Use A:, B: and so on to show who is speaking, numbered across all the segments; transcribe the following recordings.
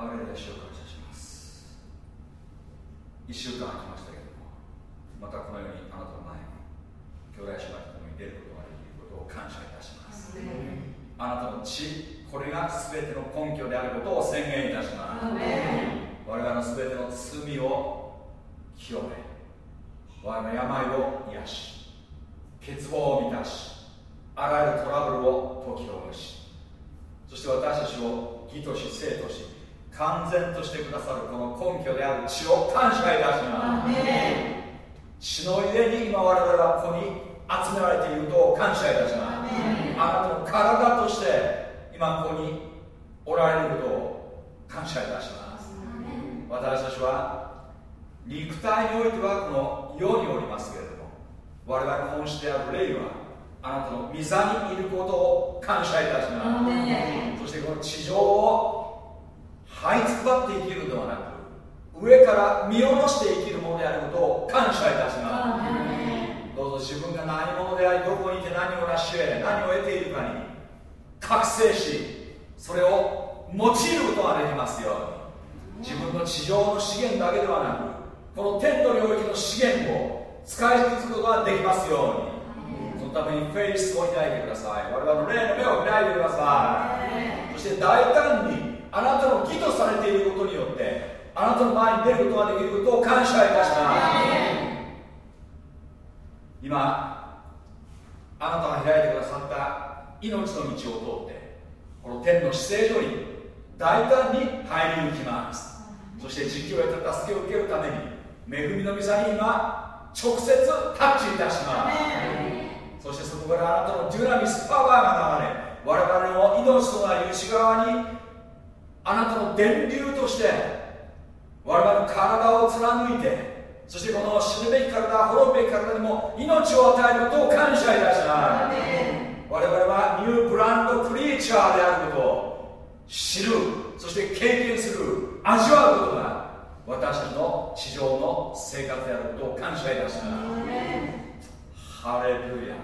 A: アレルヤ主を感謝します。1週間空きましたけどもまたこのようにあなたの前に兄弟姉妹と共に出ることができることを感謝いたしますあなたの血これが全ての根拠であることを宣言いたします我々の全ての罪を清め我々の病を癒し欠乏を満たしあらゆるトラブルを解きほぐしそして私たちを義とし生とし完全としてくださるこの根拠である血を感謝いたします血のゆえに今我々はここに集められていることを感謝いたしますあなたの体として今ここにおられることを感謝いたします私たちは肉体においてはこの世におりますけれども我々の本質である霊はあなたの御座にいることを感謝いたしますそしてこの地上を這いつくばって生きるのではなく上から見下ろして生きるものであることを感謝いたしますどうぞ自分が何者でありどこにいて何を成し得何を得ているかに覚醒しそれを用いることができますように自分の地上の資源だけではなくこの天の領域の資源を使い尽くすことができますようにのためにフェイスを開いてください我々の霊の目を開いてくださいそして大胆にあなたの義とされていることによってあなたの前に出ることができることを感謝いたします今あなたが開いてくださった命の道を通ってこの天の姿勢所に大胆に入り抜きますそして実況を得た助けを受けるために恵みの御座に今直接タッチいたします。そしてそこからあなたのデュナミスパワーが流れ我々の命となり内側にあなたの電流として我々の体を貫いてそしてこの死ぬべき体滅ぶべき体にも命を与えることを感謝いたします。我々はニューブランドクリーチャーであることを知るそして経験する味わうことが私たちの地上の生活であることを感謝いたします。ハレルヤ。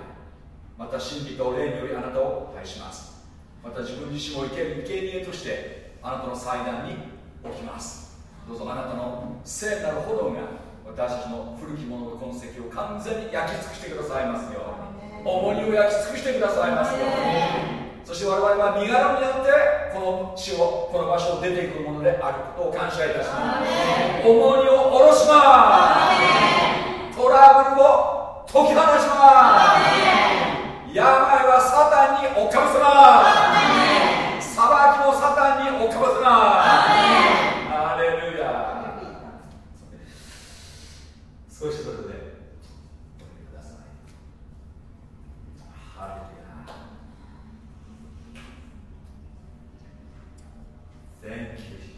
A: また真理と霊によりあなたを愛します。また自分自身を生ける生贄としてあなたの祭壇に置きます。どうぞあなたの聖なる炎が私たちの古きものの痕跡を完全に焼き尽くしてくださいますよ重荷を焼き尽くしてくださいますよそして我々は身柄になってこの地をこの場所を出ていくものであることを感謝いたします。重荷を下ろします。トラブルを解き放します。病はサタンにおかぶせます。裁きもサタンにおかぶせますアレルヤそしてそれでくださいハレルヤ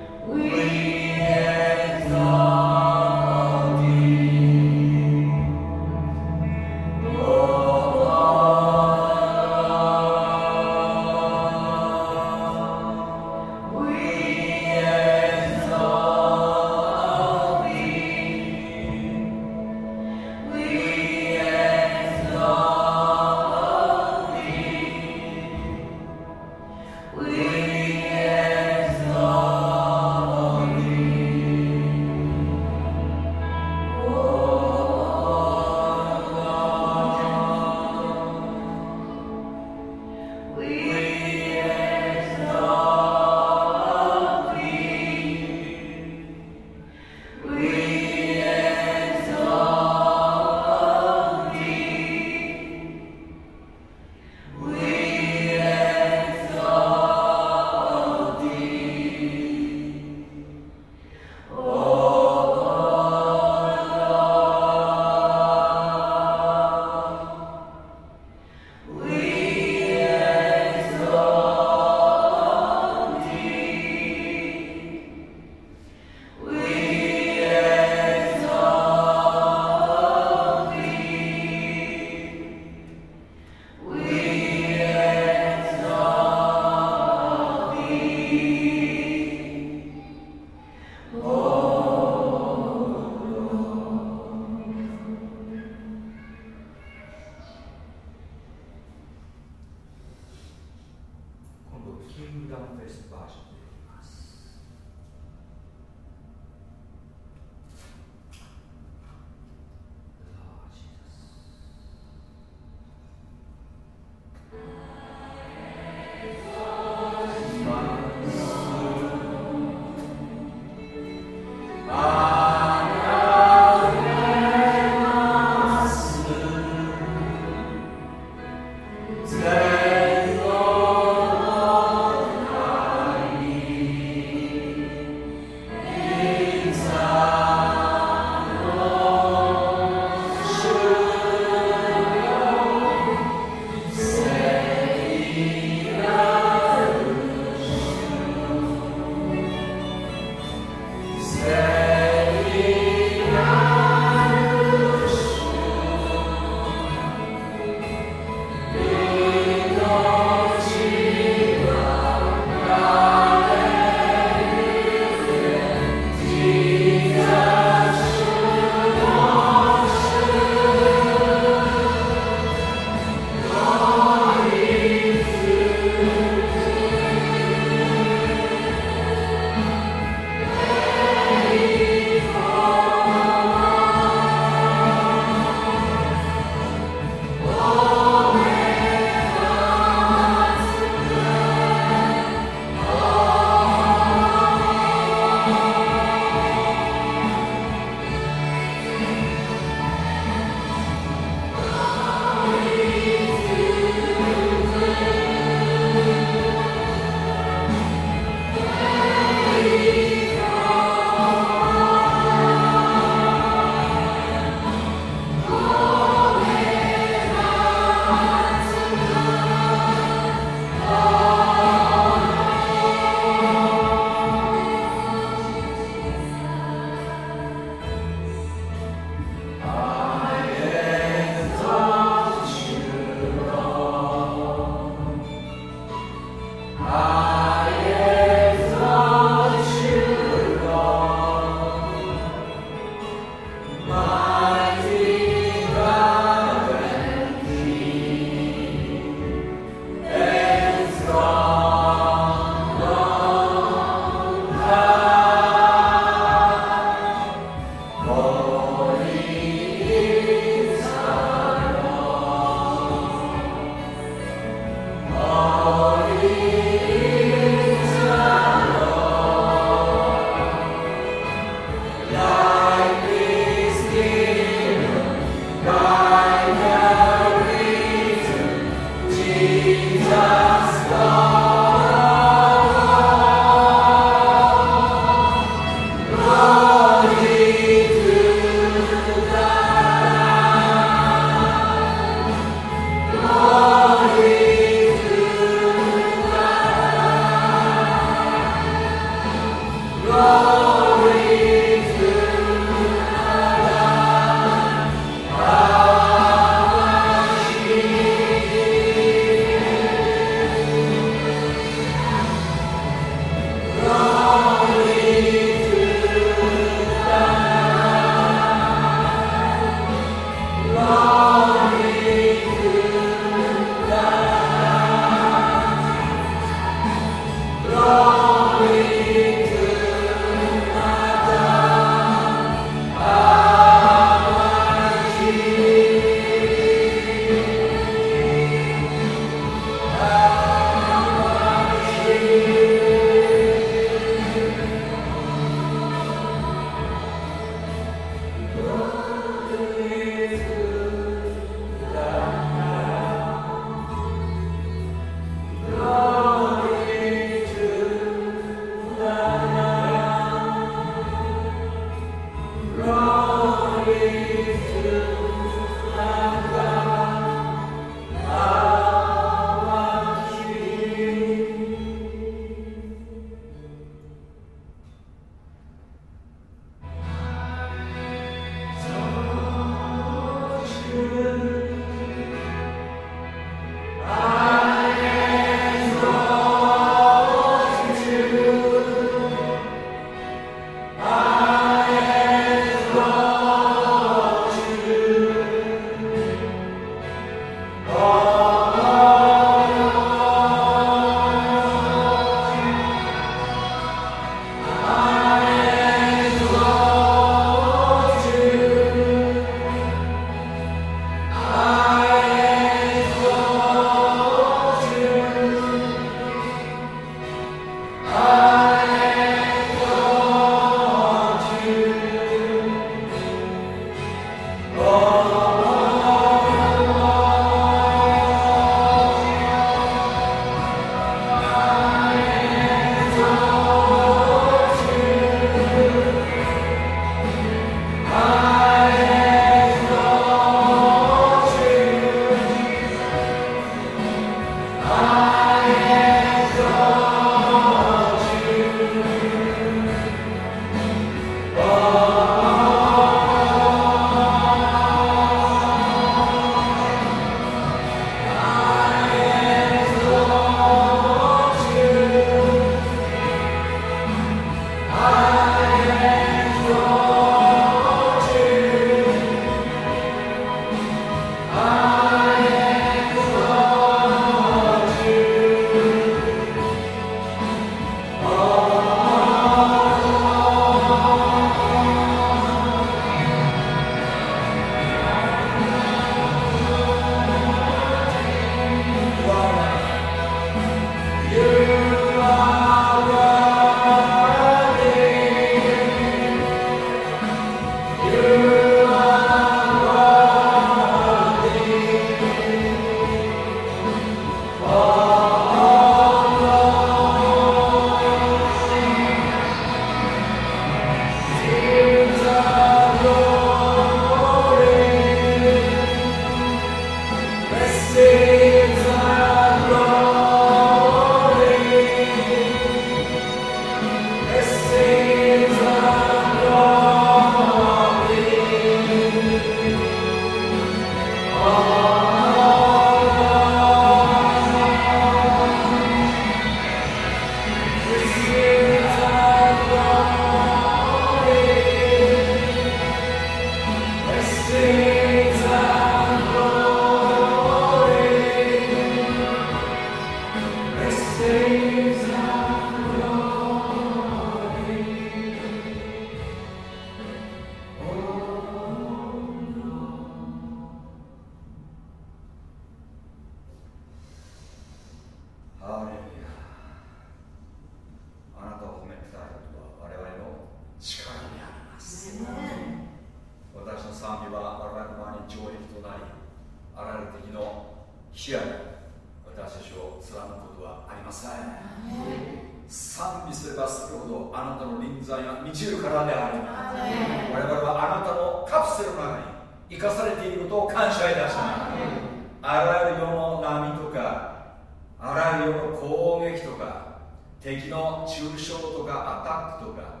A: 傷とかアタックとか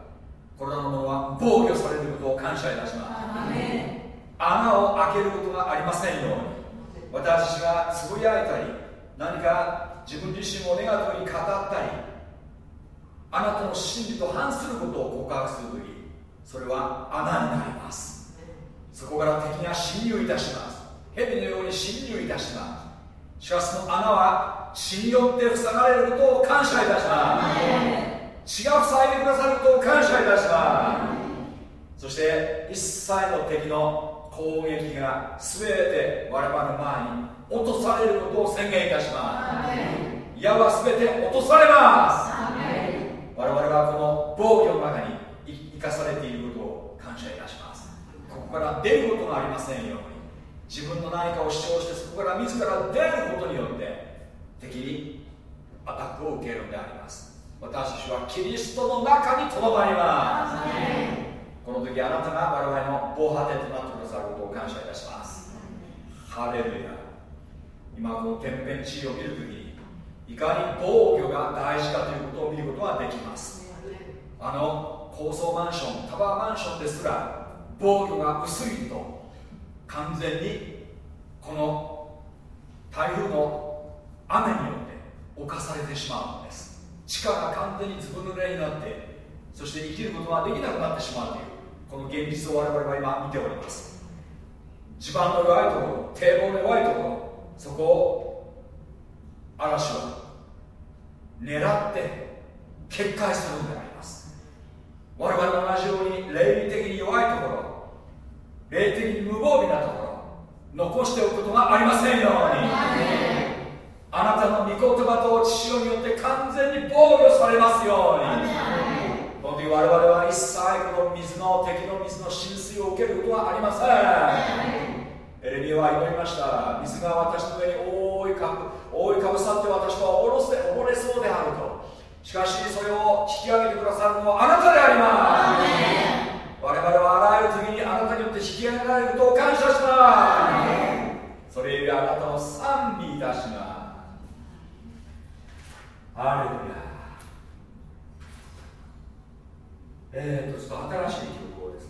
A: これらのものは防御されることを感謝いたします。穴を開けることがありませんように。私がつぶやいたり何か自分自身をネガティブに語ったりあなたの真理と反することを告白するときそれは穴になります。そこから敵が侵入いたします。蛇のように侵入いたします。しかしその穴は血によって塞がれることを感謝いたします血が塞いでくださることを感謝いたしますそして一切の敵の攻撃が全て我々の前に落とされることを宣言いたします。矢は全て落とされます我々はこの防御の中に生かされていることを感謝いたします。ここから出ることがありませんように。自分の何かを主張してそこから自ら出ることによって敵にアタックを受けるのであります私たちはキリストの中にとどまります。この時あなたが我々の防波堤となってくださることを感謝いたします。ハレルヤ。今この天変地異を見るときにいかに防御が大事かということを見ることができます。あの高層マンションタワーマンションですら防御が薄いと完全にこの台風の雨によって侵されてしまうんです地下が完全にずぶ濡れになってそして生きることができなくなってしまうというこの現実を我々は今見ております。地盤の弱いところ堤防の弱いところそこを嵐は狙って決壊するんであります。我々と同じように霊的に弱いところ霊的に無防備なところ残しておくことがありませんように。あなたの御言葉と父親によって完全に防御されますように。この時我々は一切この水の敵の水の浸水を受けることはありません。エレミは祈りました。水が私の上に覆いかぶ覆いかぶさって私は溺れ溺れそうであると。しかしそれを引き上げてくださるのはあなたであります。我々はあらゆる時にあなたによって引き上げられることを感謝します。それゆえあなたを賛美いたしますハレルヤえーとちょっと新しい曲をですね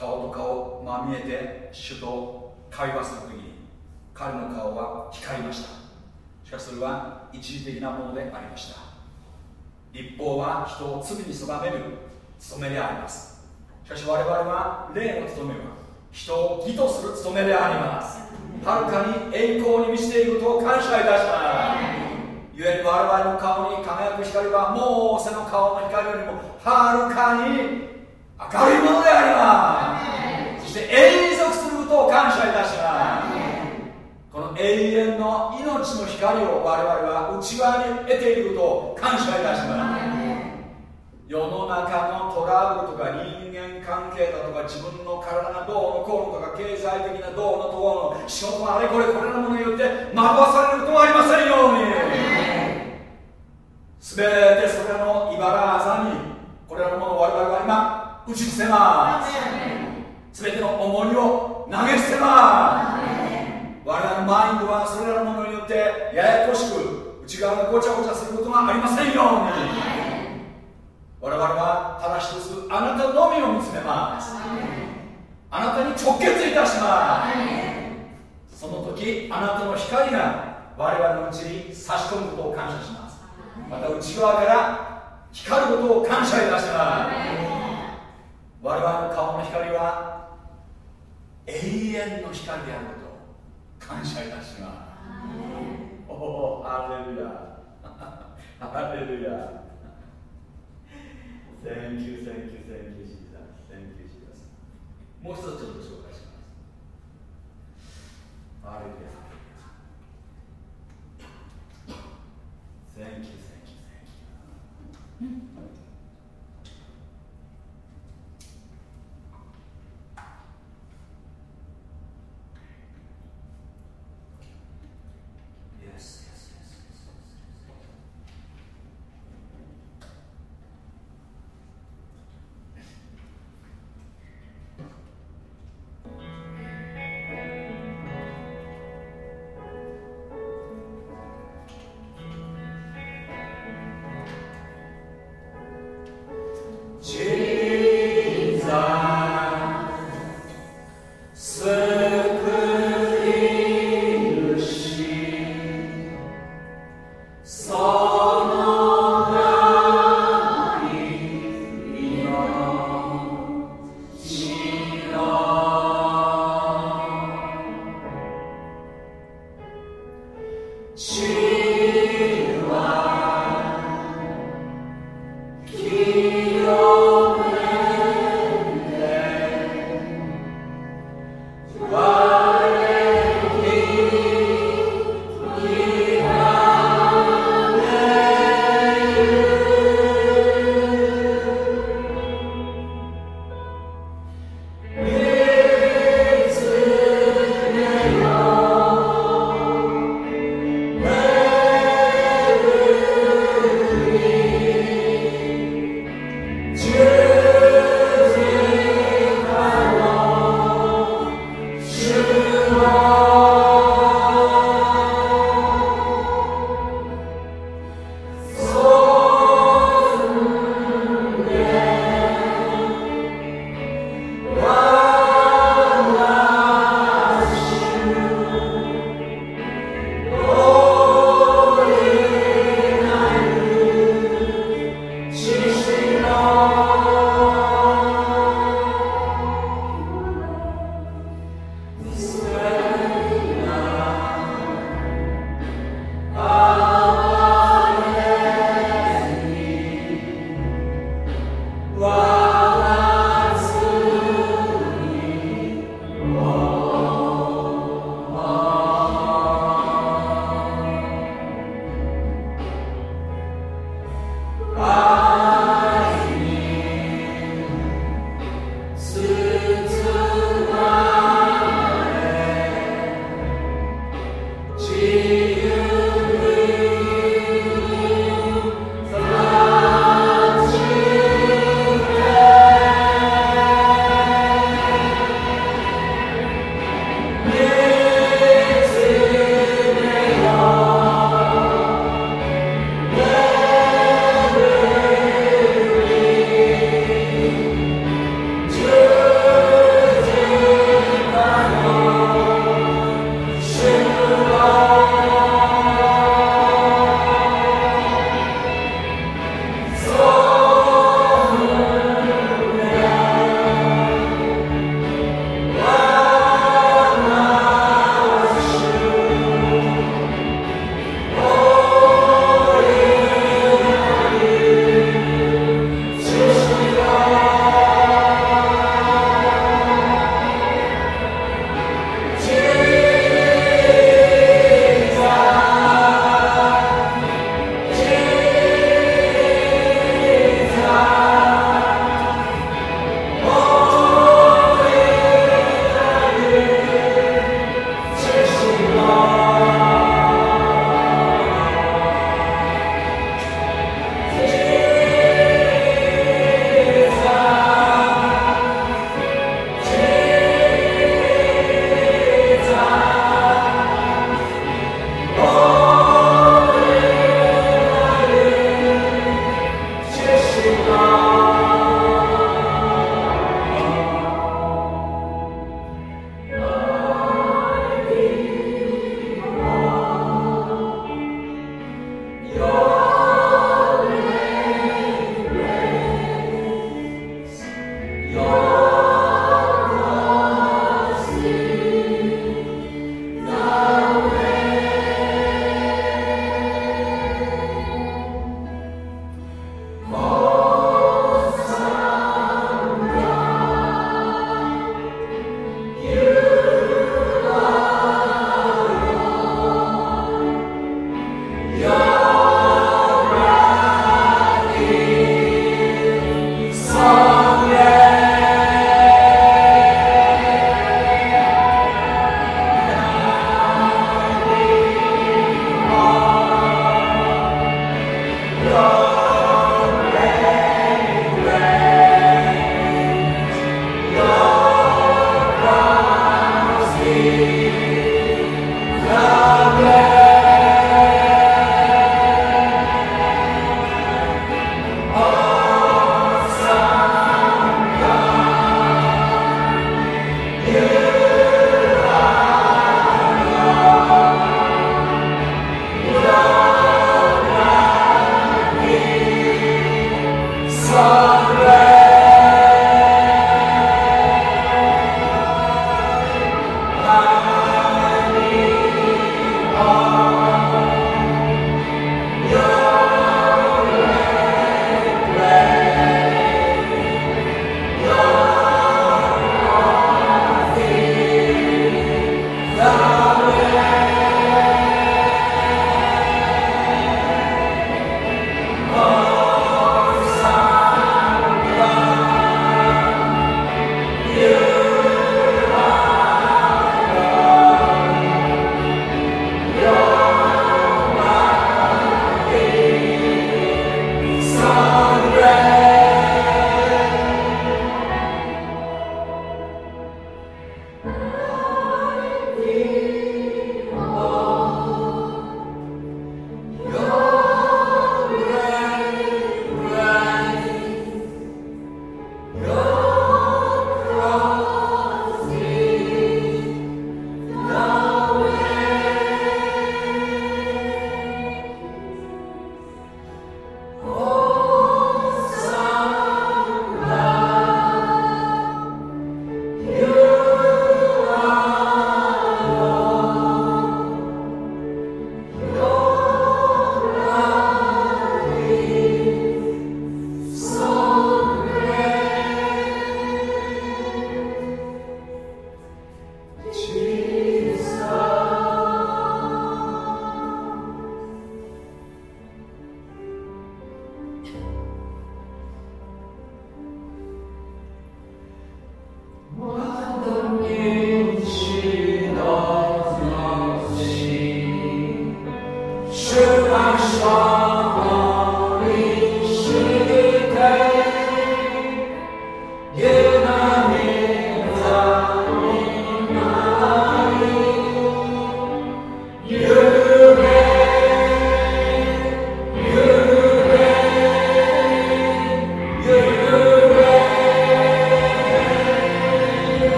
A: 顔と顔まみえて主と会話するときに彼の顔は光りました。しかしそれは一時的なものでありました。立法は人を罪に定める務めであります。しかし我々は霊の務めは人を義とする務めであります。はるかに栄光に満ちていることを感謝いたします。故に我々の顔に輝く光はモーセの顔の光よりもはるかに明るいものでありますそして永続することを感謝いたします。この永遠の命の光を我々は内側に得ていることを感謝いたします。世の中のトラブルとか人間関係だとか自分の体がどうのこうのとか経済的などうのこうの仕事のあれこれこれのものによって惑わされることもありませんように全てそれの茨あざにこれらのものを我々は今打ち捨てます。全ての重荷を投げ捨てます。我々のマインドはそれらのものによってややこしく内側がごちゃごちゃすることがありませんように。我々はただ一つあなたのみを見つめます。あなたに直結いたします。その時あなたの光が我々のうちに差し込むことを感謝します。また内側から光ることを感謝いたします。我々の顔の光は永遠の光であること感謝いたします。おおハレルヤ。ハレルヤ。 Thank you, thank you, thank you Jesus, thank you Jesus.もう一つちょっと紹介します。
B: センキューセンキューセンキュー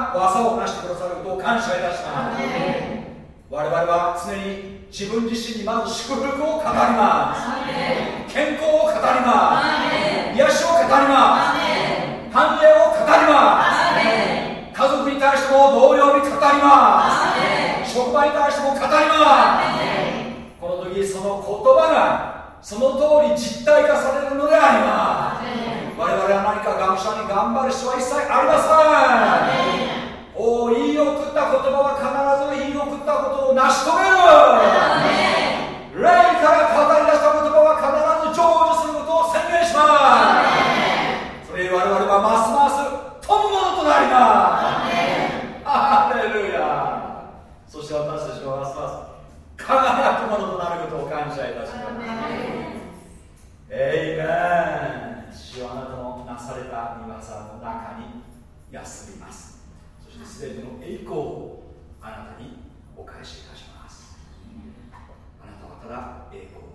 B: が技を成してくださることを感謝いたします。我々は常に自分自身にまず祝福を語ります。健康を語ります。癒しを語ります。繁栄を語ります。家族に対しても同様に語ります。職場に対しても語ります。この時その言葉がその通り実体化されるのであります。我々は何か学者に頑張る必要は一切ありません。お言い送った言葉は必ず言い送ったことを成し遂げる。霊から語り出した言葉は必ず成就することを宣言します。それに我々はますます富むものとなります。ハレルヤ。そして私たちはますます輝くものとなることを感謝いたします。エイメン。主はあなたのなされた御業の中に休みます。そして全ての栄光をあなたにお返しいたします。あなたはただ栄光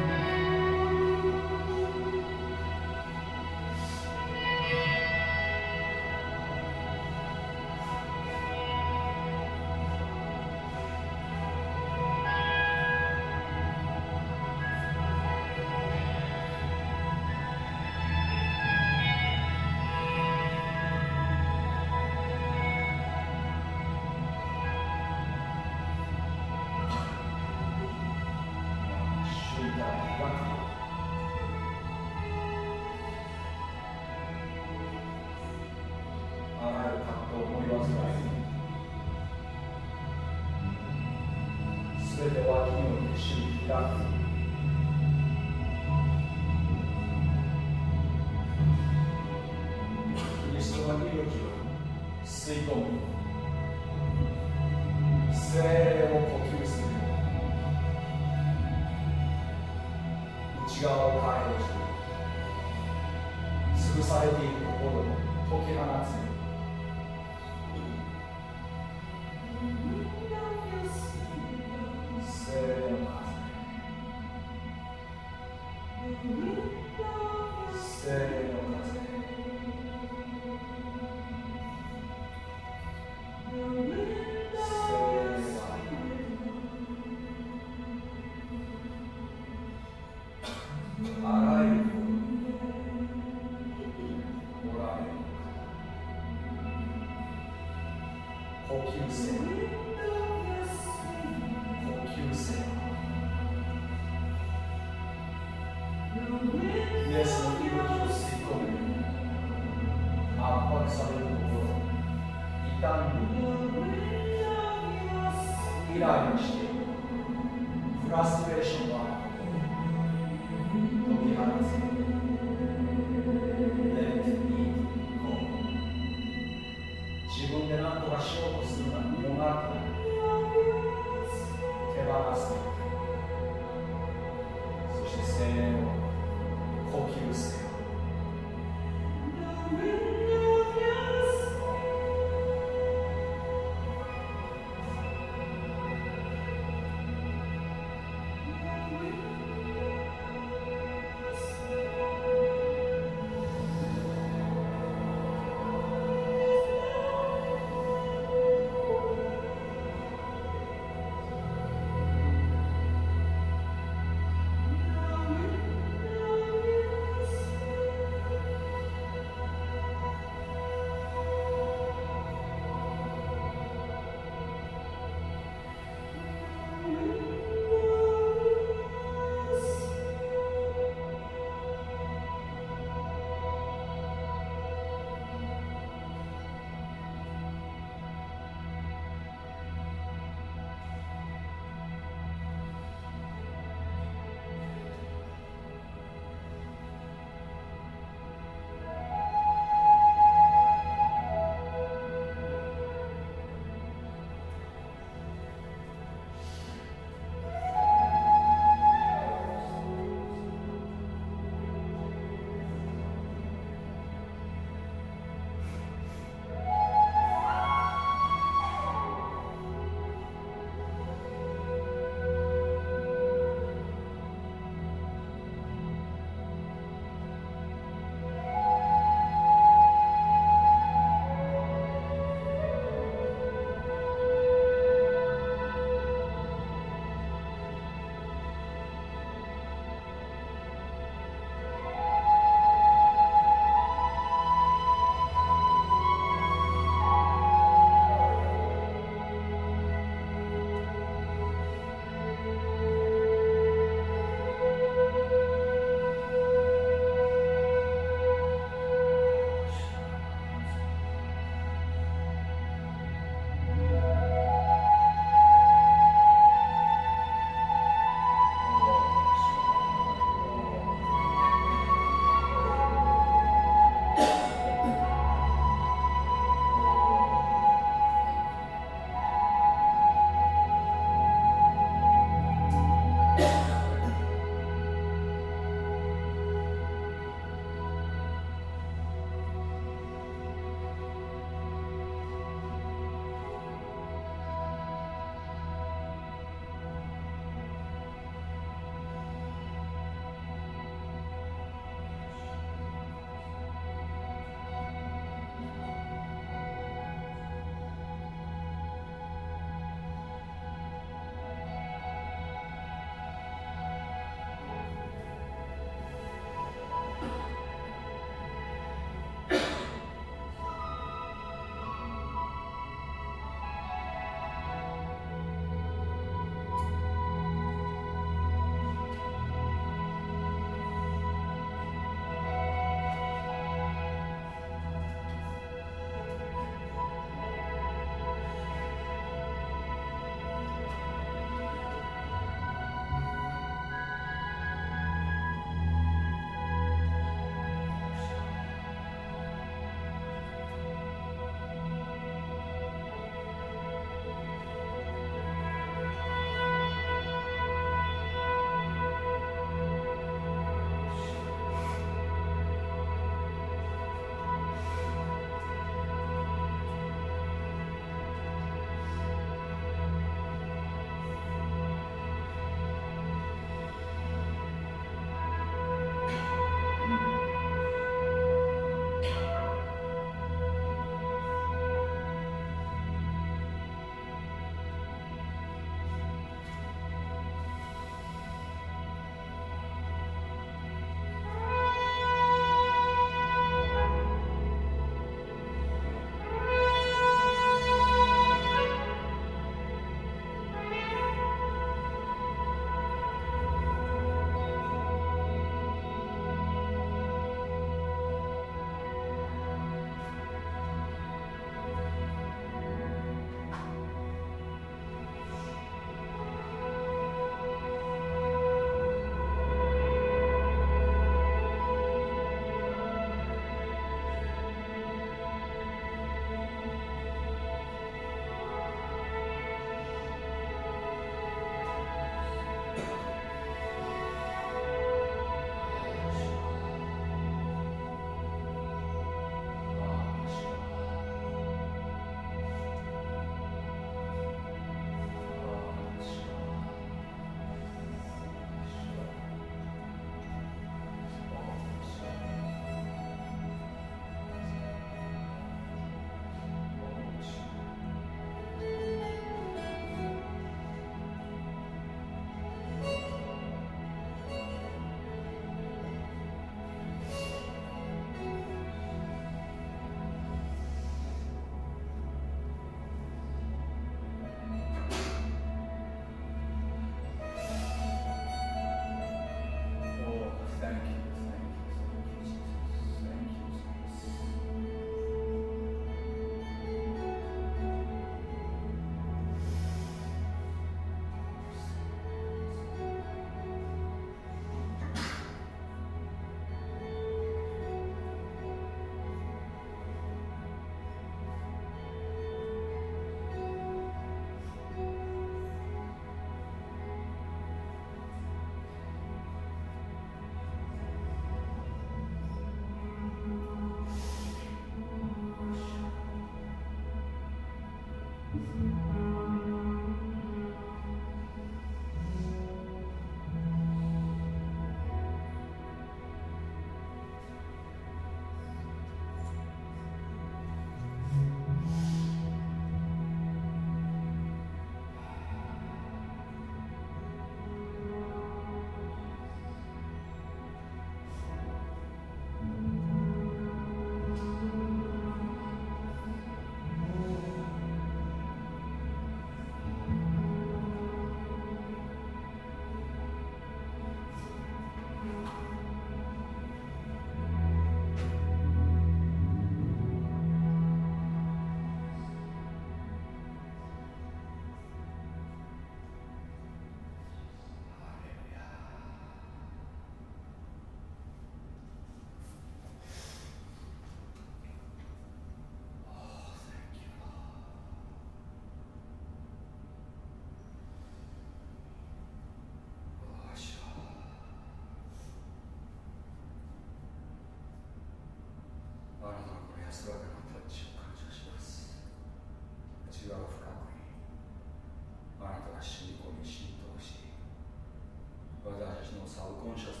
A: conscious.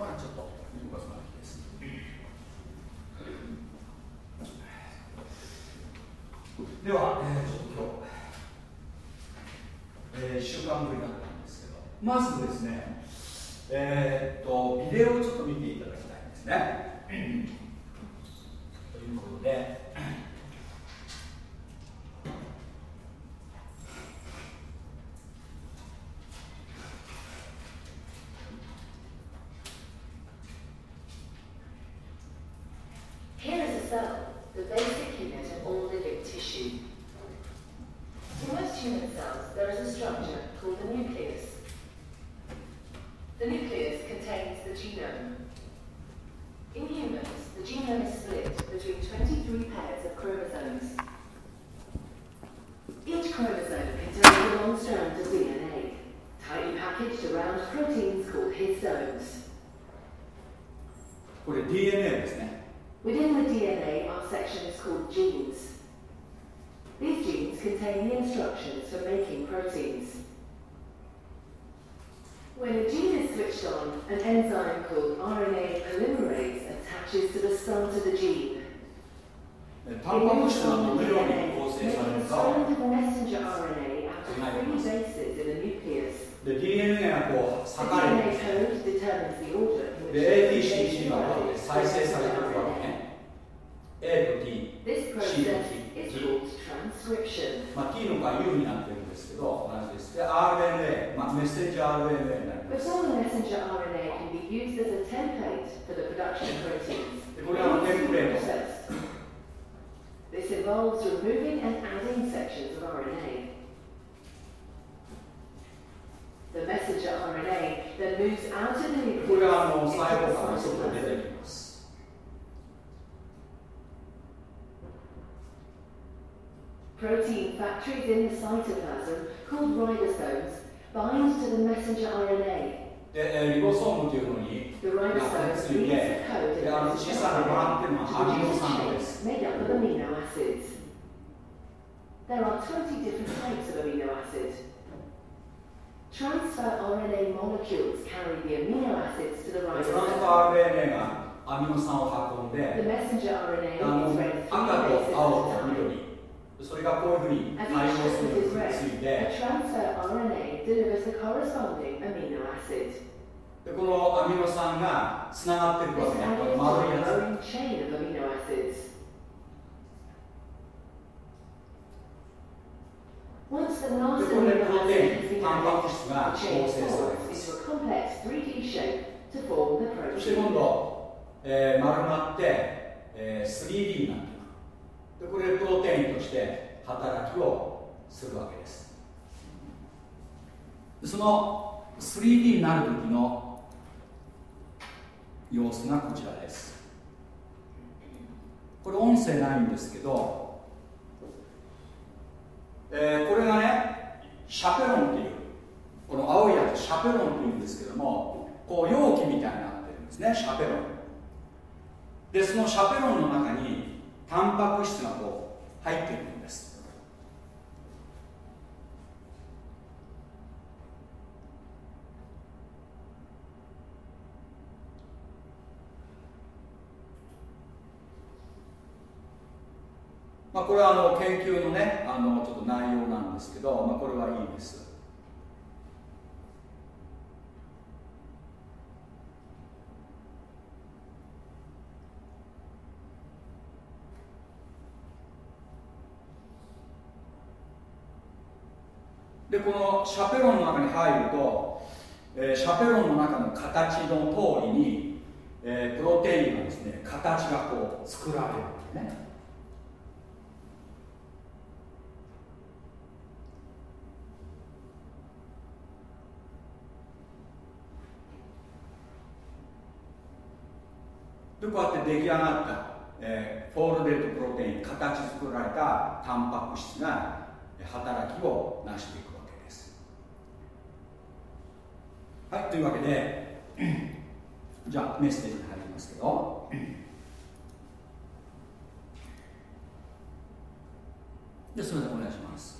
A: まあちょっと見ることできです。では、えー、ちょっと今日、えー、1週間ぶりだったんですけど、まずですね、えー、っと、ビデオ
B: をち
A: ょっと見て
C: matches to the sons of the Jeep.
A: タンパク質はどのように構成されるか。で、DNA がこう裂かれて
C: で ATCG が再生されていくわ
B: け
A: ね A と T、
C: C と T、
A: まあ、T のが U になってるんですけど同じですで RNA、まあ、メッセンジャー RNA になります
C: For the production of proteins. This involves removing and adding sections of RNA. The messenger RNA then moves out of the nucleus. Protein factories in the cytoplasm, called ribosomes, bind to the messenger RNA
A: で、えー、リボソームというのに
C: がくっついてであの小さく回ってるのはアミノ酸です There are 20 different types of amino acids. Transfer RNA molecules carry the amino acids to the right. トランスファ
A: ー RNA がアミノ酸を運んで、
C: the messenger RNA あの赤と青と
A: 緑。それがこういうふうに対応するについて。
C: The transfer RNA delivers the corresponding amino で
A: このアミノ酸がつながってるわけね。この丸いやつ。
C: Once the last amino acids そして今
A: 度、えー、丸まって、えー、3D になっていく。でこれプロテインとして働きをするわけです。その 3D になる時の様子がこち
B: らです。これ
A: 音声ないんですけど、えー、これがねシャペロンっていうこの青いやつシャペロンっていうんですけどもこう容器みたいになって
B: るんですねシャ
A: ペロン。でそのシャペロンの中にタンパク質がこう入ってるまあ、これはあの研究のねあのちょっと内容なんですけど、まあ、これはいいです。でこのシャペロンの中に入ると、えー、シャペロンの中の形の通りに、えー、プロテインがですね形がこう作られるんでね。でこうやって出来上がった、えー、 folded protein 形作られたタンパク質が働きを成していくわけです。はいというわけで じゃあメッセージに入りますけど。ですみませんお願いします。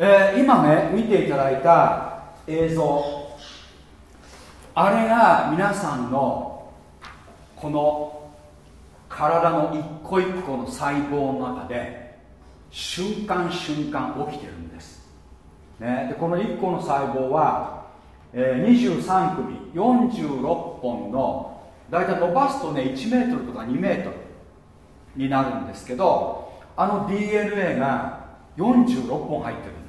A: えー、今ね見ていただいた映像。あれが皆さんのこの体の一個一個の細胞の中で瞬間瞬間起きてるんです、ね、でこの1個の細胞は、えー、23組46本の大体伸ばすとね1メートルとか2メートルになるんですけどあの DNA が46本入ってるんです。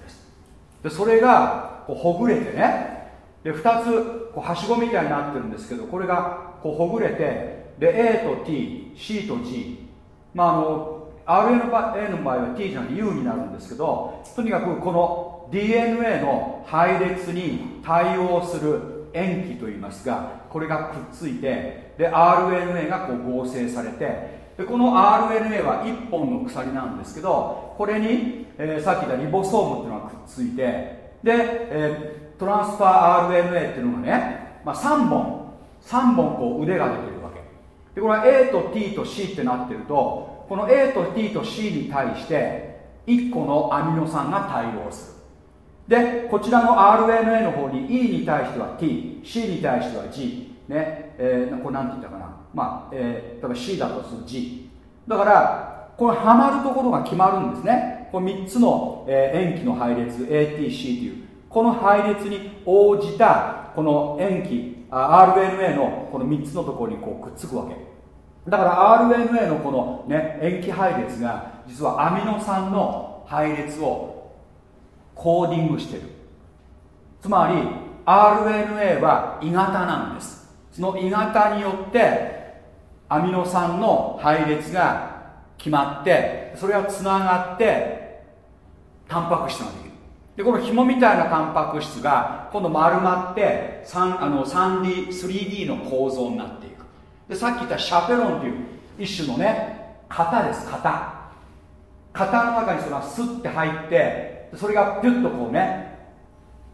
A: でそれがこうほぐれてね。で2つこうはしごみたいになってるんですけどこれがこうほぐれてで A と TC と G まああの RNA の場合は T じゃなくて U になるんですけどとにかくこの DNA の配列に対応する塩基といいますがこれがくっついてで RNA がこう合成されてでこの RNA は1本の鎖なんですけどこれにえー、さっき言ったリボソームっていうのがくっついてで、えー、トランスファー RNA っていうのがね、まあ、3本3本こう腕が出てるわけ。でこれは A と T と C ってなってるとこの A と T と C に対して1個のアミノ酸が対応する。でこちらの RNA の方に E に対しては TC に対しては G ねえー、これ何て言ったかな。まあ、えー、例えば C だとする G だからこれはまるところが決まるんですね。この3つの、えー、塩基の配列 ATC という。この配列に応じたこの塩基 RNA のこの3つのところにこうくっつくわけ。だから RNA のこの、ね、塩基配列が実はアミノ酸の配列をコーディングしてる。つまり RNA は鋳型なんです。その鋳型によってアミノ酸の配列が決まってそれがつながってタンパク質ができる。でこの紐みたいなタンパク質が今度丸まって 3, あの 3D 3D の構造になっていく。でさっき言ったシャペロンという一種のね型です型。型の中にそれがスッて入ってそれがピュッとこうね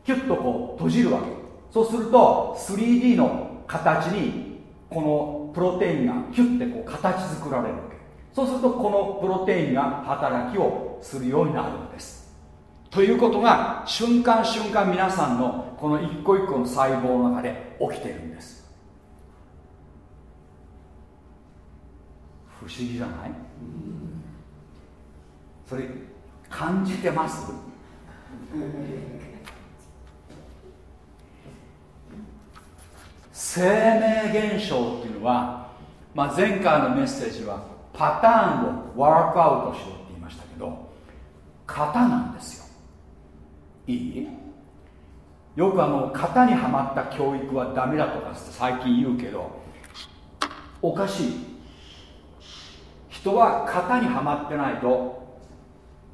A: キュッとこう閉じるわけ。そうすると 3D の形にこのプロテインがキュッてこう形作られるわけ。そうするとこのプロテインが働きをするようになるんです。ということが瞬間瞬間皆さんのこの一個一個の細胞の中で起きてるんです。不思議じゃない？それ感じてます？生命現象っていうのは、まあ、前回のメッセージはパターンをワークアウトしろって言いましたけど型なんですよ。いい？よくあの型にはまった教育はダメだとかって最近言うけどおかしい。人は型にはまってないと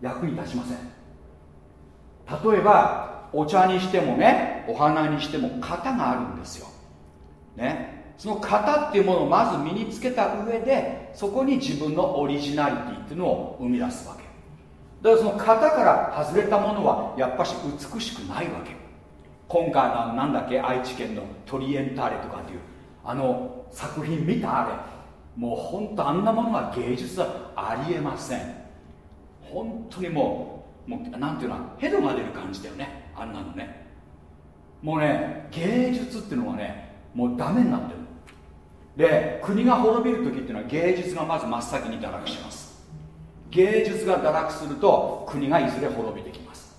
A: 役に立ちません。例えばお茶にしてもねお花にしても型があるんですよ。ね。その型っていうものをまず身につけた上でそこに自分のオリジナリティっていうのを生み出すわけ。だからその型から外れたものはやっぱし美しくないわけ。今回のなんだっけ愛知県のトリエンターレとかっていうあの作品見たあれ。もう本当あんなものが芸術はありえません。本当にもうもうなんていうのヘドが出る感じだよね。あんなのね。もうね芸術っていうのはねもうダメになってる。で国が滅びる時っていうのは芸術がまず真っ先に堕落します。芸術が堕落すると国がいずれ滅びてきます。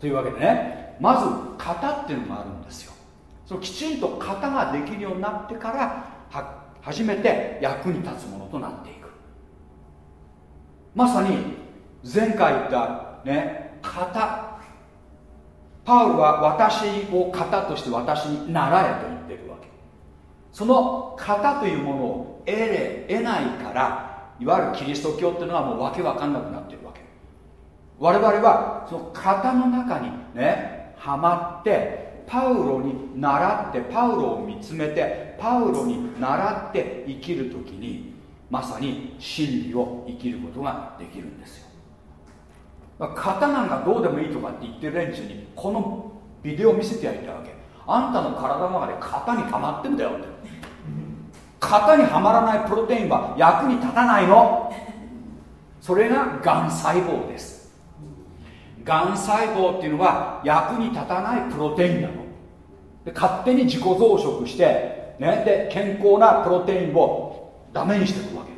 A: というわけでねまず型っていうのがあるんですよ。そのきちんと型ができるようになってからは初めて役に立つものとなっていく。まさに前回言ったね型。パウルは私を型として私に習えと言ってる。その型というものを得れ得ないからいわゆるキリスト教っていうのはもうわけわかんなくなってるわけ。我々はその型の中にねはまってパウロに習ってパウロを見つめてパウロに習って生きる時にまさに真理を生きることができるんですよ。型なんかどうでもいいとかって言ってる連中にこのビデオを見せてやりたいわけ。あんたの体の中で型にはまってんだよって。型にはまらないプロテインは役に立たないの。それががん細胞です。がん細胞っていうのは役に立たないプロテインなの。で勝手に自己増殖して、ね、で健康なプロテインをダメにしていくわけ。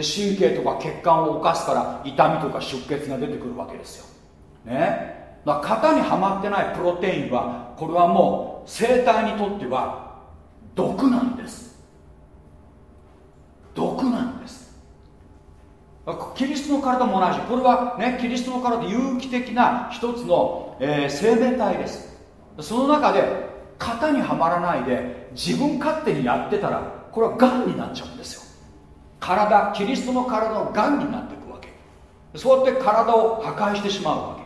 A: で神経とか血管を犯すから痛みとか出血が出てくるわけですよ。ね。だから型にはまってないプロテインはこれはもう生体にとっては毒なんです。毒なんです。キリストの体も同じ。これはねキリストの体で有機的な一つの、えー、生命体です。その中で型にはまらないで自分勝手にやってたらこれはがんになっちゃうんですよ。体キリストの体のがんになっていくわけ。そうやって体を破壊してしまうわ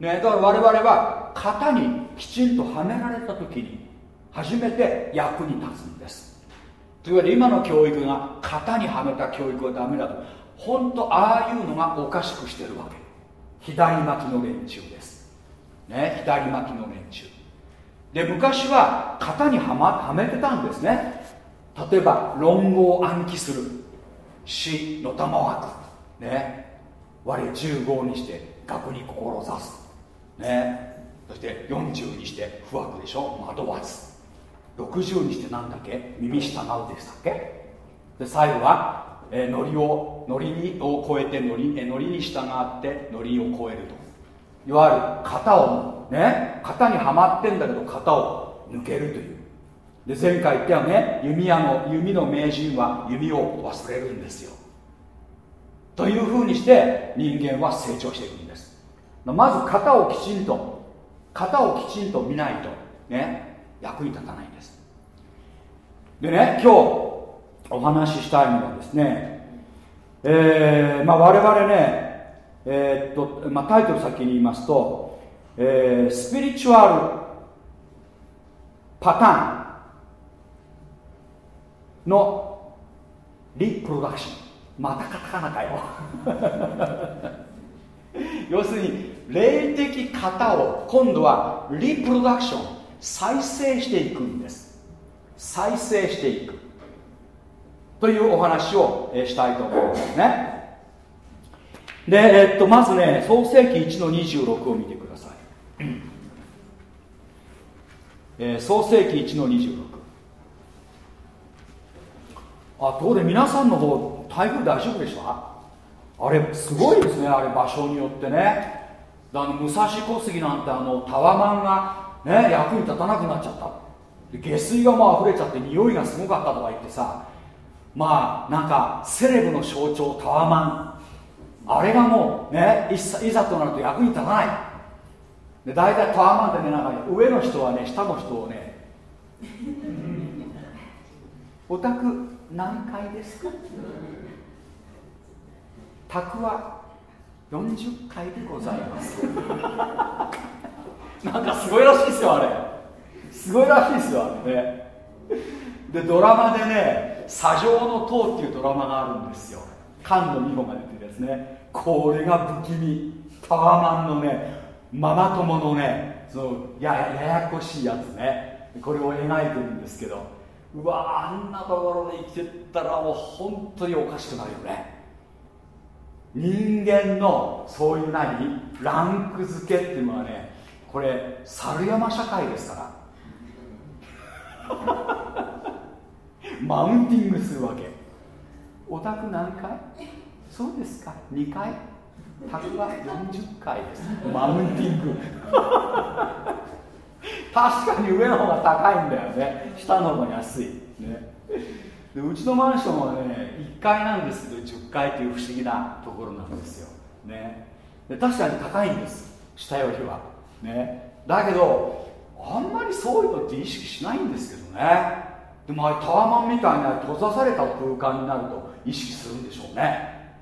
A: け、ね、だから我々は型にきちんとはめられた時に初めて役に立つんです。というわけで今の教育が型にはめた教育はダメだと。本当ああいうのがおかしくしてるわけ。左巻きの連中です。ね左巻きの連中。で昔は型には,、ま、はめてたんですね。例えば論語を暗記する死の玉枠。ね我15にして学に志す。ねそして40にして不惑でしょ？惑わず。60にして何だっけ？耳従うでしたっけ？で最後は、えー、ノリをノリにを超えてノリ,、えー、ノリに従ってノリを超えると。いわゆる型をね？型にはまってんだけど型を抜けるという。で前回言ったよね？弓矢の弓の名人は弓を忘れるんですよ。というふうにして人間は成長していくんです。まず型をきちんと型をきちんと見ないとね役に立たないんです。でね今日お話ししたいのはですねえー、まあ我々ねえー、っと、まあ、タイトル先に言いますと、えー、スピリチュアルパターンのリプロダクション。またカタカナかよ。要するに霊的型を今度はリプロダクション再生していくんです。再生していく。というお話をしたいと思うんですね。で、えっと、まずね創世紀1の26を見てください、えー、創世紀1の26あところで皆さんの方台風大丈夫でした？あれすごいですねあれ場所によってね。あの武蔵小杉なんてあのタワマンがね役に立たなくなっちゃった。下水がもう溢れちゃって匂いがすごかったとか言ってさまあなんかセレブの象徴タワマン。あれがもうねいざとなると役に立たない。で大体タワマンってねなんか上の人はね下の人をねお宅何階ですか宅は40階でございます。なんかすごいらしいですよあれ。すごいらしいですよあれね。でドラマでね「砂上の塔」っていうドラマがあるんですよ。菅野美穂が出てるやつね。これが不気味。タワマンのねママ友のねそのやややこしいやつね。これを描いてるんですけど。うわあんなところで生きてったらもう本当におかしくなるよね。人間のそういう何ランク付けっていうのはねこれ猿山社会ですから。マウンティングするわけ。お宅何階そうですか。2階宅は40階です。マウンティング。確かに上の方が高いんだよね。下の方が安い、ね、でうちのマンションはね1階なんですけど10階という不思議なところなんですよ、ね、で確かに高いんです。下よりは、ね、だけどあんまりそういうのって意識しないんですけどね。でもあれタワマンみたいな閉ざされた空間になると意識するんでしょうね。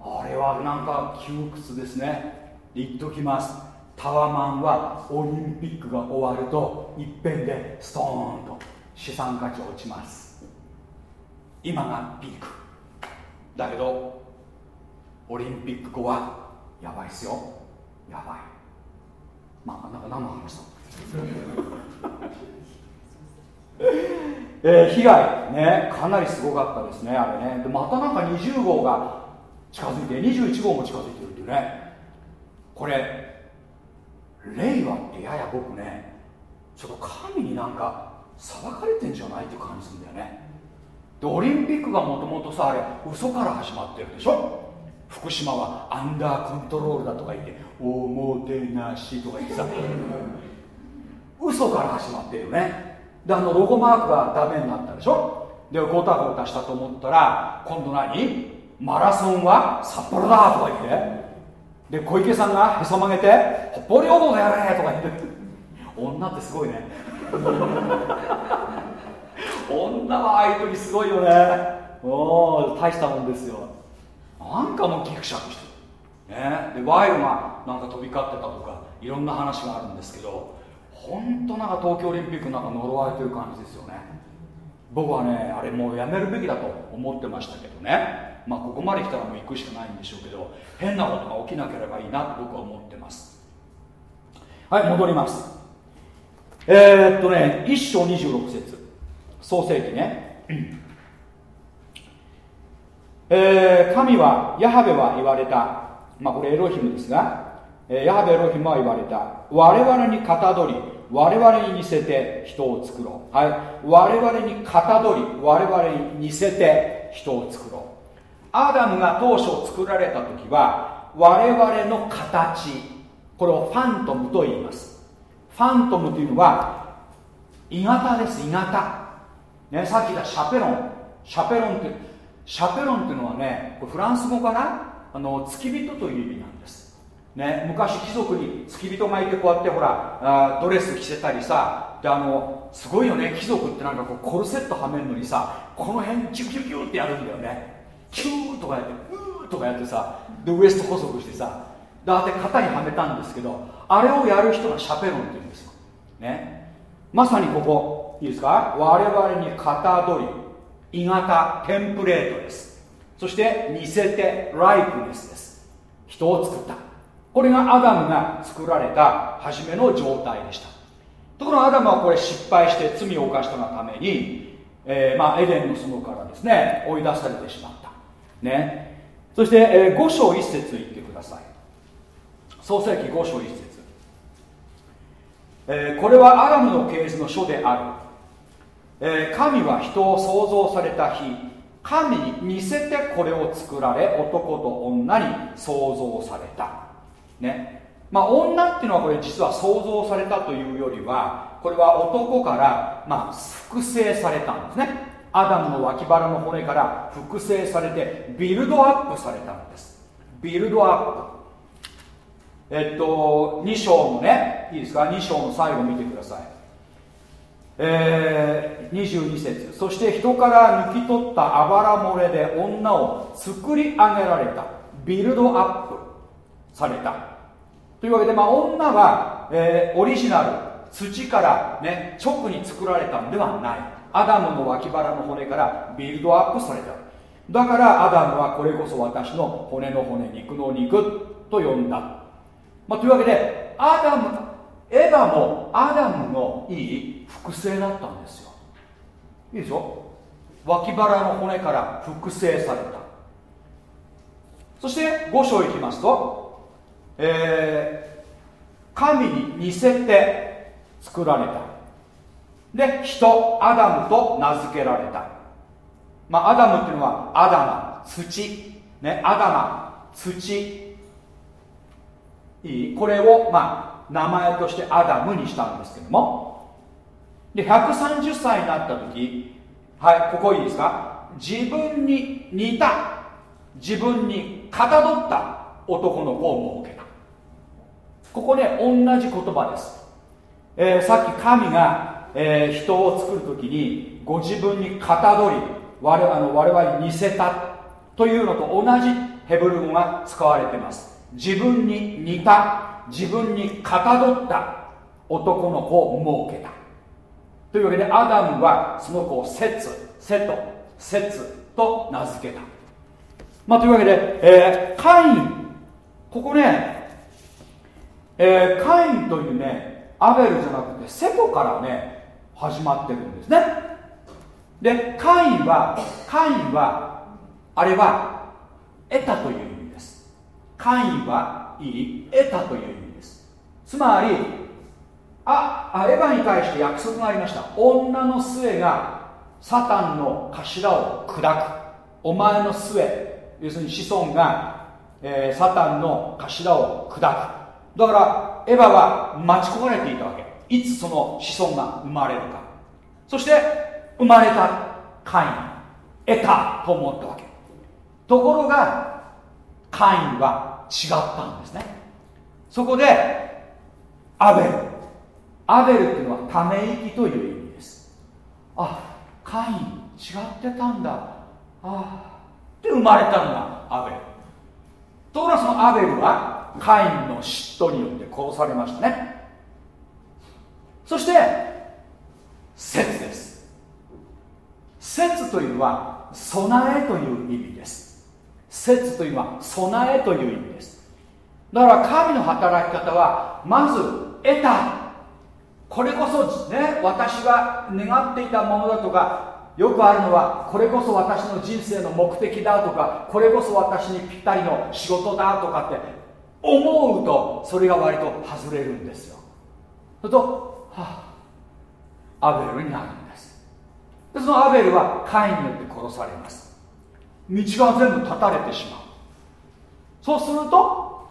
A: あれはなんか窮屈ですね。言っときます。タワマンはオリンピックが終わるといっぺんでストーンと資産価値落ちます。今がピーク。だけどオリンピック後はやばいっすよ。やばい。まあなんか何の話だ？えー、被害ねかなりすごかったですねあれね。でまたなんか20号が近づいて21号も近づいてるっていうね。これ令和ってやや僕ねちょっと神になんか裁かれてんじゃないって感じするんだよね。でオリンピックがもともとさあれ嘘から始まってるでしょ？福島はアンダーコントロールだとか言っておもてなしとか言ってさ。嘘から始まってるよね。であのロゴマークがダメになったでしょ？でゴタゴタしたと思ったら今度何？マラソンは札幌だとか言って。で小池さんがへそ曲げて北方領土でやれとか言って。女ってすごいね。女はああいう時すごいよね。おお大したもんですよ。なんかもうギクシャクしてる、ね、でワイルがなんか飛び交ってたとかいろんな話があるんですけど本当なんか東京オリンピックなんか呪われてる感じですよね。僕はねあれもうやめるべきだと思ってましたけどね。まあここまで来たらもう行くしかないんでしょうけど変なことが起きなければいいなと僕は思ってます。はい戻ります。えー、っとね1章26節創世記ね。えー、神はヤハベは言われた。まあこれエロヒムですが。えヤハベエロヒムは言われた。我々にかたどり我々に似せて人を作ろう、はい、我々にかたどり我々に似せて人を作ろう。アダムが当初作られた時は我々の形。これをファントムと言います。ファントムというのは鋳型です。鋳型、ね、さっき言ったシャペロン。シャペロンってシャペロンっていうのはねフランス語かな？あの付き人という意味なんです。ね、昔貴族に付き人がいてこうやってほらあドレス着せたりさであのすごいよね貴族ってなんかこうコルセットはめるのにさこの辺キュキュキュってやるんだよね。キューとかやってうーとかやってさでウエスト細くしてさだって肩にはめたんですけどあれをやる人がシャペロンって言うんですよ、ね、まさにここ。いいですか？我々に型取り鋳型テンプレートです。そして似せてライクネスです。人を作った。これがアダムが作られた初めの状態でした。ところがアダムはこれ失敗して罪を犯したがために、えー、まあ、エデンの園からですね追い出されてしまった。ね。そして、えー、5章1節言ってください。創世紀5章1節、えー、これはアダムの系図の書である、え神は人を創造された日神に似せてこれを作られ男と女に創造された。ね。まあ女っていうのはこれ実は想像されたというよりはこれは男からまあ複製されたんですね。アダムの脇腹の骨から複製されてビルドアップされたんです。ビルドアップ。えっと2章のねいいですか？2章の最後見てください。えー、22節。そして人から抜き取ったあばら漏れで女を作り上げられた。ビルドアップされた。というわけで、まあ、女は、えー、オリジナル土から、ね、直に作られたんではない。アダムの脇腹の骨からビルドアップされた。だからアダムはこれこそ私の骨の骨肉の肉と呼んだ、まあ、というわけでアダムエヴァもアダムのいい複製だったんですよ。いいでしょ？脇腹の骨から複製された。そして5章いきますとえー、神に似せて作られた。で人アダムと名付けられた。まあアダムっていうのはアダマ土。ねアダマ土。いいこれをまあ名前としてアダムにしたんですけども。で130歳になった時はいここいいですか？自分に似た自分にかたどった男の子を設けた。ここね同じ言葉です、えー、さっき神がえー、人を作る時にご自分にかたどり我々の我々に似せたというのと同じヘブル語が使われています。自分に似た自分にかたどった男の子を設けた。というわけでアダムはその子をセツセトセツと名付けた。まあというわけで、えー、カイン。ここね、えー、カインというねアベルじゃなくてセトからね始まってるんですね。でカインはカインはあれは得たというカインはいい得たという意味です。つまりあエヴァに対して約束がありました。女の末がサタンの頭を砕く。お前の末要するに子孫が、えー、サタンの頭を砕く。だからエヴァは待ち焦がれていたわけ。いつその子孫が生まれるか。そして生まれたカイン。得たと思ったわけ。ところがカインは違ったんですね。そこでアベル。アベルっていうのはため息という意味です。あカイン違ってたんだ。ああで生まれたのがアベル。ところがそのアベルはカインの嫉妬によって殺されましたね。そして説です。説というのは備えという意味です。説というのは備えという意味です。だから神の働き方はまず得た。これこそね私が願っていたものだとかよくあるのはこれこそ私の人生の目的だとかこれこそ私にぴったりの仕事だとかって思うとそれが割と外れるんですよ。すると、はあ、アベルになるんです。でそのアベルはカインによって殺されます。が全部断たれてしまう。そうすると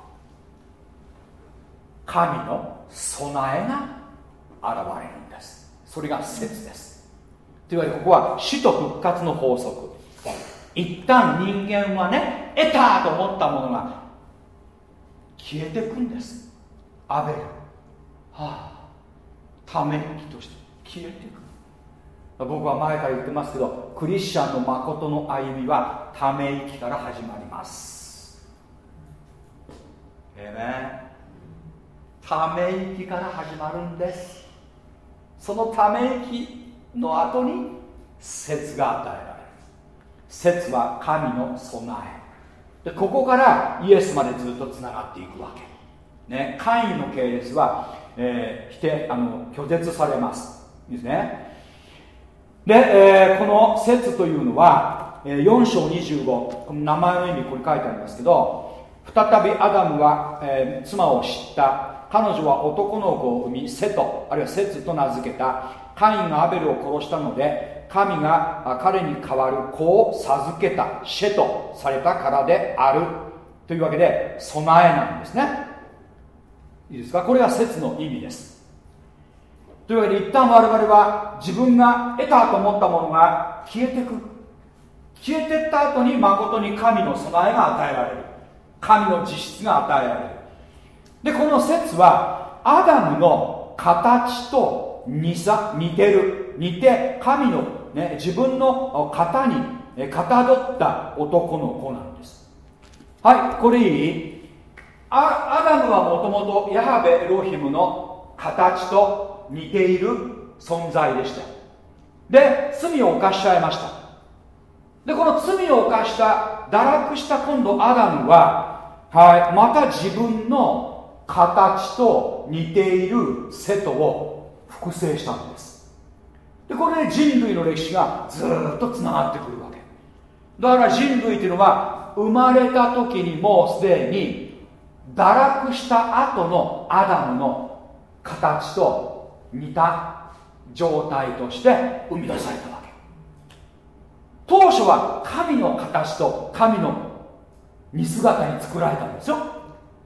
A: 神の備えが現れるんです。それが説です。というわけでここは死と復活の法則。一旦人間はね得たと思ったものが消えていくんです。アベル。はあ。ため息として消えていく僕は前から言ってますけどクリスチャンの誠の歩みはため息から始まります。ええねため息から始まるんです。そのため息の後に説が与えられる。説は神の備え。でここからイエスまでずっとつながっていくわけ。ねカインの系列は、えー、否定あの拒絶されます。ですね。で、えー、この説というのは、えー、4章25この名前の意味これ書いてありますけど再びアダムは、えー、妻を知った。彼女は男の子を産みセトあるいはセツと名付けた。カインがアベルを殺したので神が彼に代わる子を授けた。シェとされたからである。というわけで備えなんですね。いいですか？これが説の意味です。というわけで一旦我々は自分が得たと思ったものが消えてく消えてった後に誠に神の備えが与えられる。神の実質が与えられる。でこの説はアダムの形と似さ似てる。似て神の、ね、自分の型にかたどった男の子なんです。はいこれいい？アアダムはもともとヤハベエロヒムの形と似ている存在でした。で罪を犯しちゃいました。でこの罪を犯した堕落した今度アダムは、はい、また自分の形と似ているセトを複製したんです。でこれで人類の歴史がずっとつながってくるわけ。だから人類っていうのは生まれた時にもうすでに堕落した後のアダムの形と似た状態として生み出されたわけ。当初は神の形と神の似姿に作られたんですよ。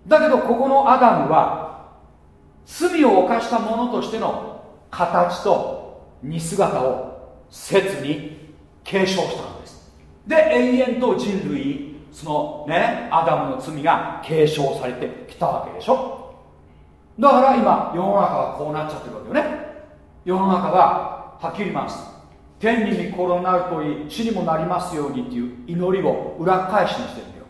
A: だけどここのアダムは罪を犯した者としての形と似姿を説に継承したんです。で永遠と人類そのねアダムの罪が継承されてきたわけでしょ。だから今世の中はこうなっちゃってるわけよね。世の中ははっきり言います。天に御心なるといい地にもなりますようにっていう祈りを裏返しにしてるんだよ。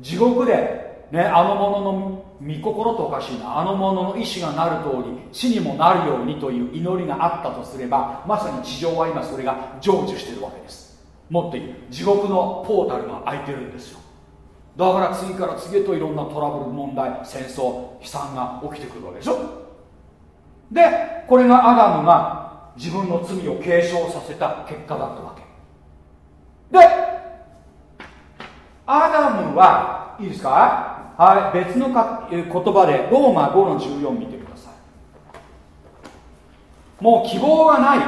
A: 地獄で、ね、あの者の御心とおかしいなあの者の意志がなる通り地にもなるようにという祈りがあったとすればまさに地上は今それが成就してるわけです。もっと言う地獄のポータルが開いてるんですよ。だから次から次へといろんなトラブル問題戦争悲惨が起きてくるわけでしょ。でこれがアダムが自分の罪を継承させた結果だったわけ。でアダムはいいですか？はい別のか言葉でローマ5の14見てください。もう希望がない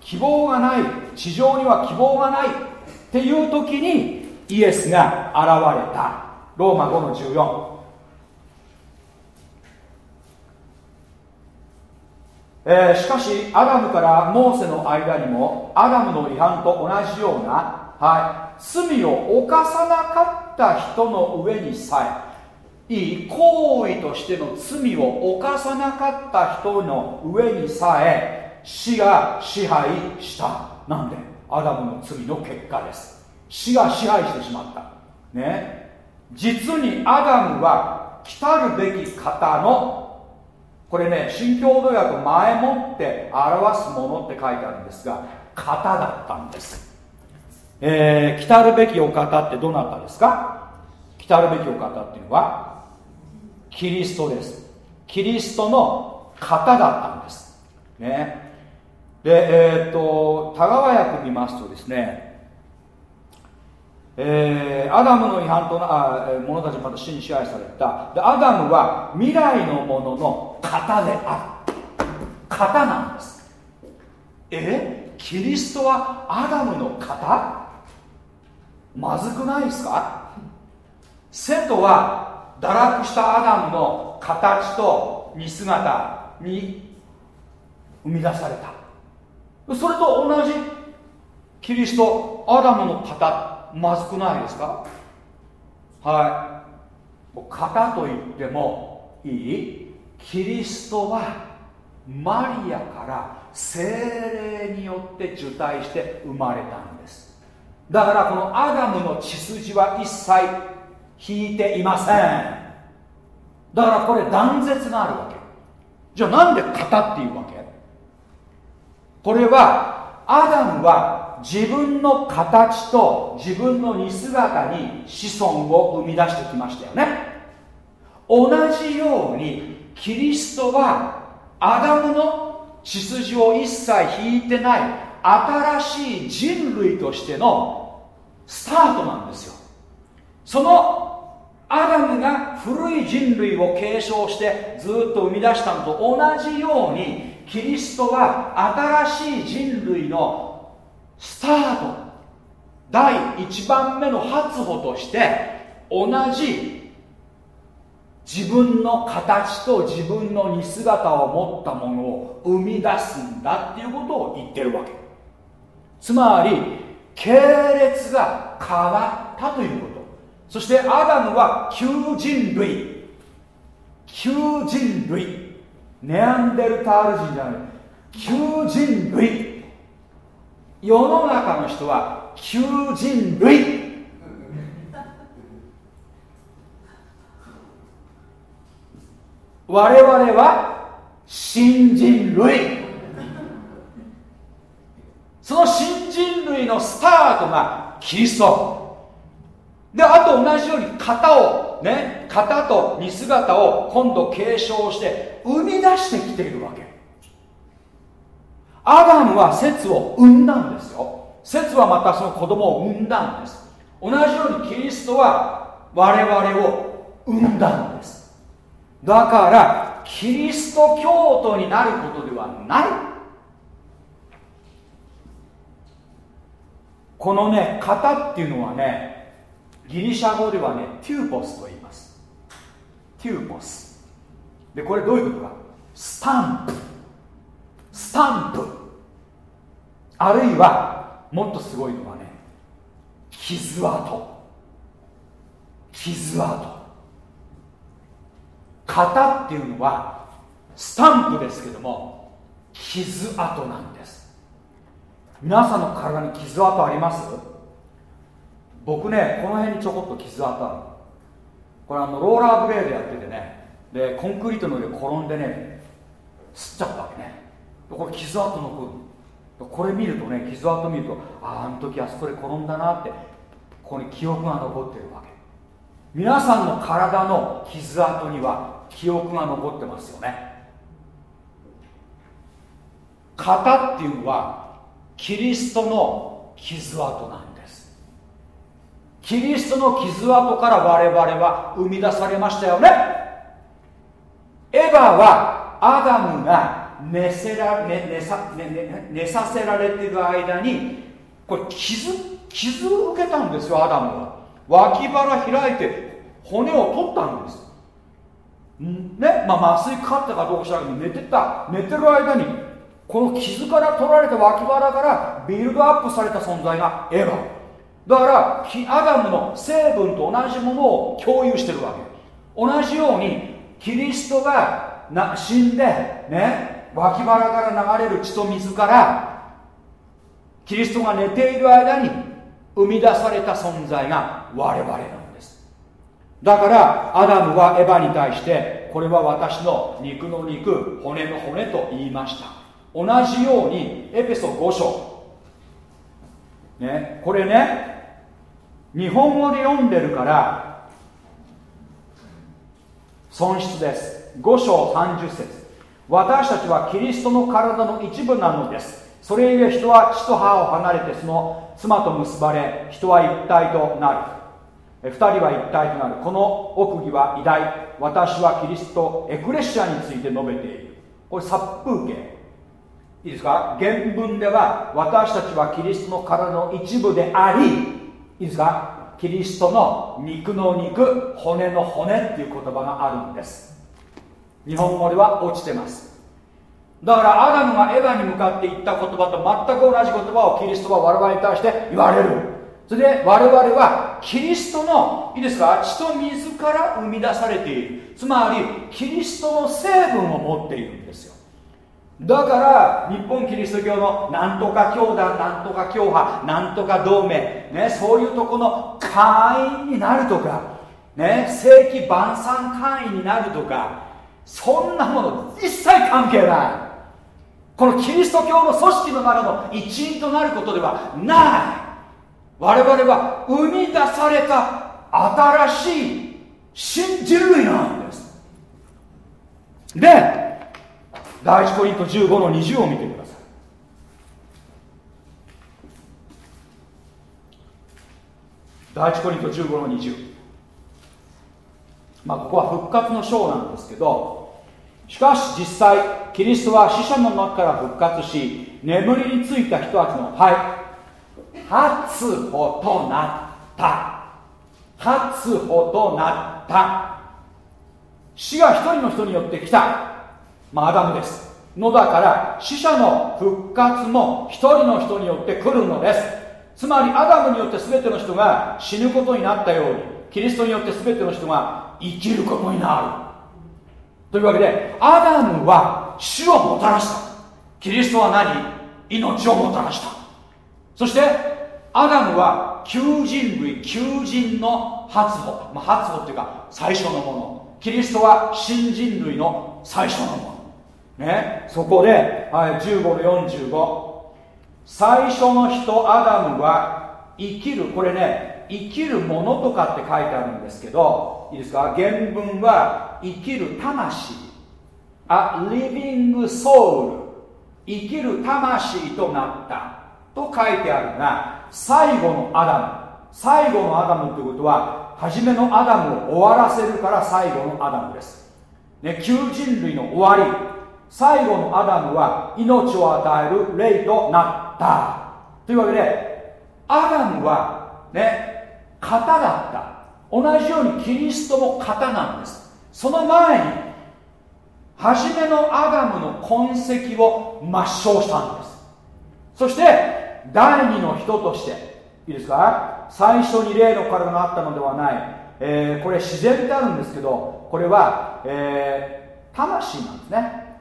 A: 希望がない地上には希望がないっていう時にイエスが現れた。ローマ5の14えー、しかしアダムからモーセの間にもアダムの違反と同じような、はい、罪を犯さなかった人の上にさえいい行為としての罪を犯さなかった人の上にさえ死が支配した。なんで？アダムの罪の結果です。死が支配してしまった。ね。実にアダムは来たるべき方のこれね新共同訳前もって表すものって書いてあるんですが型だったんです。えー、来たるべきお方ってどなたですか？来たるべきお方っていうのはキリストです。キリストの型だったんです。ね。でえー、っと田川訳見ますとですねえー、アダムの違反となあ者たちまた死に支配された。でアダムは未来のものの型である。型なんです。え？キリストはアダムの型？まずくないですか？セトは堕落したアダムの形と似姿に生み出された。それと同じキリストアダムの型。まずくないですか？はい。型といってもいい？キリストはマリアから精霊によって受胎して生まれたんです。だからこのアダムの血筋は一切引いていません。だからこれ断絶があるわけ。じゃあなんで型っていうわけ？これはアダムは自分の形と自分の似姿に子孫を生み出してきましたよね。同じようにキリストはアダムの血筋を一切引いてない新しい人類としてのスタートなんですよ。そのアダムが古い人類を継承してずっと生み出したのと同じようにキリストは新しい人類のスタート。第1番目の発歩として同じ自分の形と自分の似姿を持ったものを生み出すんだっていうことを言ってるわけ。つまり系列が変わったということ。そしてアダムは旧人類。旧人類。ネアンデルタール人じゃない。旧人類。世の中の人は旧人類。我々は新人類。その新人類のスタートがキリスト。であと同じように型をね型と似姿を今度継承して生み出してきているわけ。アダムは説を生んだんですよ。説はまたその子供を生んだんです。同じようにキリストは我々を生んだんです。だからキリスト教徒になることではない。このね型っていうのはねギリシャ語ではねテューポスと言います。テューポス。でこれどういうことか。スタンプ。スタンプ。あるいはもっとすごいのはね傷跡。傷跡。型っていうのはスタンプですけども傷跡なんです。皆さんの体に傷跡あります？僕ねこの辺にちょこっと傷跡あるこれあのローラーブレードやっててねでコンクリートの上転んでね吸っちゃったわけね。これ傷跡残るこれ見るとね傷跡見るとあああの時あそこで転んだなってここに記憶が残ってるわけ。皆さんの体の傷跡には記憶が残ってますよね。型っていうのはキリストの傷跡なんです。キリストの傷跡から我々は生み出されましたよね。エヴァはアダムが寝せら寝寝さ寝寝寝させられている間にこれ傷傷を受けたんですよアダムは。脇腹開いて骨を取ったんです。ね？まあ麻酔かかったかどうか知らないけど寝てた。寝てる間にこの傷から取られた脇腹からビルドアップされた存在がエヴァ。だからアダムの成分と同じものを共有してるわけ。同じようにキリストがな死んでね？脇腹から流れる血と水からキリストが寝ている間に生み出された存在が我々なんです。だからアダムはエヴァに対してこれは私の肉の肉骨の骨と言いました。同じようにエペソ5章。ねこれね日本語で読んでるから損失です。5章30節。私たちはキリストの体の一部なのです。それゆえ人は血と歯を離れてその妻と結ばれ人は一体となる。2人は一体となる。この奥義は偉大。私はキリストエクレシアについて述べている。これ殺風景。いいですか？原文では私たちはキリストの体の一部でありいいですか？キリストの肉の肉骨の骨っていう言葉があるんです。日本語では落ちてます。だからアダムがエヴァに向かって言った言葉と全く同じ言葉をキリストは我々に対して言われる。それで我々はキリストのいいですか？血と水から生み出されている。つまりキリストの成分を持っているんですよ。だから日本キリスト教のなんとか教団なんとか教派なんとか同盟、ね、そういうとこの会員になるとか、ね、正規晩餐会員になるとかそんなもの一切関係ない。このキリスト教の組織の中の一員となることではない。我々は生み出された新しい新人類なんです。で第一コリント15の20を見てください。第一コリント15の20まあここは復活の章なんですけどしかし実際キリストは死者の中から復活し眠りについた人たちのはい初歩となった。初歩となった。死が一人の人によって来た。まあ、アダムです。のだから死者の復活も一人の人によって来るのです。つまりアダムによって全ての人が死ぬことになったようにキリストによって全ての人が生きることになる。というわけでアダムは死をもたらした。キリストは何？命をもたらした。そしてアダムは旧人類旧人の初歩、まあ、初歩っていうか最初のもの。キリストは新人類の最初のもの。ね、そこで、はい、15の45最初の人アダムは生きる。これね生きるものとかって書いてあるんですけどいいですか？原文は生きる魂。A living soul 生きる魂となった。と書いてあるが最後のアダム。最後のアダムということは初めのアダムを終わらせるから最後のアダムです、ね、旧人類の終わり。最後のアダムは命を与える霊となった。というわけでアダムはね型だった。同じようにキリストも型なんです。その前に初めのアダムの痕跡を抹消したんです。そして第二の人としていいですか？最初に霊の体があったのではない、えー、これ自然ってあるんですけどこれは、えー、魂なんですね。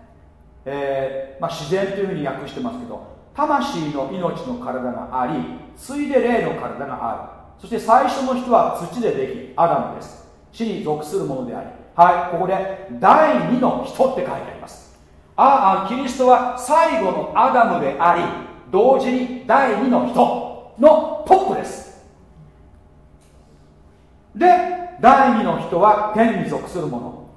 A: えー、まあ、自然というふうに訳してますけど魂の命の体がありついで霊の体がある。そして最初の人は土でできアダムです。死に属するものであり。はいここで第二の人って書いてあります。ああキリストは最後のアダムであり同時に第二の人のトップです。で第二の人は天に属するもの。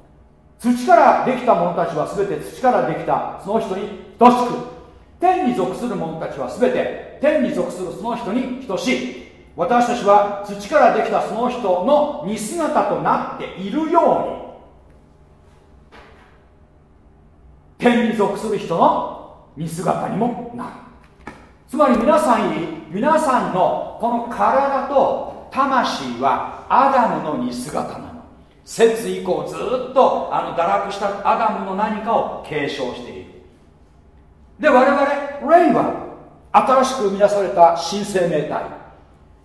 A: 土からできた者たちは全て土からできたその人に等しく。天に属する者たちは全て天に属するその人に等しい。私たちは土からできたその人の似姿となっているように天に属する人の似姿にもなる。つまり皆さんに皆さんのこの体と魂はアダムの似姿なの節以降ずっとあの堕落したアダムの何かを継承している。で我々霊は新しく生み出された新生命体。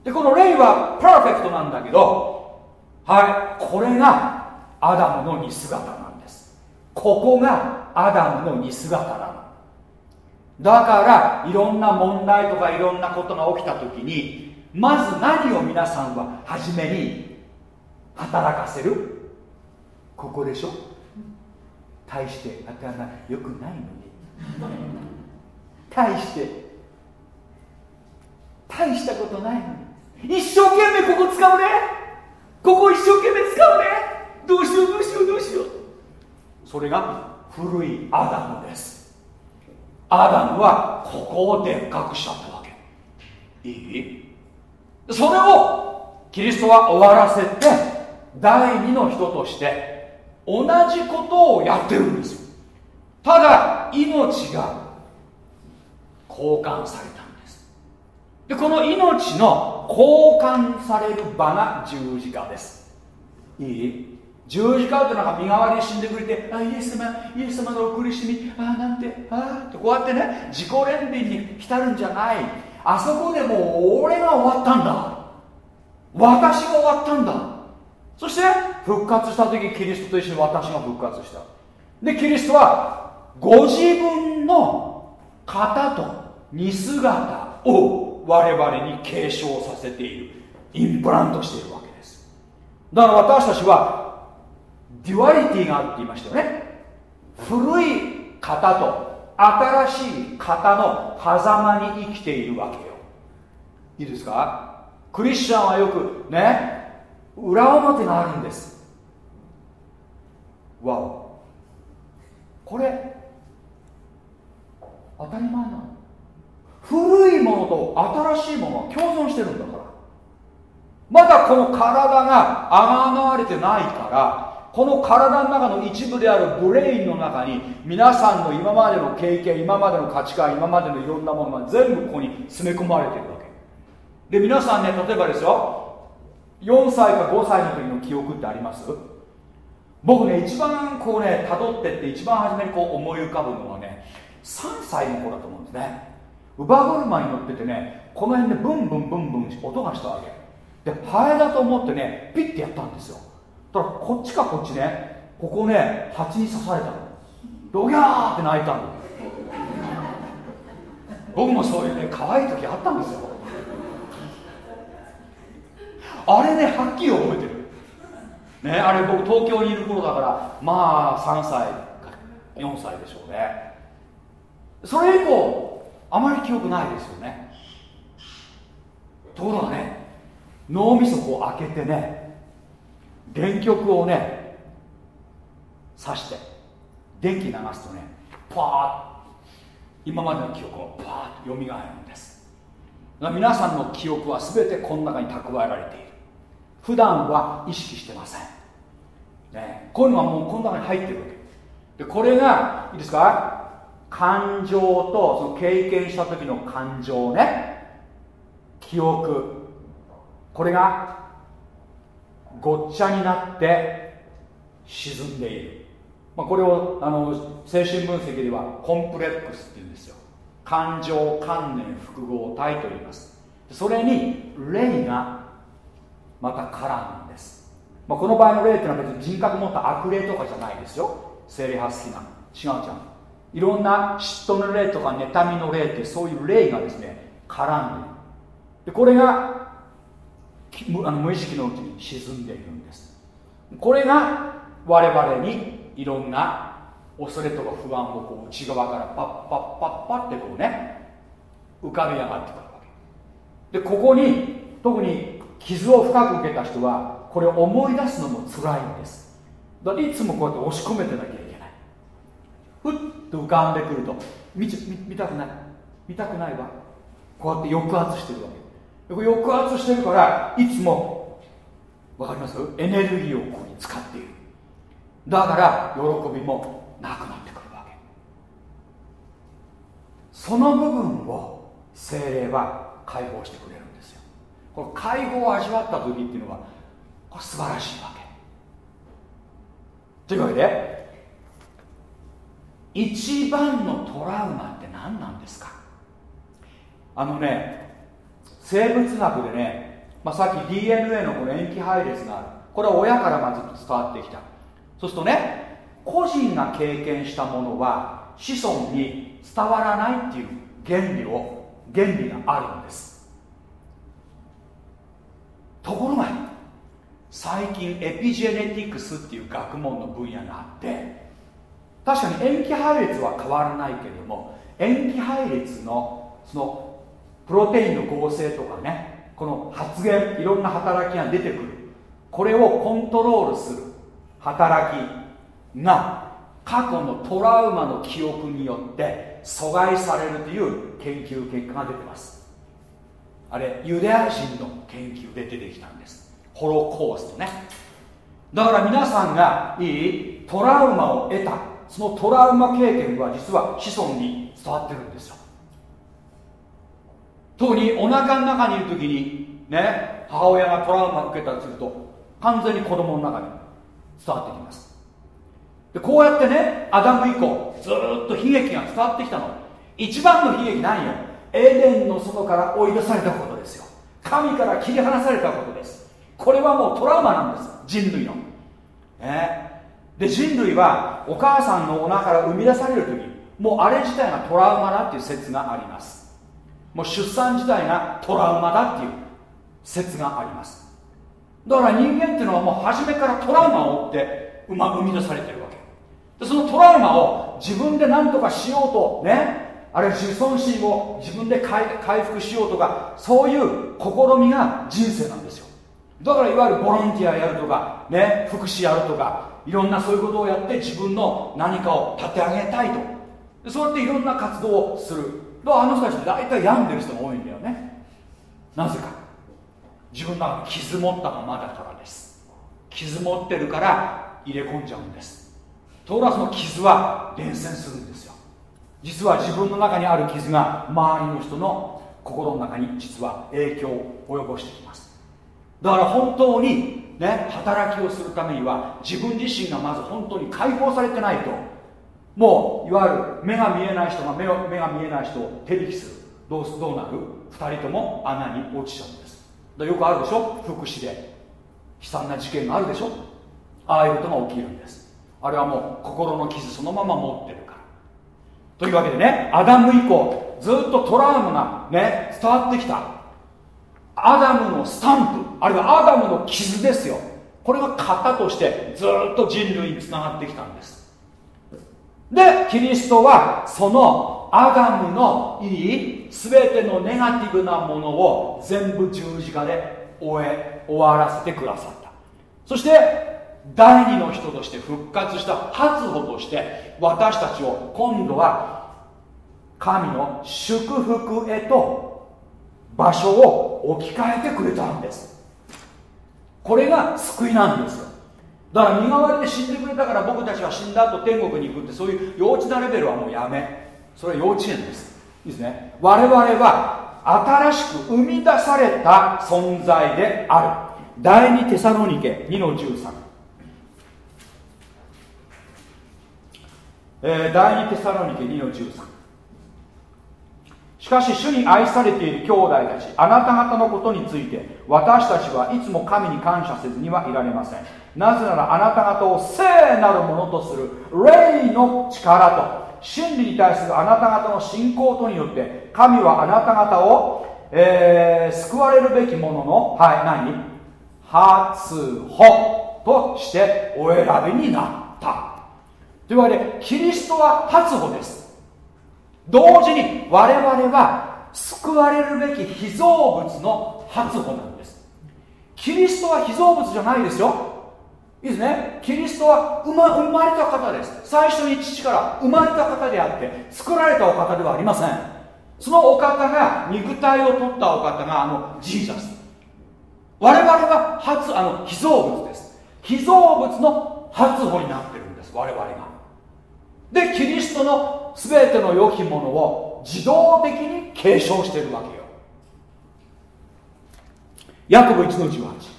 A: でこの霊はパーフェクトなんだけどはいこれがアダムの似姿なんです。ここがアダムの似姿なの。だからいろんな問題とかいろんなことが起きた時にまず何を皆さんは初めに働かせる？ここでしょ。大して頭良くないのに大して。大したことないのに。一生懸命ここ使うね。ここ一生懸命使うね。どうしようどうしようどうしよう。それが古いアダムです。アダムはここをでっかくしちゃったわけ。いい？それをキリストは終わらせて第二の人として同じことをやってるんですよ。ただ命が交換された。でこの命の交換される場が十字架です。いい？十字架っていうのが身代わりに死んでくれてあイエス様イエス様のお苦しみああなんてああってこうやってね自己憐憫に浸るんじゃない。あそこでもう俺が終わったんだ。私が終わったんだ。そして復活した時キリストと一緒に私が復活した。でキリストはご自分の型と似姿を我々に継承させている。インプラントしているわけです。だから私たちは duality があって言いましたよね。古い型と新しい型の狭間に生きているわけよ。いいですか？クリスチャンはよくね裏表があるんです。わお。これ当たり前なの。古いものと新しいものは共存してるんだから。まだこの体があがわれてないからこの体の中の一部であるブレインの中に皆さんの今までの経験今までの価値観今までのいろんなものが全部ここに詰め込まれてるわけ。で皆さんね例えばですよ4歳か5歳の時の記憶ってあります？僕ね一番こうね辿ってって一番初めにこう思い浮かぶのはね3歳の子だと思うんですね。乳母車に乗っててねこの辺でブンブンブンブン音がしたわけ。でハエだと思ってねピッてやったんですよ。だからこっちかこっちねここね蜂に刺されたの。ドギャーって泣いたの。僕もそういうね可愛い時あったんですよ。あれねはっきり覚えてる。ねあれ僕東京にいる頃だからまあ3歳か4歳でしょうね。それ以降あまり記憶ないですよね。ところがね脳みそを開けてね電極をね刺して電気流すとねパーッ今までの記憶がパーッと蘇るんです。皆さんの記憶は全てこの中に蓄えられている。普段は意識してません、ね、こういうのはもうこの中に入ってるわけ。でこれがいいですか？感情とその経験した時の感情ね。記憶。これがごっちゃになって沈んでいる、まあ、これをあの精神分析ではコンプレックスっていうんですよ。感情観念複合体と言います。それに霊がまた絡むんです、まあ、この場合の霊っていうのは別に人格持った悪霊とかじゃないですよ。精霊派好きな違うじゃん。いろんな嫉妬の霊とか妬みの霊ってそういう霊がですね絡んでいる。でこれがあの無意識のうちに沈んでいるんです。これが我々にいろんな恐れとか不安をこう内側からパッパッパッパッってこうね浮かび上がってくるわけ。でここに特に傷を深く受けた人はこれを思い出すのも辛いんです。だっていつもこうやって押し込めてなきゃ浮かんでくると。見たくない。見たくないわ。こうやって抑圧してるわけ。抑圧してるからいつもわかります？エネルギーをここに使っている。だから喜びもなくなってくるわけ。その部分を精霊は解放してくれるんですよ。この解放を味わった時っていうのはこれ素晴らしいわけ。というわけで一番のトラウマって何なんですか？あのね生物学でね、まあ、さっき DNA のこの塩基配列がある。これは親からまず伝わってきた。そうするとね個人が経験したものは子孫に伝わらないっていう原理を原理があるんです。ところが最近エピジェネティクスっていう学問の分野があって確かに塩基配列は変わらないけども塩基配列のそのプロテインの合成とかねこの発現いろんな働きが出てくる。これをコントロールする働きが過去のトラウマの記憶によって阻害されるという研究結果が出てます。あれユダヤ人の研究で出てきたんです。ホロコーストね。だから皆さんがいいトラウマを得た。そのトラウマ経験は実は子孫に伝わってるんですよ。特にお腹の中にいる時にね母親がトラウマを受けたりすると完全に子供の中に伝わってきます。でこうやってねアダム以降ずっと悲劇が伝わってきたの。一番の悲劇何よ。エデンの外から追い出されたことですよ。神から切り離されたことです。これはもうトラウマなんです。人類の、ね、で人類はお母さんのお腹から生み出される時もうあれ自体がトラウマだっていう説があります。もう出産自体がトラウマだっていう説があります。だから人間っていうのはもう初めからトラウマを負って生み出されてるわけ。でそのトラウマを自分で何とかしようとねあるいは自尊心を自分で回復しようとかそういう試みが人生なんですよ。だからいわゆるボランティアやるとかね福祉やるとかいろんなそういうことをやって自分の何かを立て上げたいと。そうやっていろんな活動をする。だからあの人たち大体病んでる人が多いんだよね。なぜか。自分が傷持ったままだからです。傷持ってるから入れ込んじゃうんです。ところがその傷は伝染するんですよ。実は自分の中にある傷が周りの人の心の中に実は影響を及ぼしてきます。だから本当にね働きをするためには自分自身がまず本当に解放されてないと。もういわゆる目が見えない人が目を目が見えない人を手引きする。どうどうなる？2人とも穴に落ちちゃうんです。よくあるでしょ？福祉で。悲惨な事件があるでしょ？ああいうことが起きるんです。あれはもう心の傷そのまま持ってるから。というわけでねアダム以降ずっとトラウマがね伝わってきた。アダムのスタンプあるいはアダムの傷ですよ。これが型としてずっと人類につながってきたんです。でキリストはそのアダムのいい全てのネガティブなものを全部十字架で終え終わらせてくださった。そして第二の人として復活した初歩として私たちを今度は神の祝福へと場所を置き換えてくれたんです。これが救いなんですよ。だから身代わりで死んでくれたから僕たちは死んだ後天国に行くってそういう幼稚なレベルはもうやめ。それは幼稚園です。いいですね。我々は新しく生み出された存在である。第二テサロニケ2の13えー、第二テサロニケ2の13しかし主に愛されている兄弟たちあなた方のことについて私たちはいつも神に感謝せずにはいられません。なぜならあなた方を聖なるものとする霊の力と真理に対するあなた方の信仰とによって神はあなた方を、えー、救われるべきもののはい何？初歩としてお選びになった。というわけでキリストは初歩です。同時に我々は救われるべき被造物の初歩なんです。キリストは被造物じゃないですよ。いいですね。キリストは生ま生まれた方です。最初に父から生まれた方であって作られたお方ではありません。そのお方が肉体を取ったお方があのジーザス。我々は初あの被造物です。被造物の初歩になってるんです。我々が。でキリストの全ての良きものを自動的に継承しているわけよ。ヤコブ1の18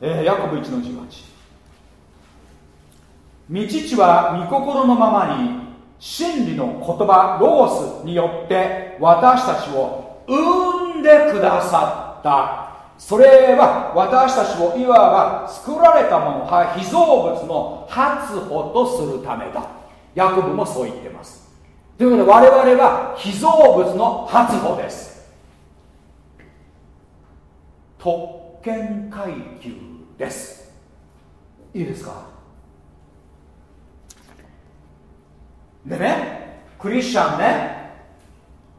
A: えー、ヤコブ1の18道父は御心のままに真理の言葉ロースによって私たちを生んでくださった。それは私たちをいわば作られたものは被造物の発歩とするためだ。ヤコブもそう言ってます。ということで我々は被造物の発歩です。特権階級です。いいですか？でねクリスチャンね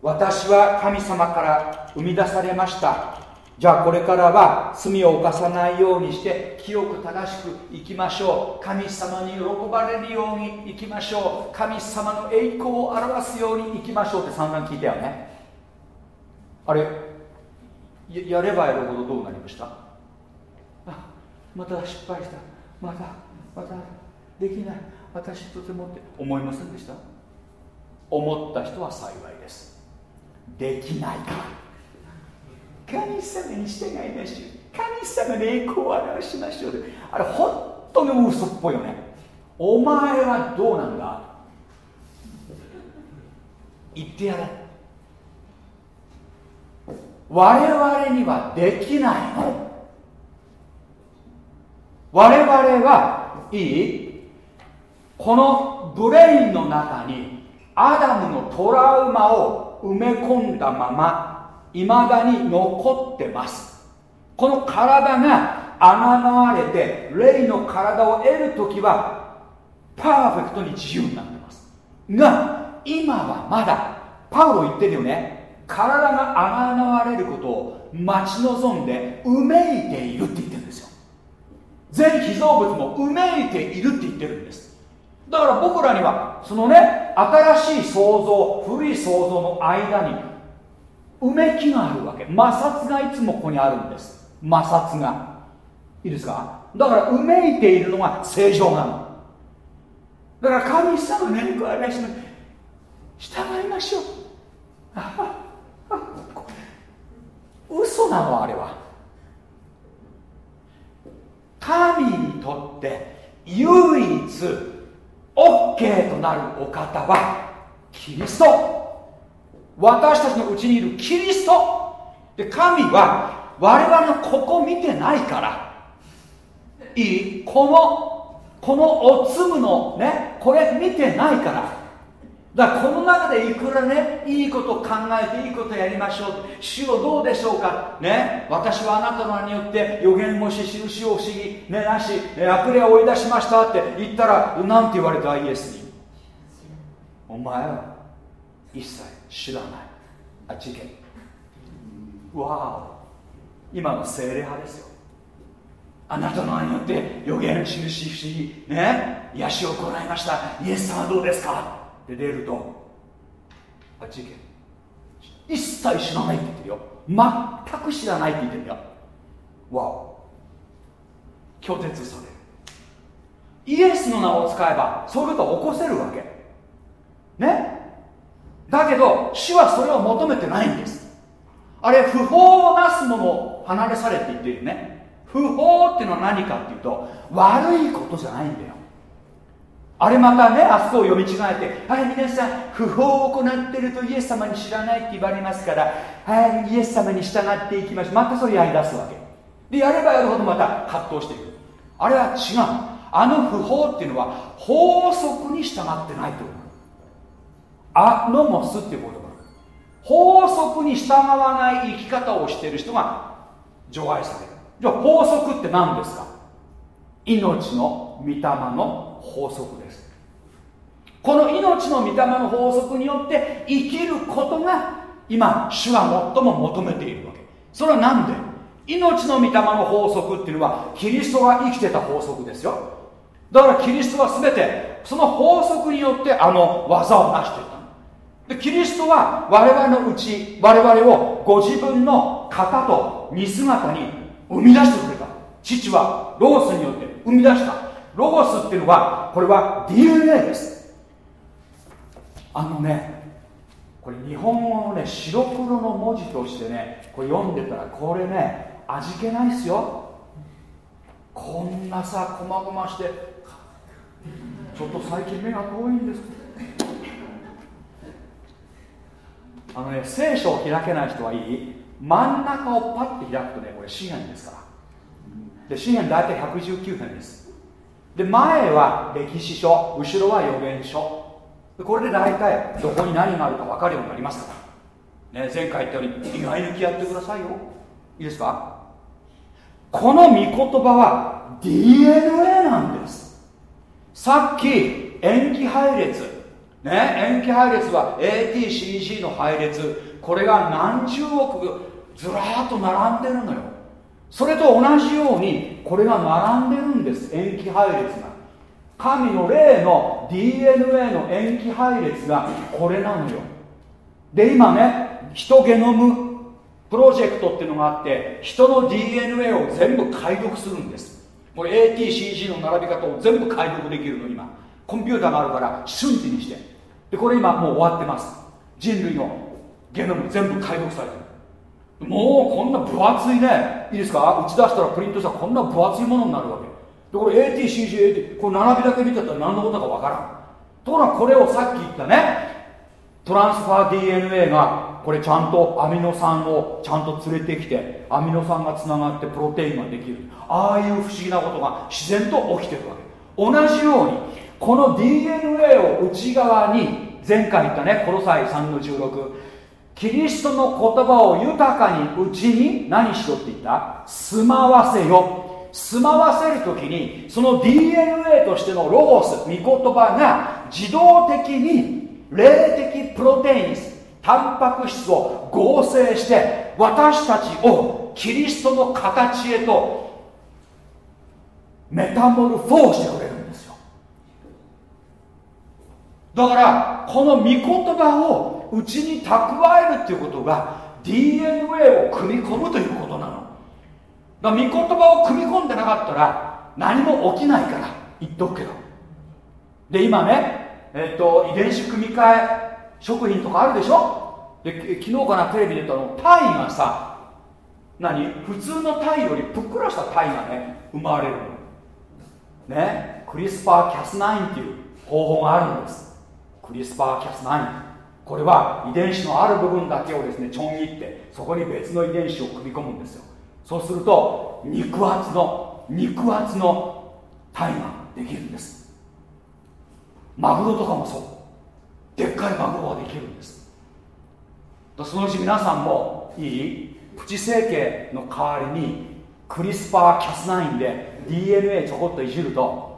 A: 私は神様から生み出されました。じゃあこれからは罪を犯さないようにして清く正しく生きましょう。神様に喜ばれるように生きましょう。神様の栄光を表すように生きましょう。って散々聞いたよね。あれやればやるほどどうなりました？あまた失敗した。またまたできない。私とてもって。思いませんでした？思った人は幸いです。できないから。神様に従いましょう。神様の栄光を表しましょう。あれ本当に嘘っぽいよね。お前はどうなんだ。言ってやれ。我々にはできないの。我々はいい。このブレインの中にアダムのトラウマを埋め込んだままいまだに残ってます。この体が穴がわれて霊の体を得る時はパーフェクトに自由になってます。が今はまだパウロ言ってるよね。体が穴がわれることを待ち望んでうめいているって言ってるんですよ。全被造物もうめいているって言ってるんです。だから僕らにはそのね新しい創造古い創造の間にうめきがあるわけ。摩擦がいつもここにあるんです。摩擦が。いいですか？だからうめいているのが正常なの。だから神様ねこれ従いましょう。嘘なのあれは。神にとって唯一 OK となるお方はキリスト。私たちのうちにいるキリスト。で神は我々のここ見てないから。いい？このこのお粒のねこれ見てないから。だからこの中でいくらねいいこと考えていいことやりましょう。主をどうでしょうか？ね私はあなたの名によって予言もし印を不思議ねなし悪霊を追い出しましたって言ったらなんて言われた？イエスに。お前は一切。知らない。あ事件。わお。今の精霊派ですよ。あなたの名によって予言印不思議。ね？癒しを行いました。イエス様はどうですか？で出るとあ事件。一切知らないって言ってるよ。全く知らないって言ってるよ。わお。拒絶される。イエスの名を使えばそういうことを起こせるわけ。ね？だけど主はそれを求めてないんです。あれ不法をなすものを離れされって言ってるね。不法っていうのは何かっていうと悪いことじゃないんだよ。あれまたねあそこを読み違えてはい皆さん不法を行ってるとイエス様に知らないって言われますからはいイエス様に従っていきましょう。またそれやり出すわけ。でやればやるほどまた葛藤していくあれは違う。あの不法っていうのは法則に従ってないってこと。アノモスっていう言葉。法則に従わない生き方をしている人が除外される。じゃあ法則って何ですか？命の御霊の法則です。この命の御霊の法則によって生きることが今主が最も求めているわけ。それは何で？命の御霊の法則っていうのはキリストが生きてた法則ですよ。だからキリストは全てその法則によってあの技を成していた。でキリストは我々のうち我々をご自分の型と似姿に生み出してくれた。父はロゴスによって生み出した。ロゴスっていうのはこれは DNA です。あのねこれ日本語のね白黒の文字としてねこれ読んでたらこれね味気ないっすよ。こんなさこまごまして。ちょっと最近目が遠いんですけど。あのね聖書を開けない人はいい。真ん中をパッて開くとねこれ詩篇ですから。で詩篇大体119編です。で前は歴史書後ろは預言書。これで大体どこに何があるか分かるようになりますから、ね、前回言ったように意外抜きやってくださいよ。いいですか？この御言葉は DNA なんです。さっき塩基配列ね塩基配列は ATCG の配列。これが何十億ずらーっと並んでるのよ。それと同じようにこれが並んでるんです塩基配列が。神の霊の DNA の塩基配列がこれなのよ。で今ねヒトゲノムプロジェクトっていうのがあって人の DNA を全部解読するんです。これ ATCG の並び方を全部解読できるの今。コンピューターがあるから瞬時にして。でこれ今もう終わってます。人類のゲノム全部解読されてる。もうこんな分厚いね。いいですか？打ち出したらプリントしたらこんな分厚いものになるわけ。でこれ ATCGAT これ並びだけ見てたら何のことかわからん。ところがこれをさっき言ったね。トランスファー DNA がこれちゃんとアミノ酸をちゃんと連れてきてアミノ酸がつながってプロテインができる。ああいう不思議なことが自然と起きてるわけ。同じようにこの DNA を内側に前回言ったねコロサイ3の16キリストの言葉を豊かにうちに何しろって言った？住まわせよ。住まわせる時にその DNA としてのロゴス御言葉が自動的に霊的プロテインタンパク質を合成して私たちをキリストの形へとメタモルフォーしてくれるんですよだからこの御言葉をうちに蓄えるっていうことが DNA を組み込むということなの。だから御言葉を組み込んでなかったら何も起きないから言っとくけど。で今ねえっ、と遺伝子組み換え食品とかあるでしょ？で昨日からテレビで言ったのタイがさ何？普通のタイよりぷっくらしたタイがね生まれるの。ね？クリスパー・キャスナインっていう方法があるんです。クリスパー・キャスナイン。これは遺伝子のある部分だけをですねちょん切ってそこに別の遺伝子を組み込むんですよ。そうすると肉厚の肉厚のタイができるんです。マグロとかもそう。でっかいマグロができるんです。そのうち皆さんもいい？プチ整形の代わりにクリスパー・キャスナインで DNA ちょこっといじると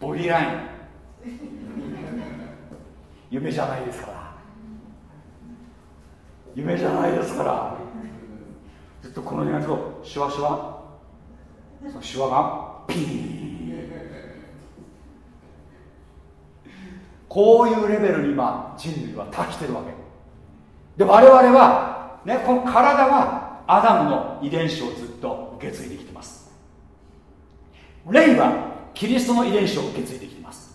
A: ボディライン。夢じゃないですから。夢じゃないですから。ずっとこの辺がとシュワシュワ。そのシワがピーン。こういうレベルに今人類は達してるわけ。で我々は、ね、この体はアダムの遺伝子をずっと受け継いできてます。霊はキリストの遺伝子を受け継いできます。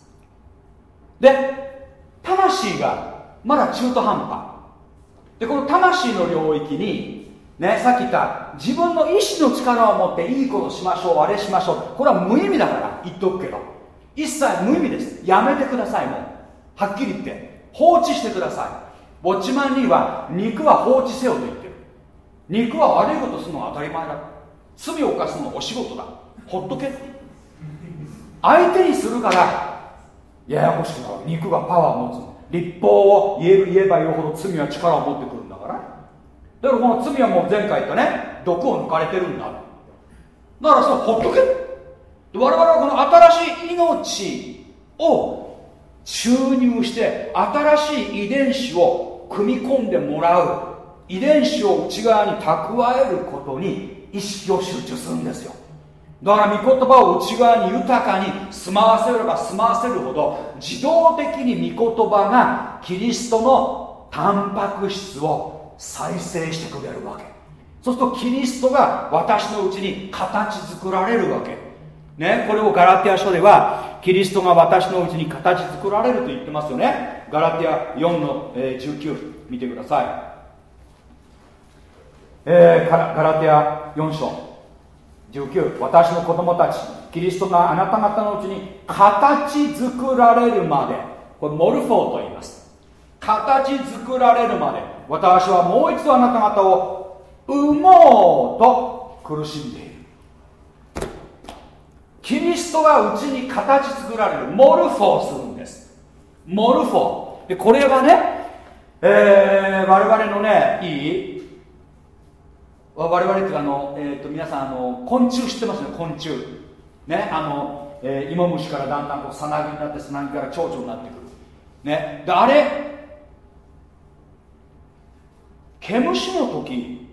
A: で魂がまだ中途半端。でこの魂の領域にねさっき言った自分の意志の力を持っていいことしましょうあれしましょう。これは無意味だから言っとくけど。一切無意味です。やめてくださいもう。はっきり言って。放置してください。ウォッチマンには肉は放置せよと言ってる。肉は悪いことするのは当たり前だ。罪を犯すのはお仕事だ。ほっとけ相手にするからややこしくなる。肉がパワーを持つ。立法を言える言えば言うほど罪は力を持ってくるんだから。だからこの罪はもう前回言ったね毒を抜かれてるんだだからそれほっとけ。我々はこの新しい命を注入して新しい遺伝子を組み込んでもらう。遺伝子を内側に蓄えることに意識を集中するんですよ。だから御言葉を内側に豊かに住まわせれば住まわせるほど自動的に御言葉がキリストのタンパク質を再生してくれるわけ。そうするとキリストが私のうちに形作られるわけ。ねこれをガラティア書ではキリストが私のうちに形作られると言ってますよね。ガラティア4の、えー、19見てください、えー、ガラテヤ4章。19私の子供たちキリストがあなた方のうちに形作られるまで。これ μορφόω と言います。形作られるまで。私はもう一度あなた方を産もうと苦しんでいる。キリストがうちに形作られる。μορφόω するんです。μορφόω。でこれはね、えー、我々のねいい我々っていうかあの、えーと、皆さんあの昆虫知ってますね？昆虫。ね？あの、えー、芋虫からだんだんこうさなぎになってさなぎから蝶々になってくる。ね？であれ？毛虫の時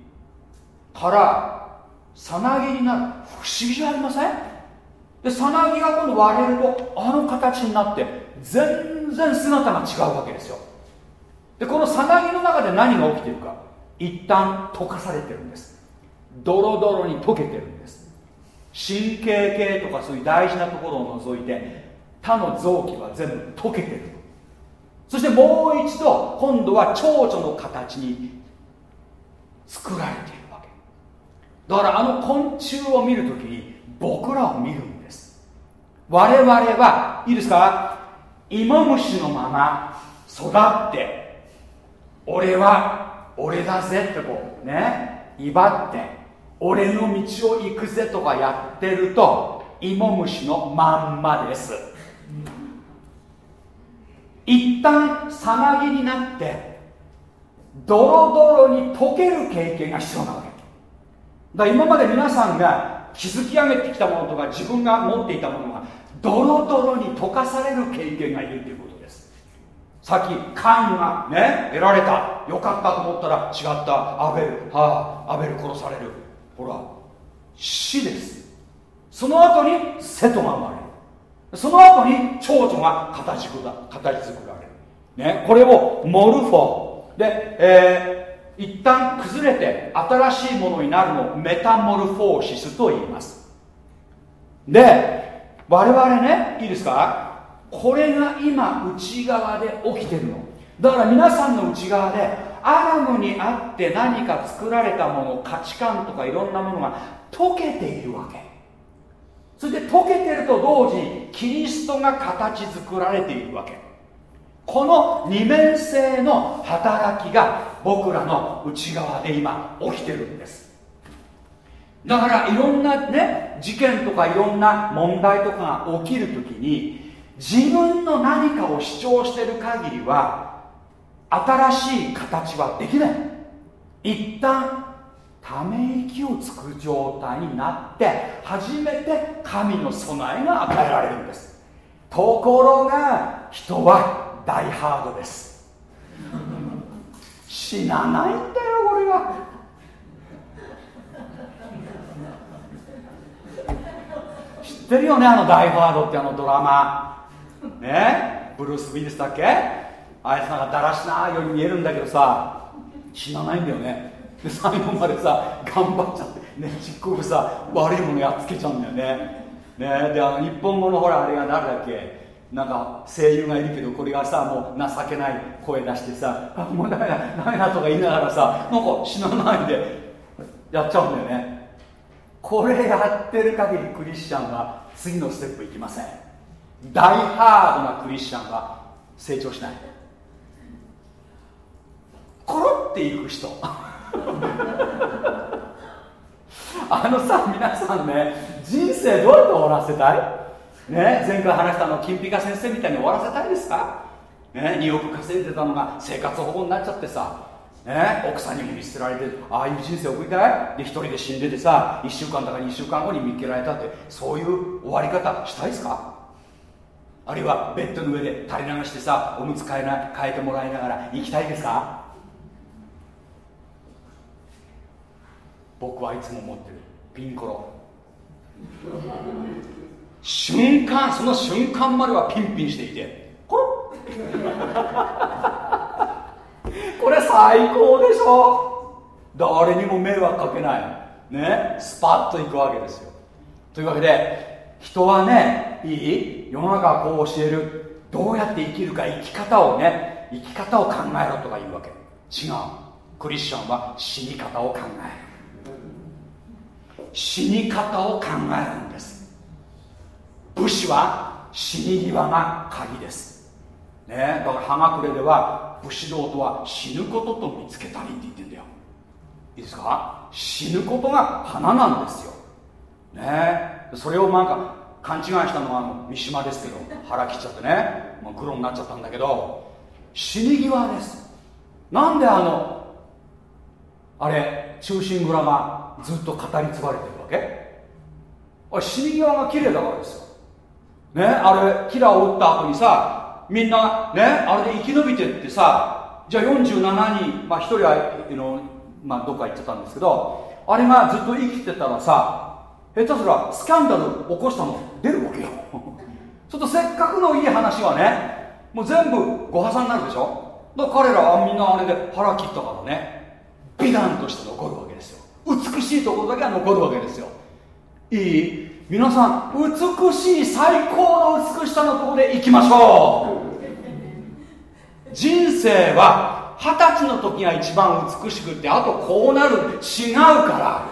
A: からさなぎになる。不思議じゃありません？でさなぎが今度割れるとあの形になって全然姿が違うわけですよ。でこのさなぎの中で何が起きてるか一旦溶かされてるんです。ドロドロに溶けてるんです。神経系とかそういう大事なところを除いて他の臓器は全部溶けてるそしてもう一度今度は蝶々の形に作られているわけ。だからあの昆虫を見るときに僕らを見るんです。我々はいいですか？芋虫のまま育って俺は俺だぜってこうね威張って俺の道を行くぜとかやってると芋虫のまんまです。一旦さなぎになってドロドロに溶ける経験が必要なわけ。だから今まで皆さんが築き上げてきたものとか自分が持っていたものがドロドロに溶かされる経験がいるということです。さっきカンがね得られた。よかったと思ったら違った。アベルはあアベル殺される。ほら死です。その後に瀬戸が生まれる。その後に蝶々が形作られる、ね、これをモルフォー。で、えー、一旦崩れて新しいものになるのをメタモルフォーシスと言います。で我々ねいいですか？これが今内側で起きてるの。だから皆さんの内側でアダムにあって何か作られたもの価値観とかいろんなものが溶けているわけ。それで溶けてると同時にキリストが形作られているわけ。この二面性の働きが僕らの内側で今起きてるんです。だからいろんなね事件とかいろんな問題とかが起きるときに自分の何かを主張してる限りは新しい形はできない。一旦ため息をつく状態になって初めて神の備えが与えられるんです。ところが人は大ハードです。死なないんだよこれは。知ってるよねあの「ダイ・ハード」ってあのドラマ。ね？ブルース・ウィリスだっけ？あいつなんかだらしなように見えるんだけどさ死なないんだよね。で最後までさ頑張っちゃってねちっこくさ悪いものやっつけちゃうんだよね。ねであの日本語のほらあれが誰だっけ？なんか声優がいるけどこれがさもう情けない声出してさあもうダメだダメだとか言いながらさなんか死なないでやっちゃうんだよね。これやってる限りクリスチャンは次のステップいきません。大ハードなクリスチャンは成長しない。っていく人。あのさ皆さんね人生どうやって終わらせたい？ね前回話したの金ピカ先生みたいに終わらせたいですか？ね2億稼いでたのが生活保護になっちゃってさ。ね、奥さんにも見捨てられてああいう人生送りたい？で一人で死んでてさ1週間だから2週間後に見つけられたってそういう終わり方したいですか？あるいはベッドの上で垂れ流してさおむつ替えな変えてもらいながら行きたいですか？僕はいつも思ってる。ピンコロ。瞬間その瞬間まではピンピンしていて。コロ これ最高でしょ。誰にも迷惑かけない。ね。スパッといくわけですよ。というわけで人はねいい？世の中はこう教える。どうやって生きるか生き方をね生き方を考えろとか言うわけ。違う。クリスチャンは死に方を考える。死に方を考えるんです。武士は死に際が鍵です。ねだから葉隠れでは武士道とは死ぬことと見つけたりって言ってんだよ。いいですか？死ぬことが花なんですよ。ねそれをなんか勘違いしたのはあの三島ですけど腹切っちゃってね、まあ、黒になっちゃったんだけど死に際です。なんであのあれ忠臣蔵がずっと語り継がれてるわけ？あれ死に際が綺麗だからですよ。ねあれキラを撃った後にさみんなねあれで生き延びてってさじゃあ47人まあ1人はの、まあ、どっか行ってたんですけどあれがずっと生きてたらさ下手すらスキャンダル起こしたの出るわけよ。ちょっとせっかくのいい話はねもう全部ご破産になるでしょ？だから彼らはみんなあれで腹切ったからね美談として残るわけ。美しいところだけは残るわけですよ。いい。皆さん美しい最高の美しさのところでいきましょう。人生は二十歳の時が一番美しくってあとこうなる違うから。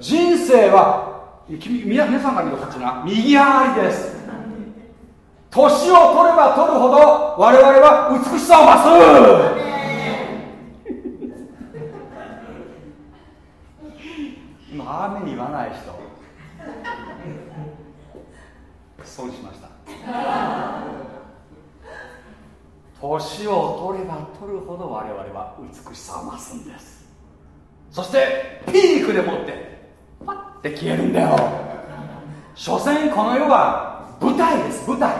A: 人生は皆さんが見るこちな。右上がりです。年を取れば取るほど我々は美しさを増す。雨に言わない人。損しました。年を取れば取るほど我々は美しさを増すんです。そしてピークでもってパッて消えるんだよ。所詮この世は舞台です舞台。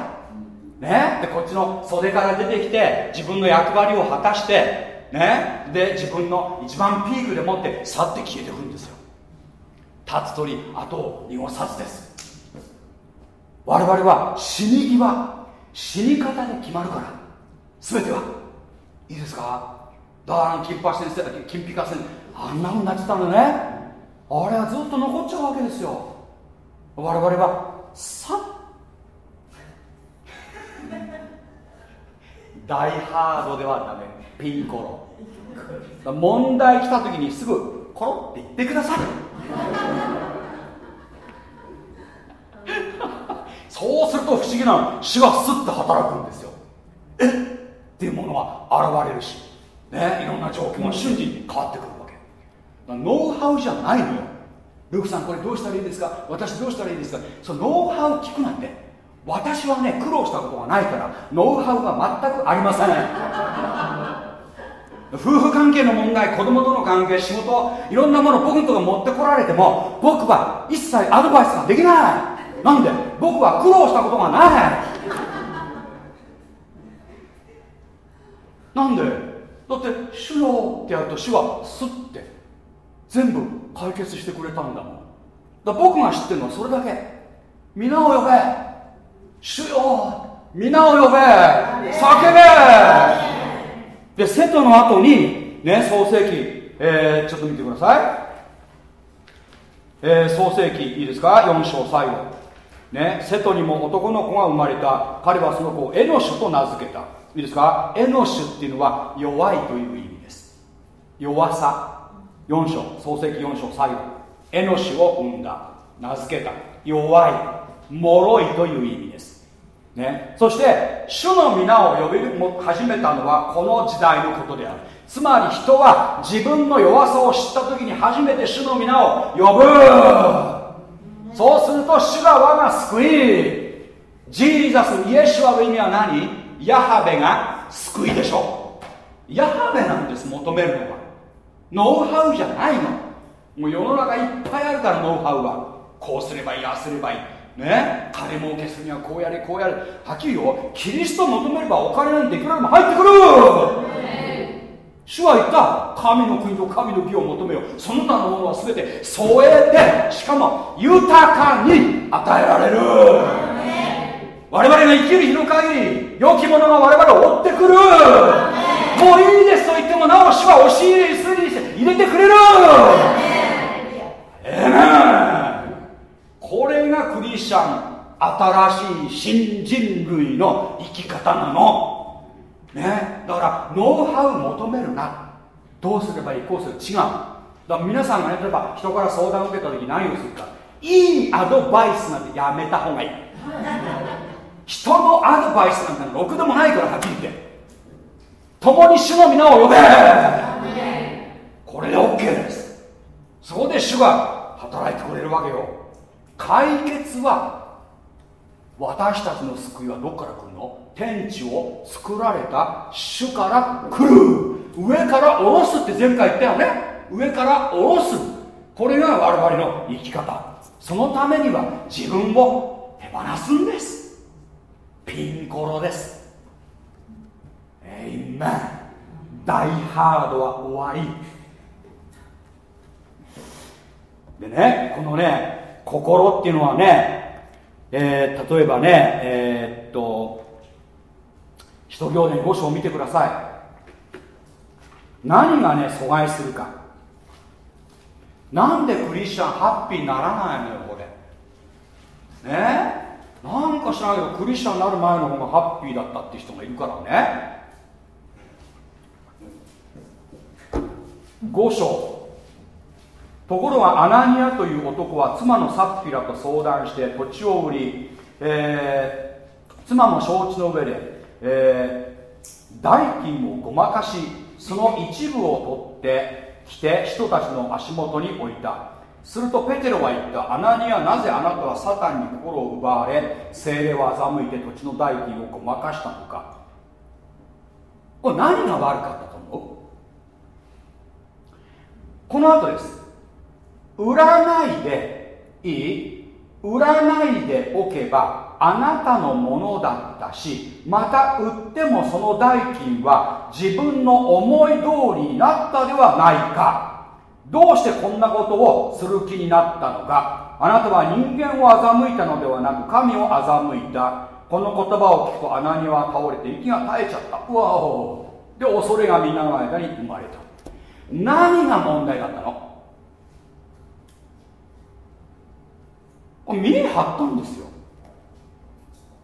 A: ね？でこっちの袖から出てきて自分の役割を果たしてね？で自分の一番ピークでもって去って消えてくんですよ。立つ鳥後を濁さずです。我々は死に際死に方で決まるから。全ては。いいですか？だから金八先生金ピカ先生あんなふうになってたんだね。あれはずっと残っちゃうわけですよ。我々はさっ。大ハードではダメ。ピンコロ。問題来た時にすぐコロって言ってください。そうすると不思議な死がスッと働くんですよ。え？っていうものが現れるしねいろんな状況が瞬時に変わってくるわけ。ノウハウじゃないのよ。ルークさんこれどうしたらいいですか？私どうしたらいいですか？そのノウハウ聞くなんて。私はね苦労したことがないからノウハウが全くありません。夫婦関係の問題子供との関係仕事いろんなもの僕のとこ持ってこられても僕は一切アドバイスができない。なんで？僕は苦労したことがない。なんで？だって主よってやると主はスッて全部解決してくれたんだもん。だ僕が知ってるのはそれだけ。皆を呼べ。主よ。皆を呼べ。叫べ。で瀬戸の後にね創世記、えー、ちょっと見てください。えー、創世記いいですか？4章最後。ね瀬戸にも男の子が生まれた。彼はその子をエノシュと名付けた。いいですか？エノシュっていうのは弱いという意味です。弱さ。4章。創世記4章最後。エノシを生んだ。名付けた。弱い。脆いという意味です、ね、そして主の皆を呼び始めたのはこの時代のことである。つまり人は自分の弱さを知った時に初めて主の皆を呼ぶ。そうすると主が我が救い。ジーザスイエシュアの意味は何？ヤハベが救いでしょう。ヤハベなんです求めるのは。ノウハウじゃないの。もう世の中いっぱいあるからノウハウは。こうすればいいああすればいい。ね。金儲けするにはこうやれこうやれ。はっきりよ。キリストを求めればお金なんていくらでも入ってくる。主は言った。神の国と神の義を。求めよその他のものは全て添えてしかも豊かに与えられる。我々が生きる日の限り良きものが我々を追ってくる。もういいですと言ってもなお主は押し入れにすりにして入れてくれる。ええねこれがクリスチャン新しい新人類の生き方なの。ね。だからノウハウ求めるな。どうすればいいこうする？違う。だから皆さんがね例えば人から相談を受けた時何をするか。いいアドバイスなんてやめた方がいい。人のアドバイスなんてろくでもないからはっきり言って。共に主の皆を呼べ。これで OK です。そこで主が働いてくれるわけよ解決は私たちの救いはどこから来るの？天地を作られた主から来る。上から下ろすって前回言ったよね？上から下ろす。これが我々の生き方。そのためには自分を手放すんです。ピンコロです。えいめ大ハードは終わり。でねこのね心っていうのはね、えー、例えばねえー、っと使徒行伝5章を見てください。何がね阻害するか。なんでクリスチャンハッピーにならないのよこれ。ね？なんか知らないけどクリスチャンになる前の方がハッピーだったって人がいるからね。5章ところがアナニアという男は妻のサッフィラと相談して土地を売り、えー、妻も承知の上で、えー、代金をごまかしその一部を取ってきて人たちの足元に置いた。するとペテロは言った。アナニアなぜあなたはサタンに心を奪われ精霊を欺いて土地の代金をごまかしたのか。これ何が悪かったと思う？この後です。売らないでいい？売らないでおけばあなたのものだったしまた売ってもその代金は自分の思い通りになったではないか。どうしてこんなことをする気になったのか。あなたは人間を欺いたのではなく神を欺いた。この言葉を聞くと穴には倒れて息が絶えちゃった。うわお。で恐れが皆の間に生まれた。何が問題だったの？見え張ったんですよ。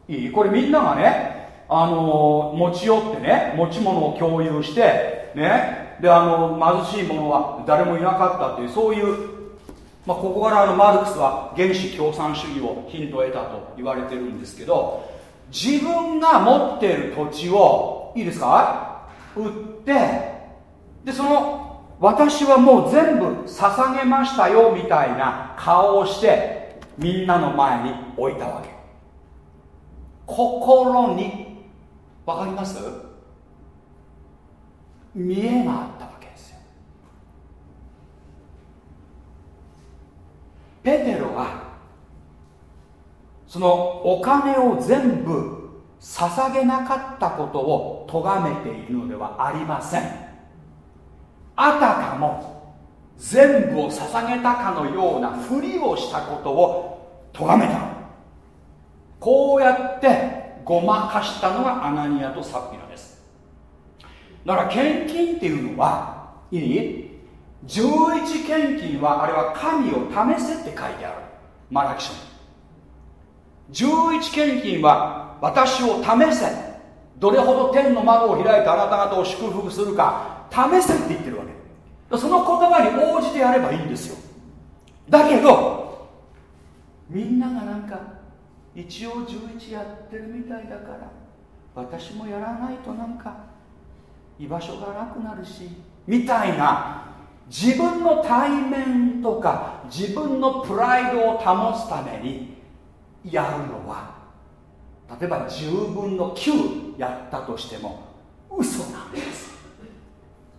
A: いい？これみんながねあの持ち寄ってね持ち物を共有してねであの貧しい者は誰もいなかったっていうそういう、まあ、ここからあのマルクスは原始共産主義をヒントを得たと言われてるんですけど自分が持っている土地をいいですか？売ってでその私はもう全部捧げましたよみたいな顔をしてみんなの前に置いたわけ。心に。分かります？見えがあったわけですよ。ペテロはそのお金を全部捧げなかったことを咎めているのではありません。あたかも全部を捧げたかのようなふりをしたことを咎めた。こうやってごまかしたのがアナニアとサッピラです。だから献金っていうのはいい？11献金はあれは神を試せって書いてある。マラキ書11献金は私を試せ。どれほど天の窓を開いてあなた方を祝福するか試せって言ってるわけ。その言葉に応じてやればいいんですよ。だけどみんながなんか一応11やってるみたいだから私もやらないとなんか居場所がなくなるしみたいな自分の対面とか自分のプライドを保つためにやるのは例えば10分の9やったとしても嘘なんです。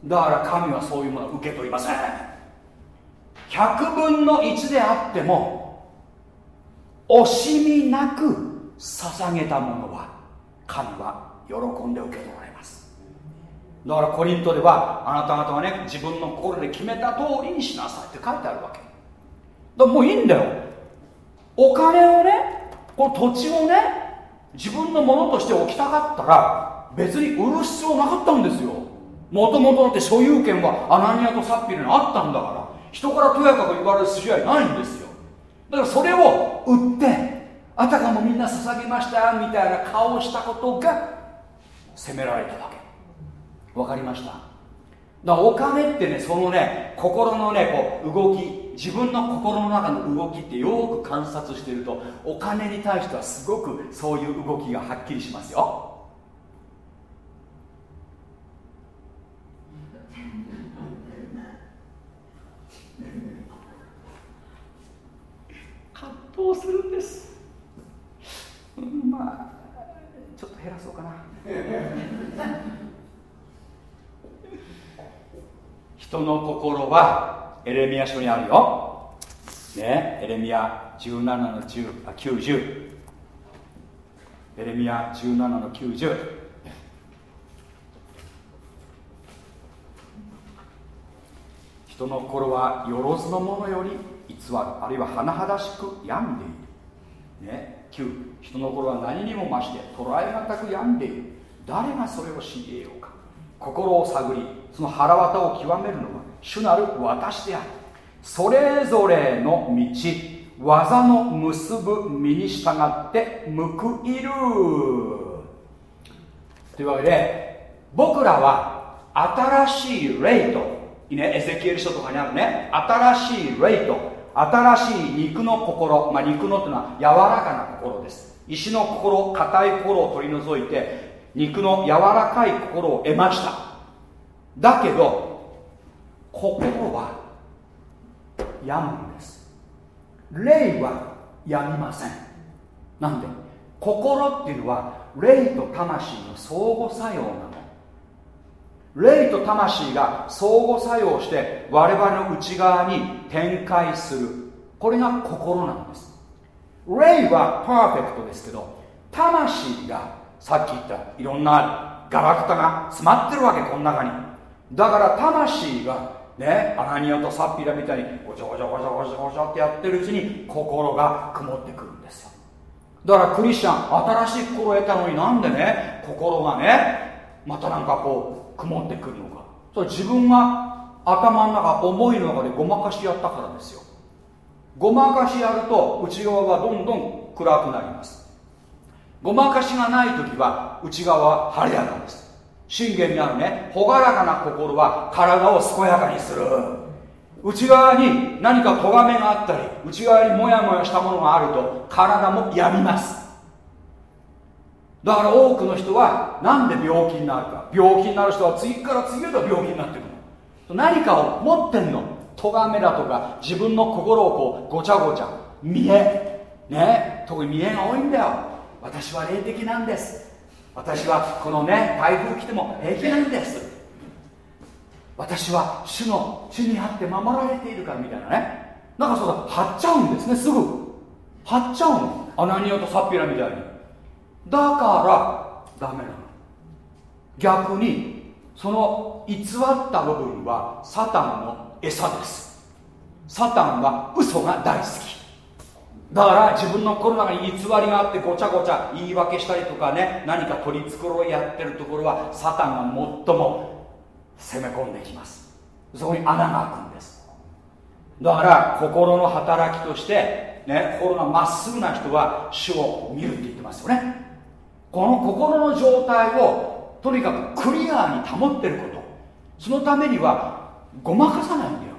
A: だから神はそういうものを受け取りません。100分の1であっても惜しみなく捧げたものは神は喜んで受け取られます。だからコリントではあなた方はね自分の心で決めた通りにしなさいって書いてあるわけ。だもういいんだよ。お金をねこの土地をね自分のものとして置きたかったら別に売る必要なかったんですよ。もともとだって所有権はアナニアとサッピルにあったんだから人からとやかく言われる筋合いないんですよ。だからそれを売ってあたかもみんな捧げましたみたいな顔をしたことが責められたわけ。わかりました。だからお金ってねそのね心のねこう動き自分の心の中の動きってよく観察してるとお金に対してはすごくそういう動きがはっきりしますよ。葛藤するんです、うん、まあちょっと減らそうかな。人の心はエレミア書にあるよ。ねエレミア17の10あ90エレミア17の90人の心はよろずのものより偽る。あるいは甚だしく病んでいる、ね、9人の心は何にも増して捉えがたく病んでいる。誰がそれを知り得ようか。心を探りその腹渡を極めるのは主なる私である。それぞれの道。技の結ぶ身に従って報いる。というわけで僕らは新しい霊とね、エゼキエル書とかにあるね新しい霊と新しい肉の心、まあ、肉のっていうのは柔らかな心です。石の心硬い心を取り除いて肉の柔らかい心を得ました。だけど心は病むんです。霊は病みません。なんで心っていうのは霊と魂の相互作用なの。霊と魂が相互作用して我々の内側に展開する。これが心なんです。霊はパーフェクトですけど魂がさっき言ったいろんなガラクタが詰まってるわけこの中に。だから魂がねアナニアとサッピラみたいにごちゃごちゃごちゃごちゃごちゃってやってるうちに心が曇ってくるんですよ。だからクリスチャン新しい心を得たのになんでね心がねまたなんかこう曇ってくるのか。それ自分が頭の中思いの中でごまかしやったからですよ。ごまかしやると内側がどんどん暗くなります。ごまかしがない時は内側は晴れやかです。信玄にあるね朗らかな心は体を健やかにする。内側に何か咎めがあったり内側にモヤモヤしたものがあると体も病みます。だから多くの人は何で病気になるか。病気になる人は次から次へと病気になってくる何かを持ってんの。咎めだとか自分の心をこうごちゃごちゃ。見えね。特に見えが多いんだよ。私は霊的なんです。私はこのね台風来ても平気なんです。私は主の主にあって守られているからみたいなね。なんかそうだ。張っちゃうんですねすぐ。張っちゃうの。アナニアとサッピラみたいに。だからダメなの。逆にその偽った部分はサタンの餌です。サタンは嘘が大好き。だから自分の心の中に偽りがあってごちゃごちゃ言い訳したりとかね何か取り繕いやってるところはサタンが最も攻め込んできます。そこに穴が開くんです。だから心の働きとしてね心がまっすぐな人は主を見るって言ってますよね。この心の状態をとにかくクリアに保ってること。そのためにはごまかさないんだよ。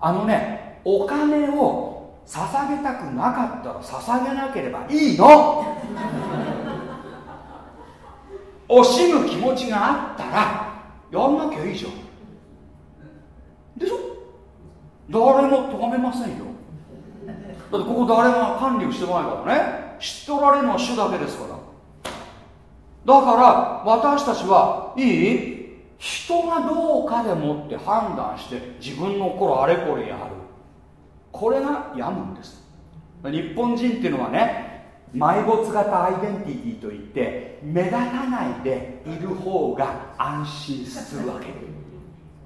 A: あのねお金を捧げたくなかったら捧げなければいいの。惜しむ気持ちがあったらやんなきゃいいじゃん。でしょ？誰も咎めませんよ。だってここ誰も管理をしてないからね。知っておられるのは主だけですから。だから私たちはいい？人がどうかでもって判断して自分の頃あれこれやる。これが病むんです。日本人っていうのはね埋没型アイデンティティといって目立たないでいる方が安心するわけ。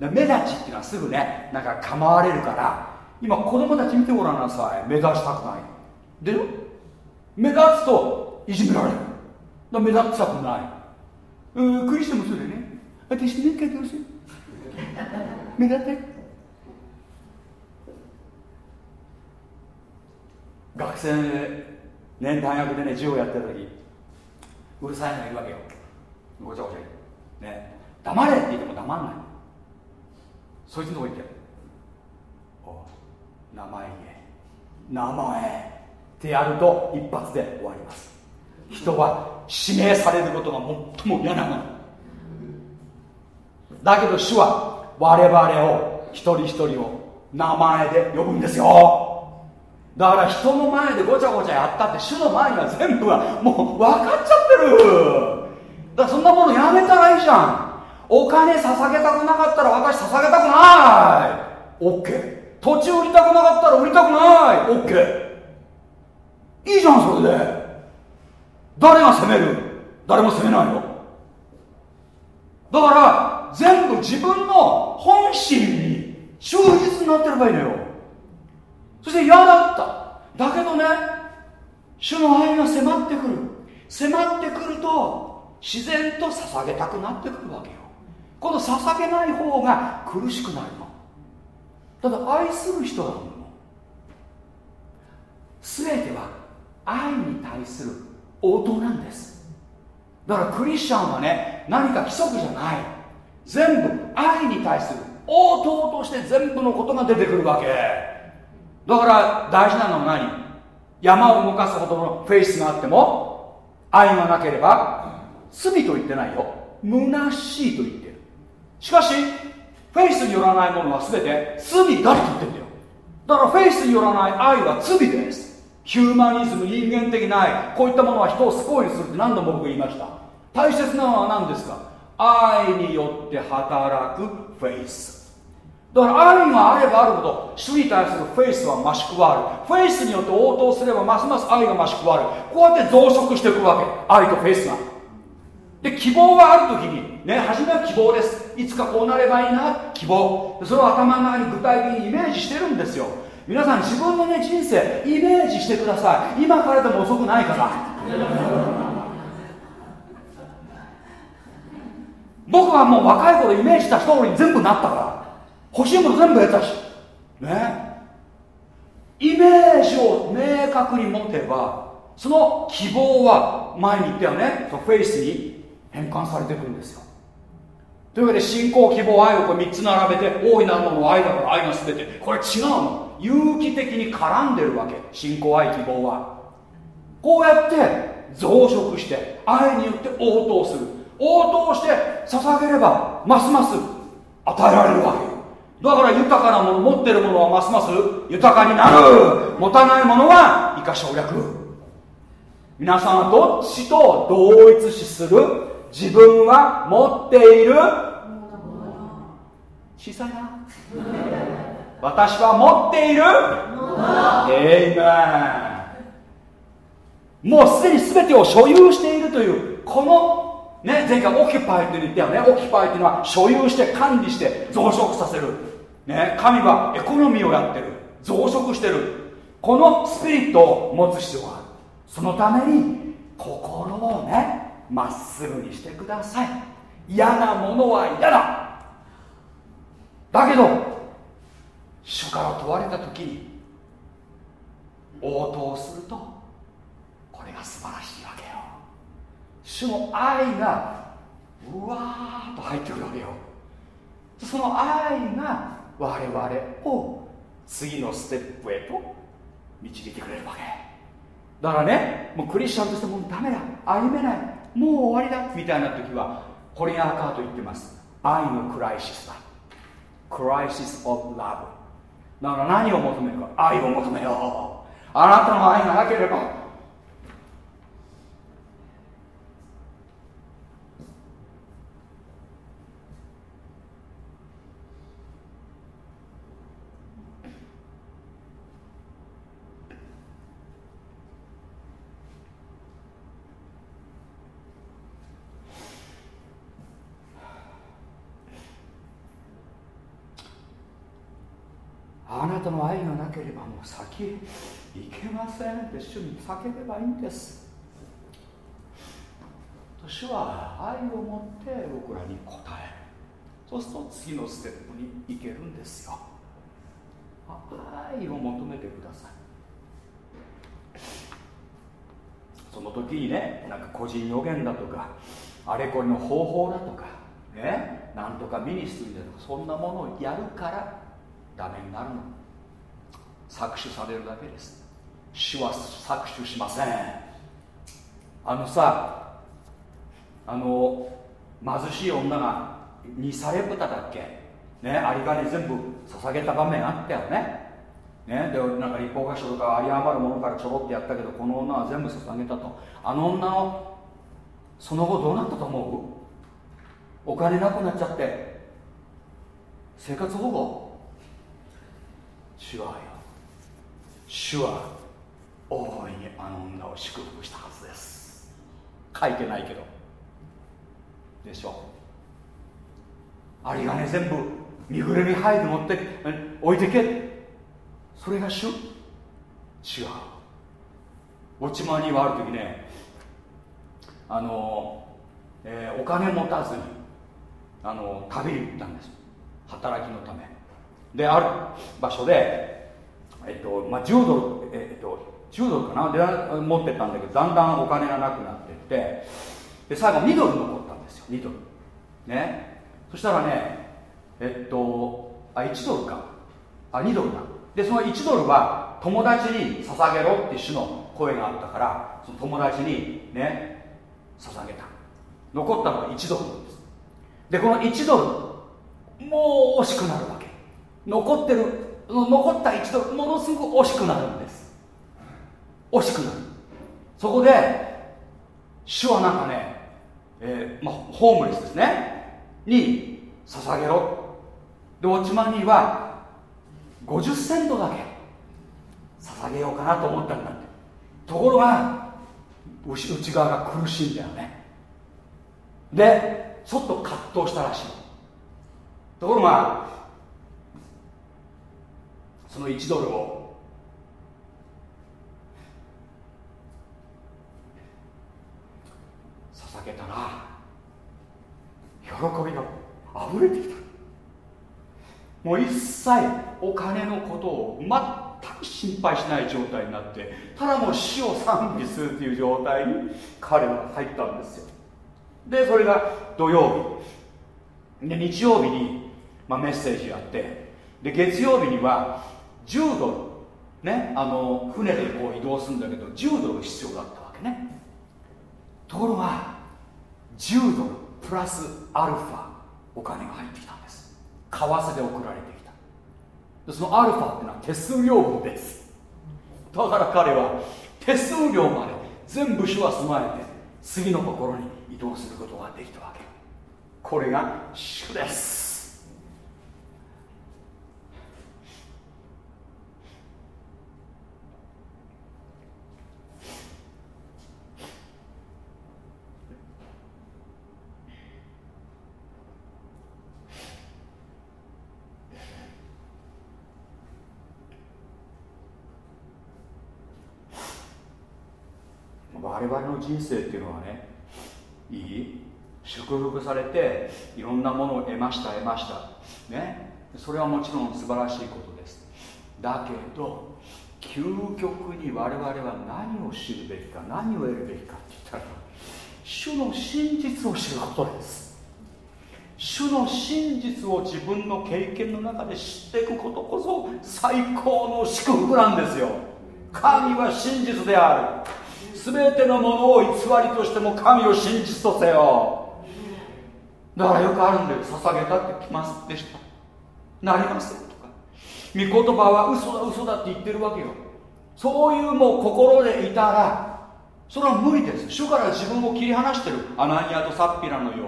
A: 目立ちっていうのはすぐねなんか構われるから。今子供たち見てごらんなさい。目立ちたくない。でよ目立つといじめられる。だ目立ちたくないうんクリスチャンもそうだよね私ね書いてほしい目立って学生ね大学でね授業やってる時うるさいのがいるわけよごちゃごちゃね黙れって言っても黙んないそいつのとこ行ってお名前言え名前ってやると一発で終わります人は指名されることが最も嫌なものだけど主は我々を一人一人を名前で呼ぶんですよ。だから人の前でごちゃごちゃやったって主の前には全部はもう分かっちゃってる。だからそんなものやめたらいいじゃん。お金捧げたくなかったら私捧げたくない。OK 土地売りたくなかったら売りたくない。OK いいじゃんそれで。誰が責める？誰も責めないよ。だから全部自分の本心に忠実になってればいいのよ。そして嫌だった。だけどね主の愛が迫ってくる。迫ってくると自然と捧げたくなってくるわけよ。この捧げない方が苦しくなるの。ただ愛する人だもの。全ては愛に対する応答なんです。だからクリスチャンはね何か規則じゃない。全部愛に対する応答として全部のことが出てくるわけ。だから大事なのは何？山を動かすほどのフェイスがあっても愛がなければ罪と言ってないよ。虚しいと言ってる。しかしフェイスによらないものは全て罪だって言ってるんだよ。だからフェイスによらない愛は罪です。ヒューマニズム人間的な愛。こういったものは人をスポイルするって何度も僕言いました。大切なのは何ですか？愛によって働く faith。だから愛があればあるほど主に対するフェイスは増し加わる。フェイスによって応答すればますます愛が増し加わる。こうやって増殖していくわけ。愛とフェイスが。で希望がある時にね初めは希望です。いつかこうなればいいな。希望。それを頭の中に具体的にイメージしてるんですよ。皆さん自分のね人生イメージしてください。今からでも遅くないから僕はもう若い頃イメージした通りに全部なったから。欲しいもの全部得たし。ね。イメージを明確に持てばその希望は前に言ったよね。フェイスに変換されてくるんですよ。というわけで信仰希望愛をこれ3つ並べて大いなるものは愛だから愛が全て。これ違うの。有機的に絡んでるわけ。信仰愛希望は。こうやって増殖して愛によって応答する。応答して捧げればますます与えられるわけ。だから豊かなもの持ってるものはますます豊かになる。持たないものは以下省略。皆さんはどっちと同一視する？自分は持っている？小さいな私は持っているエイメンもうすでに全てを所有しているというこのね前回オキュパイって言ったよね。オキュパイっていうのは所有して管理して増殖させる。ね神はエコノミーをやってる。増殖してる。このスピリットを持つ必要がある。そのために心をねまっすぐにしてください。嫌なものは嫌だ。だけど主から問われた時に応答するとこれが素晴らしいわけよ。主の愛がうわーっと入ってくるわけよ。その愛が我々を次のステップへと導いてくれるわけ。だからねもうクリスチャンとしてもうダメだ。歩めない。もう終わりだ。みたいな時はコリ・アーカート言ってます。愛のクライシスだ。クライシス・オブ・ラブ。だから何を求めるか愛を求めよう。あなたの愛がなければあなたの愛がなければもう先へ行けませんって主に叫べばいいんです。主は愛を持って僕らに答える。そうすると次のステップに行けるんですよ。愛を求めてください。その時にねなんか個人予言だとかあれこれの方法だとかねなんとかミニストリーだとかそんなものをやるからダメになるの。搾取されるだけです。主は搾取しません。あのさあの貧しい女がニサレプタだっけ？ね有り金全部捧げた場面あったよね。ねでなんか立法箇所とか有り余るものからちょろってやったけどこの女は全部捧げたと。あの女のその後どうなったと思う？お金なくなっちゃって。生活保護？違うよ主は大いにあの女を祝福したはずです。書いてないけどでしょ有り金全部身ぐるみ入る持って置いてけ。それが主。違う落ち間にはある時ねあの、えー、お金持たずにあの旅に行ったんです。働きのため。である場所で、えっとまあ、10ドル、えっと、10ドルかな？で持ってたんだけどだんだんお金がなくなってってで最後2ドル残ったんですよ。2ドル。ね。そしたらねえっとあ1ドルか。あ2ドルだ。でその1ドルは友達に捧げろって種の声があったからその友達にね捧げた。残ったのは1ドルです。でこの1ドルもう惜しくなるわけ。残ってる。残った1ドルものすごく惜しくなるんです。惜しくなる。そこで主はなんかね、えーまあ、ホームレスですね。に捧げろ。でウォッチマンには50セントだけ捧げようかなと思ったんだって。ところが内側が苦しいんだよね。でちょっと葛藤したらしい。ところがその1ドルを。捧げたら喜びが溢れてきた。もう一切お金のことを全く心配しない状態になってただもう死を賛美するという状態に彼は入ったんですよ。でそれが土曜日。で日曜日に、まあ、メッセージやってで月曜日には10ドル。ね。あの船でこう移動するんだけど10ドル必要だったわけね。ところが10ドルプラスアルファお金が入ってきたんです。為替で送られてきた。でそのアルファっていうのは手数料分です。だから彼は手数料まで全部主は備えて次のところに移動することができたわけ。これが主です。我々の人生っていうのはねいい？祝福されていろんなものを得ました得ました。ね？それはもちろん素晴らしいことです。だけど究極に我々は何を知るべきか何を得るべきかって言ったら主の真実を知ることです。主の真実を自分の経験の中で知っていくことこそ最高の祝福なんですよ。神は真実である。全てのものを偽りとしても神を真実とせよだからよくあるんだよ。捧げたって来ますでしたなりませんとか。御言葉は嘘だ嘘だって言ってるわけよ。そういうもう心でいたらそれは無理です。主から自分を切り離してる。アナニアとサッピラのように。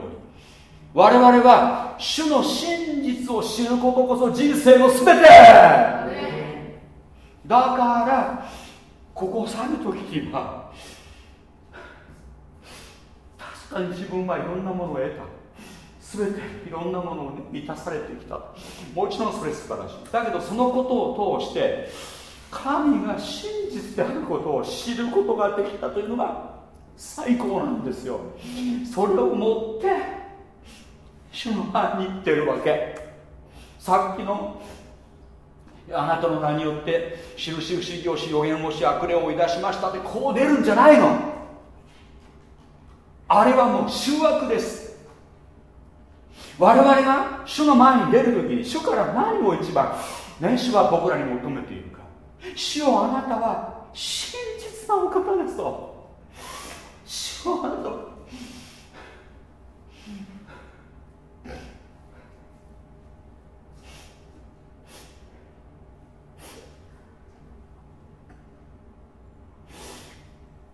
A: 我々は主の真実を知ることこそ人生の全て。だからここを去る時には確かに自分はいろんなものを得た。全ていろんなものを、満たされてきた。もちろんそれ素晴らしい。だけどそのことを通して神が真実であることを知ることができたというのが最高なんですよ。それを持って主の前に行ってるわけ。さっきのあなたの名によって印不思議をし予言をし悪霊を追い出しましたってこう出るんじゃないの。あれはもう醜悪です。我々が主の前に出る時に主から何を一番ね主は僕らに求めているか。主よあなたは真実なお方ですと。主よあなたは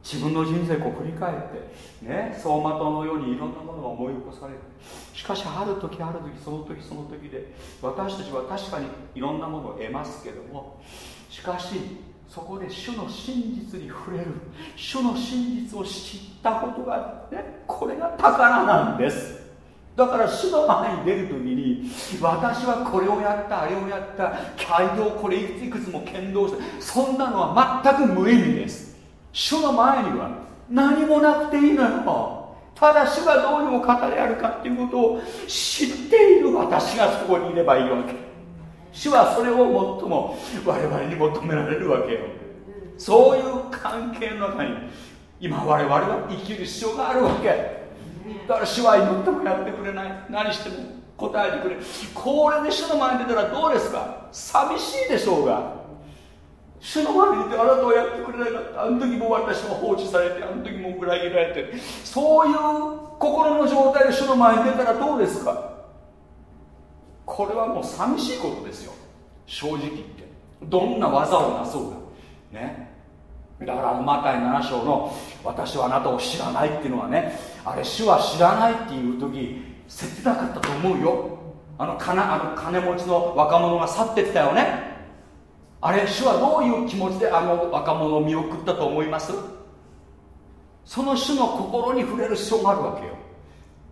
A: 自分の人生を振り返ってね走馬灯のようにいろんなものが思い起こされる。しかしある時ある時その時その時で私たちは確かにいろんなものを得ますけどもしかしそこで主の真実に触れる主の真実を知ったことがねこれが宝なんです。だから主の前に出るときに私はこれをやったあれをやった街道これいくつも剣道してそんなのは全く無意味です。主の前には何もなくていいのよ。ただ主がどういうお方であるかっていうことを知っている私がそこにいればいいわけ。主はそれを最も我々に求められるわけよ。そういう関係の中に今我々は生きる必要があるわけ。だから主は祈ってもやってくれない。何しても答えてくれ。これで主の前に出たらどうですか？寂しいでしょうが。主の前にいてあなたはやってくれなかった。あの時も私は放置されてあの時も裏切られて。そういう心の状態で主の前に出たらどうですか？これはもう寂しいことですよ。正直言って。どんな技をなそうがね。だからマタイ7章の「私はあなたを知らない」っていうのはねあれ主は知らないっていう時切なかったと思うよ。あの金あの金持ちの若者が去ってったよね。あれ主はどういう気持ちであの若者を見送ったと思います？その主の心に触れる必要があるわけよ。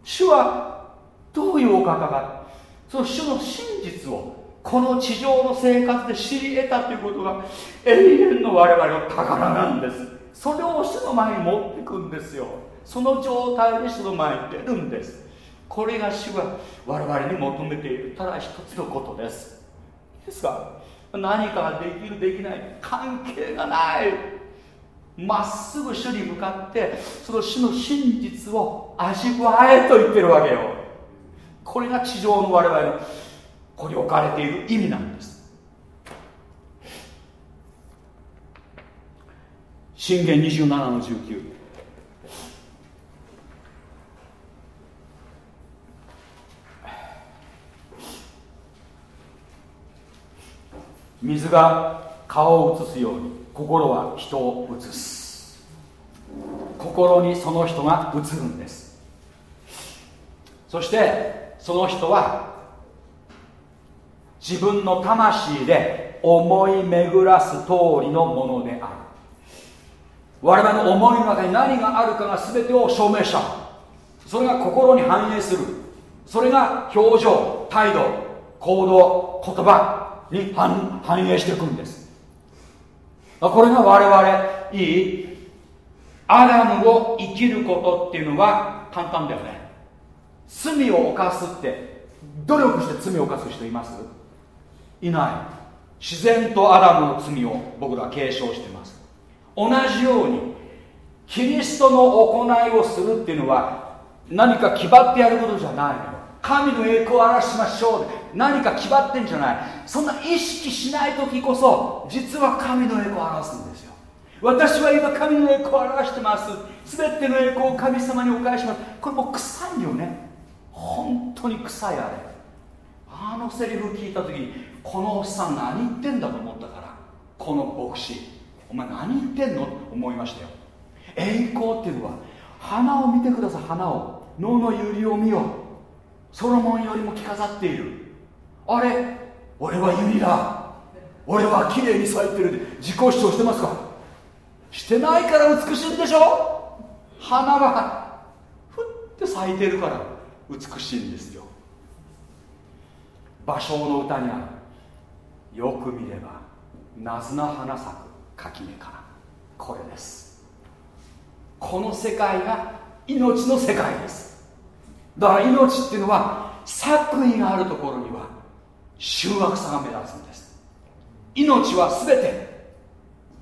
A: 主はどういうお方が？その主の真実をこの地上の生活で知り得たということが永遠の我々の宝なんです。それを主の前に持っていくんですよ。その状態で主の前に出るんです。これが主が我々に求めているただ一つのことです。いいですか？何かができるできない関係がない。まっすぐ主に向かってその主の真実を味わえと言ってるわけよ。これが地上の我々のここに置かれている意味なんです。信玄27の19水が顔を映すように心は人を映す。心にその人が映るんです。そしてその人は自分の魂で思い巡らす通りのものである。我々の思いの中に何があるかが全てを証明した。それが心に反映する。それが表情態度行動言葉。に反映していくんです。これが我々いいアダムを生きることっていうのは簡単だよね。罪を犯すって努力して罪を犯す人います？いない。自然とアダムの罪を僕らは継承してます。同じようにキリストの行いをするっていうのは何か決まってやることじゃないの。神の栄光を表しましょう何か決まってんじゃない。そんな意識しない時こそ実は神の栄光を表すんですよ。私は今神の栄光を表してます。全ての栄光を神様にお返します。これもう臭いよね。本当に臭いあれ。あのセリフ聞いた時にこのおっさん何言ってんだと思ったからこの牧師。お前何言ってんの？と思いましたよ。栄光っていうのは花を見てください花を。脳の百合を見よソロモンよりも着飾っている。あれ？俺は百合だ俺は綺麗に咲いてる。で自己主張してますか？してないから美しいんでしょ？花は。ふって咲いてるから美しいんですよ。芭蕉の歌にあるよく見ればなずな花咲く垣根から。これです。この世界が命の世界です。だから命っていうのは作為があるところには醜悪さが目立つんです。命は全て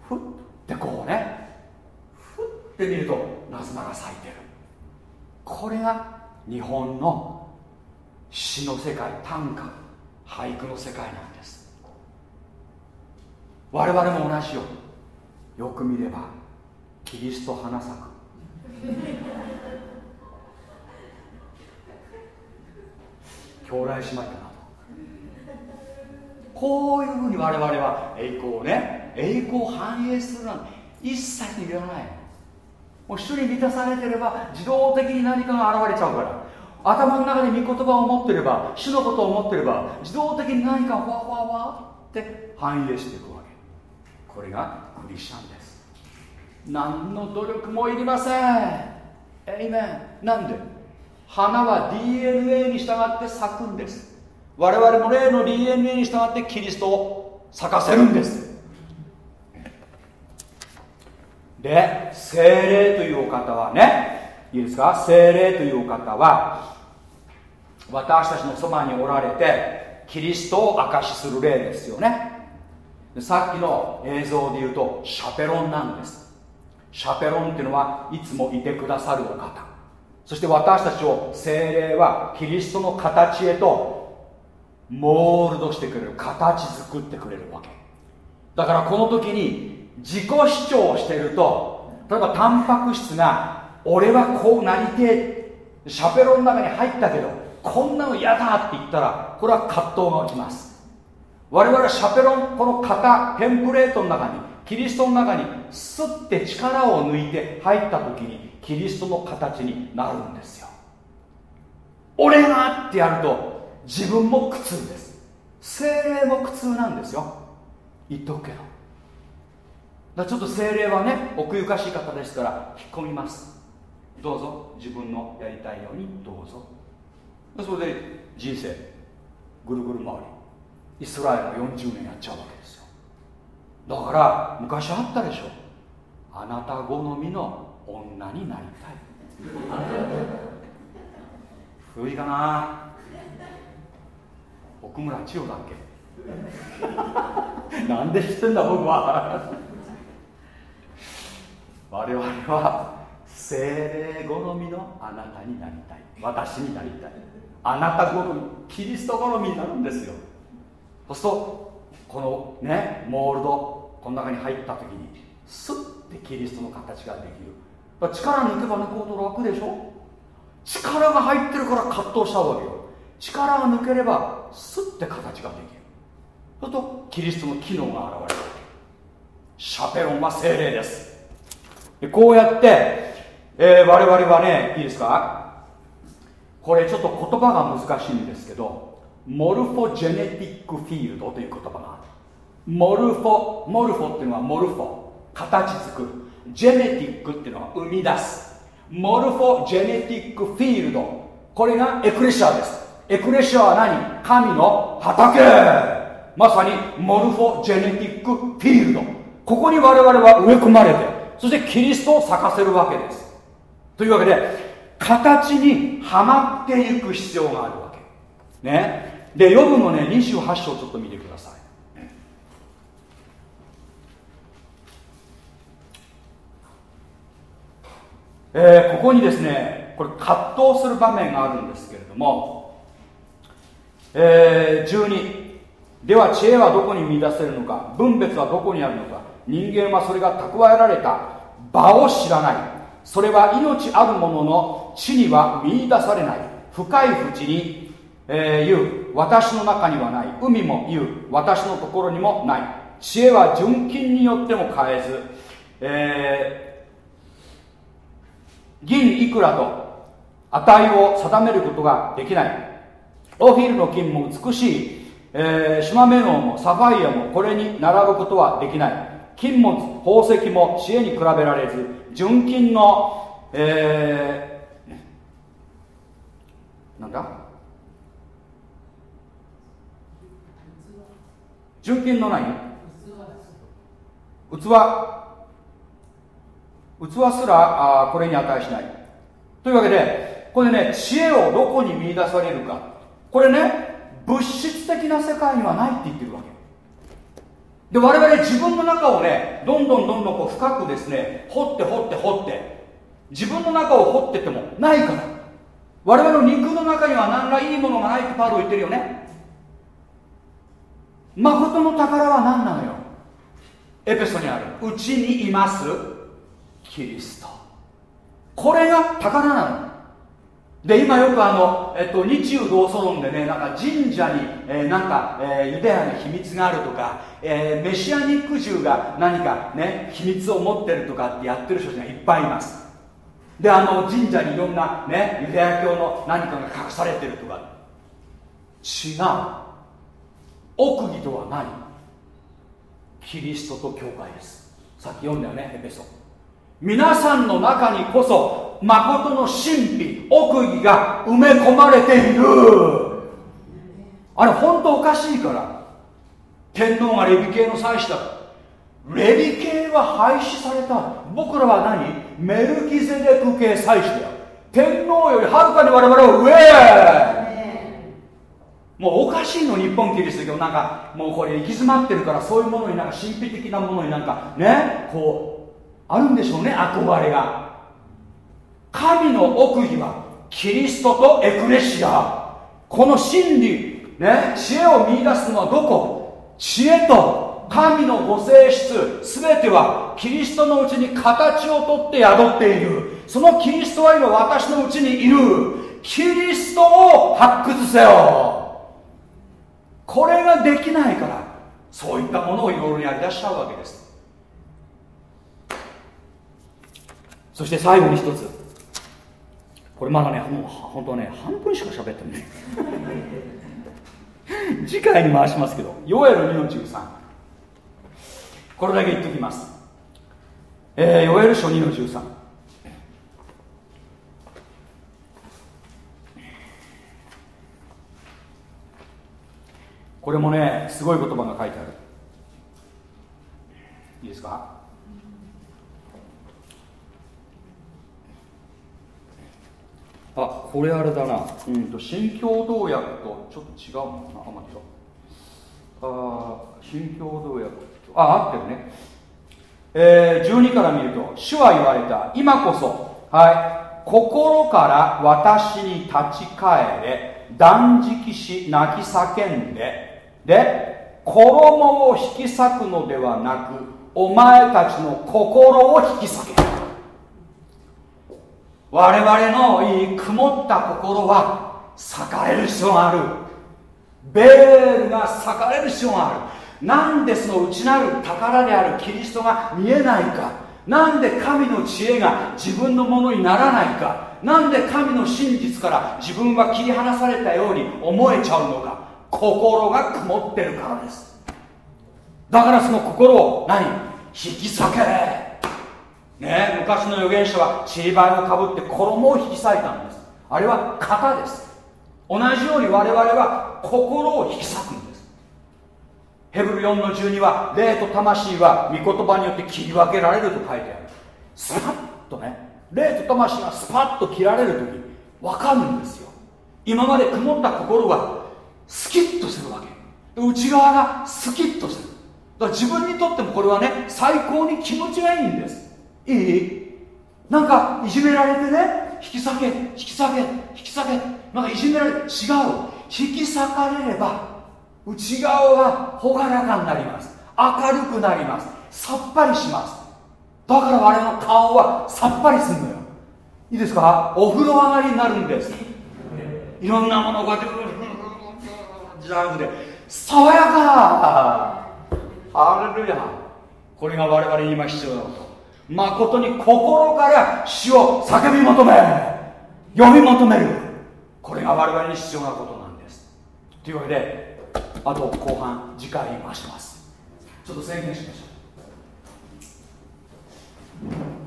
A: ふってこうねふって見るとナズナが咲いてる。これが日本の詩の世界短歌俳句の世界なんです。我々も同じよ。よく見ればキリスト花咲く。兄弟姉妹かな。こういうふうに我々は栄光をね栄光を反映するなんて一切にいらない。もう主に満たされてれば自動的に何かが現れちゃうから。頭の中で御言葉を持ってれば主のことを持ってれば自動的に何かわわわって反映していくわけ。これがクリスチャンです。何の努力もいりません。エイメンなんで？花は DNA に従って咲くんです。我々も例の DNA に従ってキリストを咲かせるんです。で精霊というお方はねいいですか？精霊というお方は私たちのそばにおられてキリストを証しする霊ですよね。さっきの映像で言うとシャペロンなんです。シャペロンっていうのはいつもいてくださるお方。そして私たちを精霊はキリストの形へとモールドしてくれる形作ってくれるわけ。だからこの時に自己主張をしていると例えばタンパク質が俺はこうなりてえシャペロンの中に入ったけどこんなの嫌だって言ったらこれは葛藤が起きます。我々はシャペロンこの型テンプレートの中にキリストの中にスッて力を抜いて入った時にキリストの形になるんですよ。俺がってやると自分も苦痛です。精霊も苦痛なんですよ。言っとくけどだちょっと精霊はね奥ゆかしい方ですから引っ込みます。どうぞ。自分のやりたいようにどうぞ。それで人生ぐるぐる回り。イスラエル40年やっちゃうわけですよ。だから昔あったでしょ。あなた好みの女になりたい。古いかな。奥村千代だっけ？なんで知ってんだ僕は。我々は精霊好みのあなたになりたい。私になりたい。あなた好みキリスト好みになるんですよ。そうするとこのねモールドこの中に入った時にスッてキリストの形ができる。力抜けば抜くほど楽でしょ？力が入ってるから葛藤しちゃうわけよ。力が抜ければスッて形ができる。そうするとキリストの機能が現れるシャペロンは精霊です。でこうやって、えー、我々はねいいですか？これちょっと言葉が難しいんですけどモルフォジェネティックフィールドという言葉がある。モルフォモルフォっていうのはモルフォ。形作る。ジェネティックっていうのは生み出す。モルフォジェネティックフィールド。これがエクレシアです。エクレシアは何？神の畑。まさにモルフォジェネティックフィールド。ここに我々は植え込まれてそしてキリストを咲かせるわけです。というわけで形にはまっていく必要があるわけ。ね。でヨブのね28章ちょっと見てください。えー、ここにですねこれ葛藤する場面があるんですけれども、えー、12では知恵はどこに見出せるのか？分別はどこにあるのか？人間はそれが蓄えられた。場を知らない。それは命あるものの地には見出されない。深い淵に、えー、言う。私の中にはない。海も言う。私のところにもない。知恵は純金によっても変えず、えー、銀いくらと値を定めることができない。オフィルの金も美しい、えー、シマメノウもサファイアもこれに並ぶことはできない。金も宝石も知恵に比べられず純金の、えー、なんだ？純金の何？器。器。すらあこれに値しない。というわけでこれね知恵をどこに見出されるか。これね物質的な世界にはないって言ってるわけ。で我々自分の中をねどんどんどんどんこう深くですね掘って掘って掘って自分の中を掘っててもないから。我々の肉の中には何らいいものがないってパウロ言ってるよね。誠の宝は何なのよ。エペソにある。うちにいます。キリスト。これが宝なの。で今よくあの、えっと、日中同祖論でねなんか神社に、えー、なんか、えー、ユダヤの秘密があるとか、えー、メシアニック獣が何かね秘密を持ってるとかってやってる人たちがいっぱいいます。であの神社にいろんなねユダヤ教の何かが隠されてるとか。違う。奥義とは何？キリストと教会です。さっき読んだよねエペソ。皆さんの中にこそ誠の神秘奥義が埋め込まれている。あれ本当おかしいから。天皇がレビ系の祭司だ。レビ系は廃止された。僕らは何？メルキゼデク系祭司だよ。天皇よりはるかに我々は上もうおかしいの日本キリスト教。なんかもうこれ行き詰まってるからそういうものになんか神秘的なものになんかね？こうあるんでしょうね憧れが。神の奥義はキリストとエクレシア。この真理ね知恵を見出すのはどこ？知恵と神のご性質全てはキリストのうちに形をとって宿っている。そのキリストは今私のうちにいる。キリストを発掘せよ。これができないからそういったものをいろいろやりだしちゃうわけです。そして最後に一つ。これまだね本当はね半分しか喋ってない。次回に回しますけどヨエル2の13これだけ言っておきます、えー、ヨエル書2の13これもねすごい言葉が書いてある。いいですか？あこれあれだな。うん。と新共同訳とちょっと違うのかなあまあ新共同訳あ合ってるね。えー、12から見ると主は言われた。今こそはい。心から私に立ち返れ。断食し泣き叫んで。で衣を引き裂くのではなくお前たちの心を引き裂け我々のいい曇った心は裂かれる必要がある。ベールが裂かれる必要がある。なんでその内なる宝であるキリストが見えないか。なんで神の知恵が自分のものにならないか。なんで神の真実から自分は切り離されたように思えちゃうのか。心が曇ってるからです。だからその心を何？引き裂け。ね昔の預言者はチーバイをかぶって衣を引き裂いたんです。あれは型です。同じように我々は心を引き裂くんです。ヘブル4の12は霊と魂は御言葉によって切り分けられると書いてある。スパッとね霊と魂がスパッと切られる時分かるんですよ。今まで曇った心はスキッとするわけ。内側がスキッとする。だから自分にとってもこれはね最高に気持ちがいいんです。いい？なんかいじめられてね？引き裂け引き裂け引き裂けなんかいじめられて違う。引き裂かれれば内側は朗らかになります。明るくなります。さっぱりします。だから我々の顔はさっぱりするのよ。いいですか？お風呂上がりになるんです。いろんなものをこうやってじゃなくて爽やかハレルヤこれが我々に今必要なこと誠に心から死を叫び求め呼び求める。これが我々に必要なことなんです。というわけであと後半次回回します。ちょっと宣言しましょう。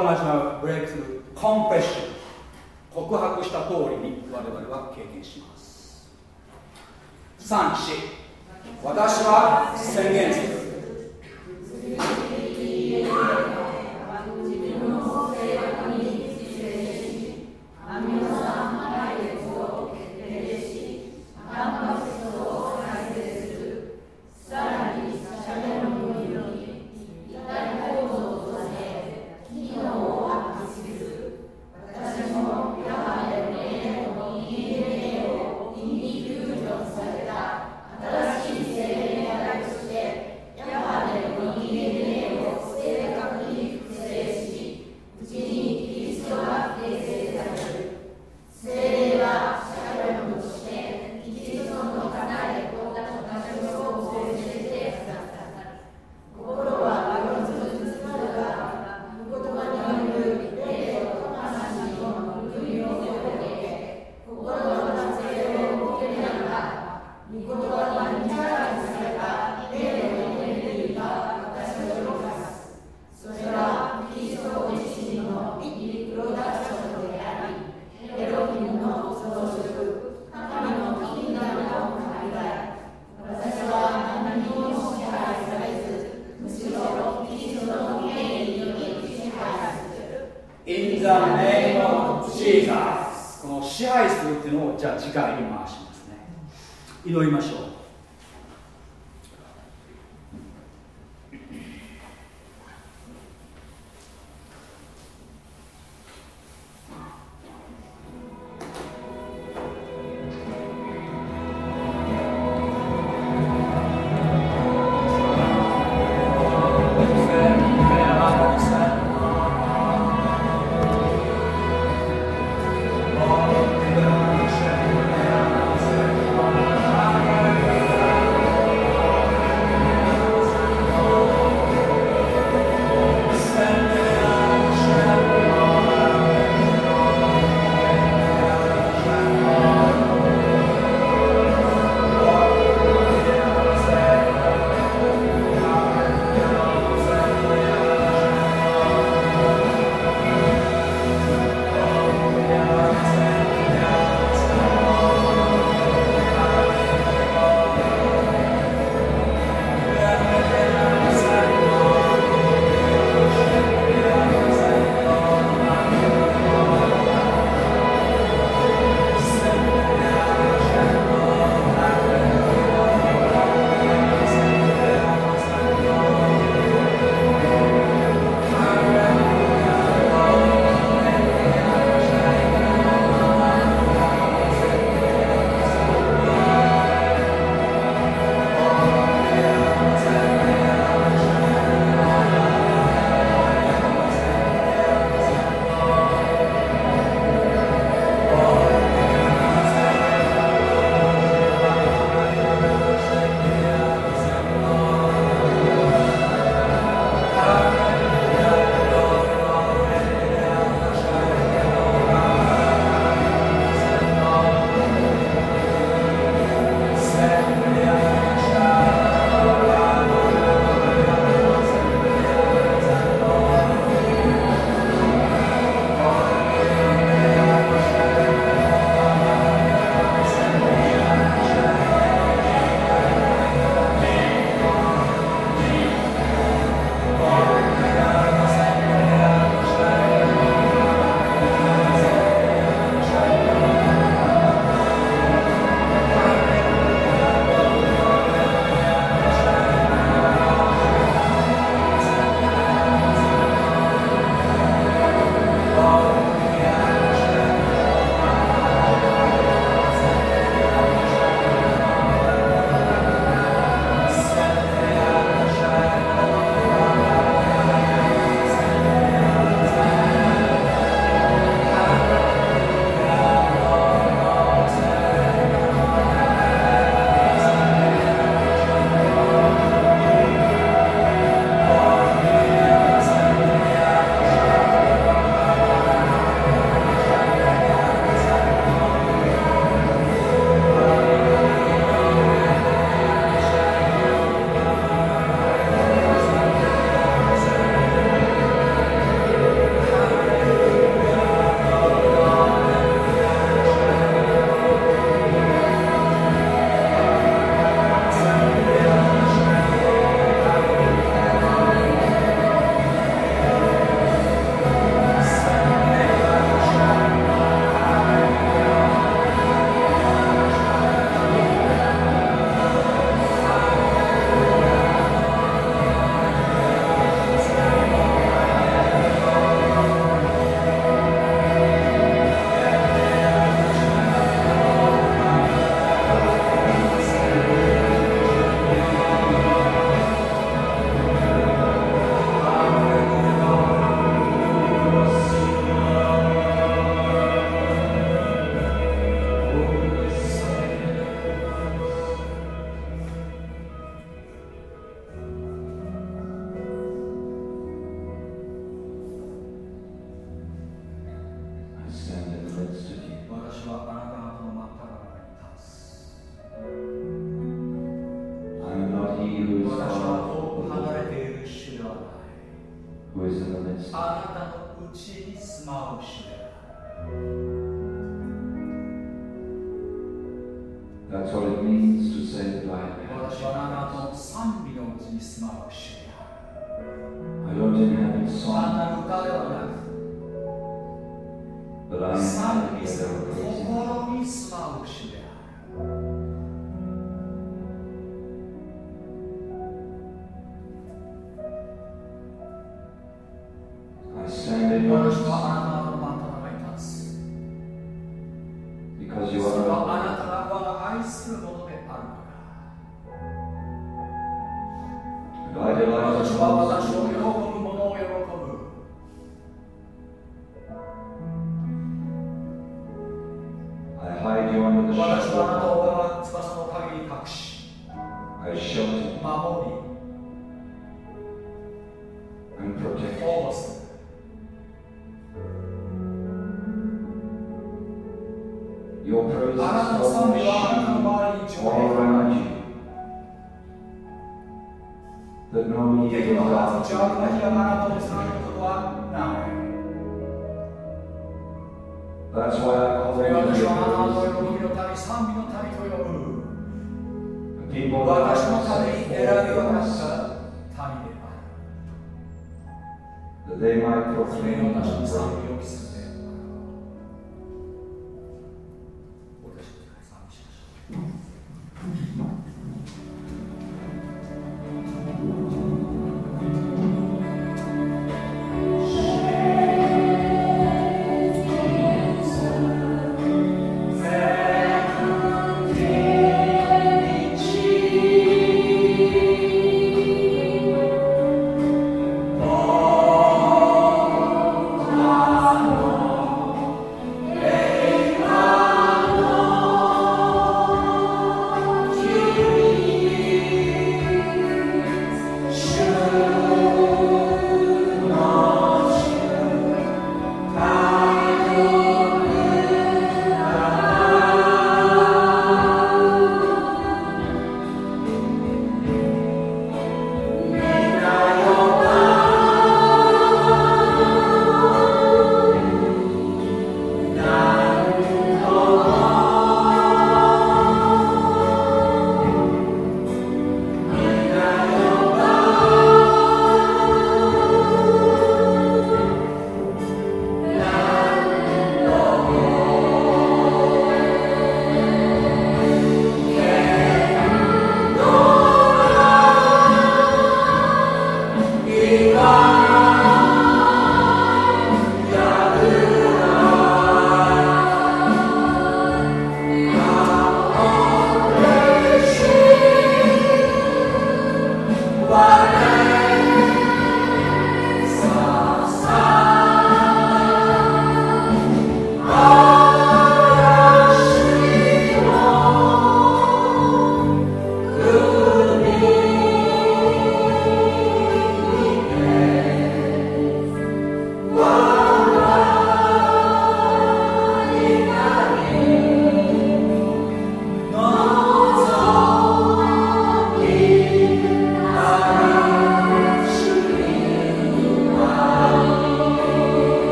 A: ーナショナルブレイクスルーコンフェッション。告白した通りに我々は経験します。3、4私は宣言する。列を決定し、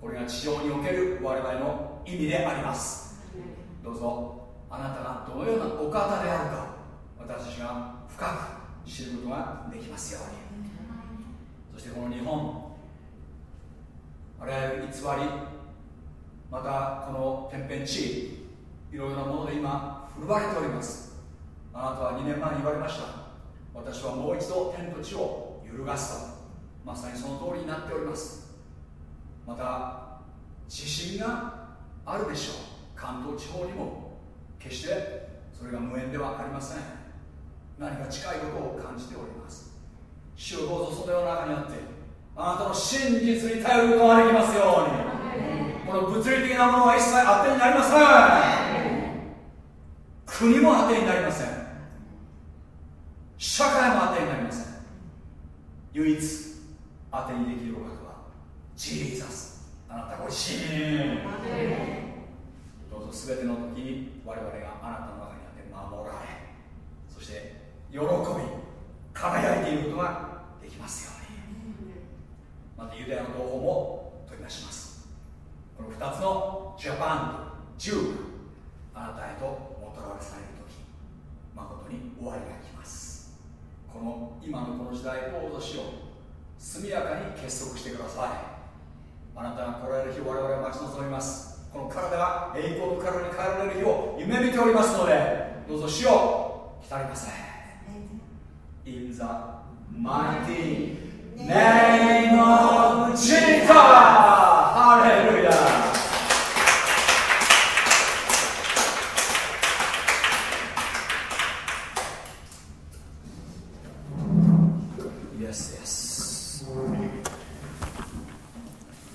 A: これが
D: 地
A: 上における我々の意味であります。どうぞあなたがどのようなお方であるか私たちが深く知ることができますように。そしてこの日本あらゆる偽りまたこの天変地異いろいろなもので今振るわれております。あなたは2年前に言われました。私はもう一度天と地を揺るがすとまさにその通りになっております。また地震があるでしょう。関東地方にも。決してそれが無縁ではありません。何か近いことを感じております。主をどうぞその中にあってあなたの真実に頼ることができますように。この物理的なものは一切当てになりません。国も当てになりません。社会も当てになりません。唯一当てにできるお方。はジーザス。あなたご自身。どうぞ全ての時に我々があなたの中にあって守られそして喜び輝いていることができますように。またユダヤの同胞も取り出します。この2つのジャパンとジューがあなたへともたらされる時誠に終わりが来ます。この今のこの時代どうぞしよう。速やかに結束してくださいあなたが来られる日を我々は待ち望みます。この体が栄光の体に変えられる日を夢見ておりますのでどうぞ死を浸りません In the mighty name of Jesus! ハレルヤ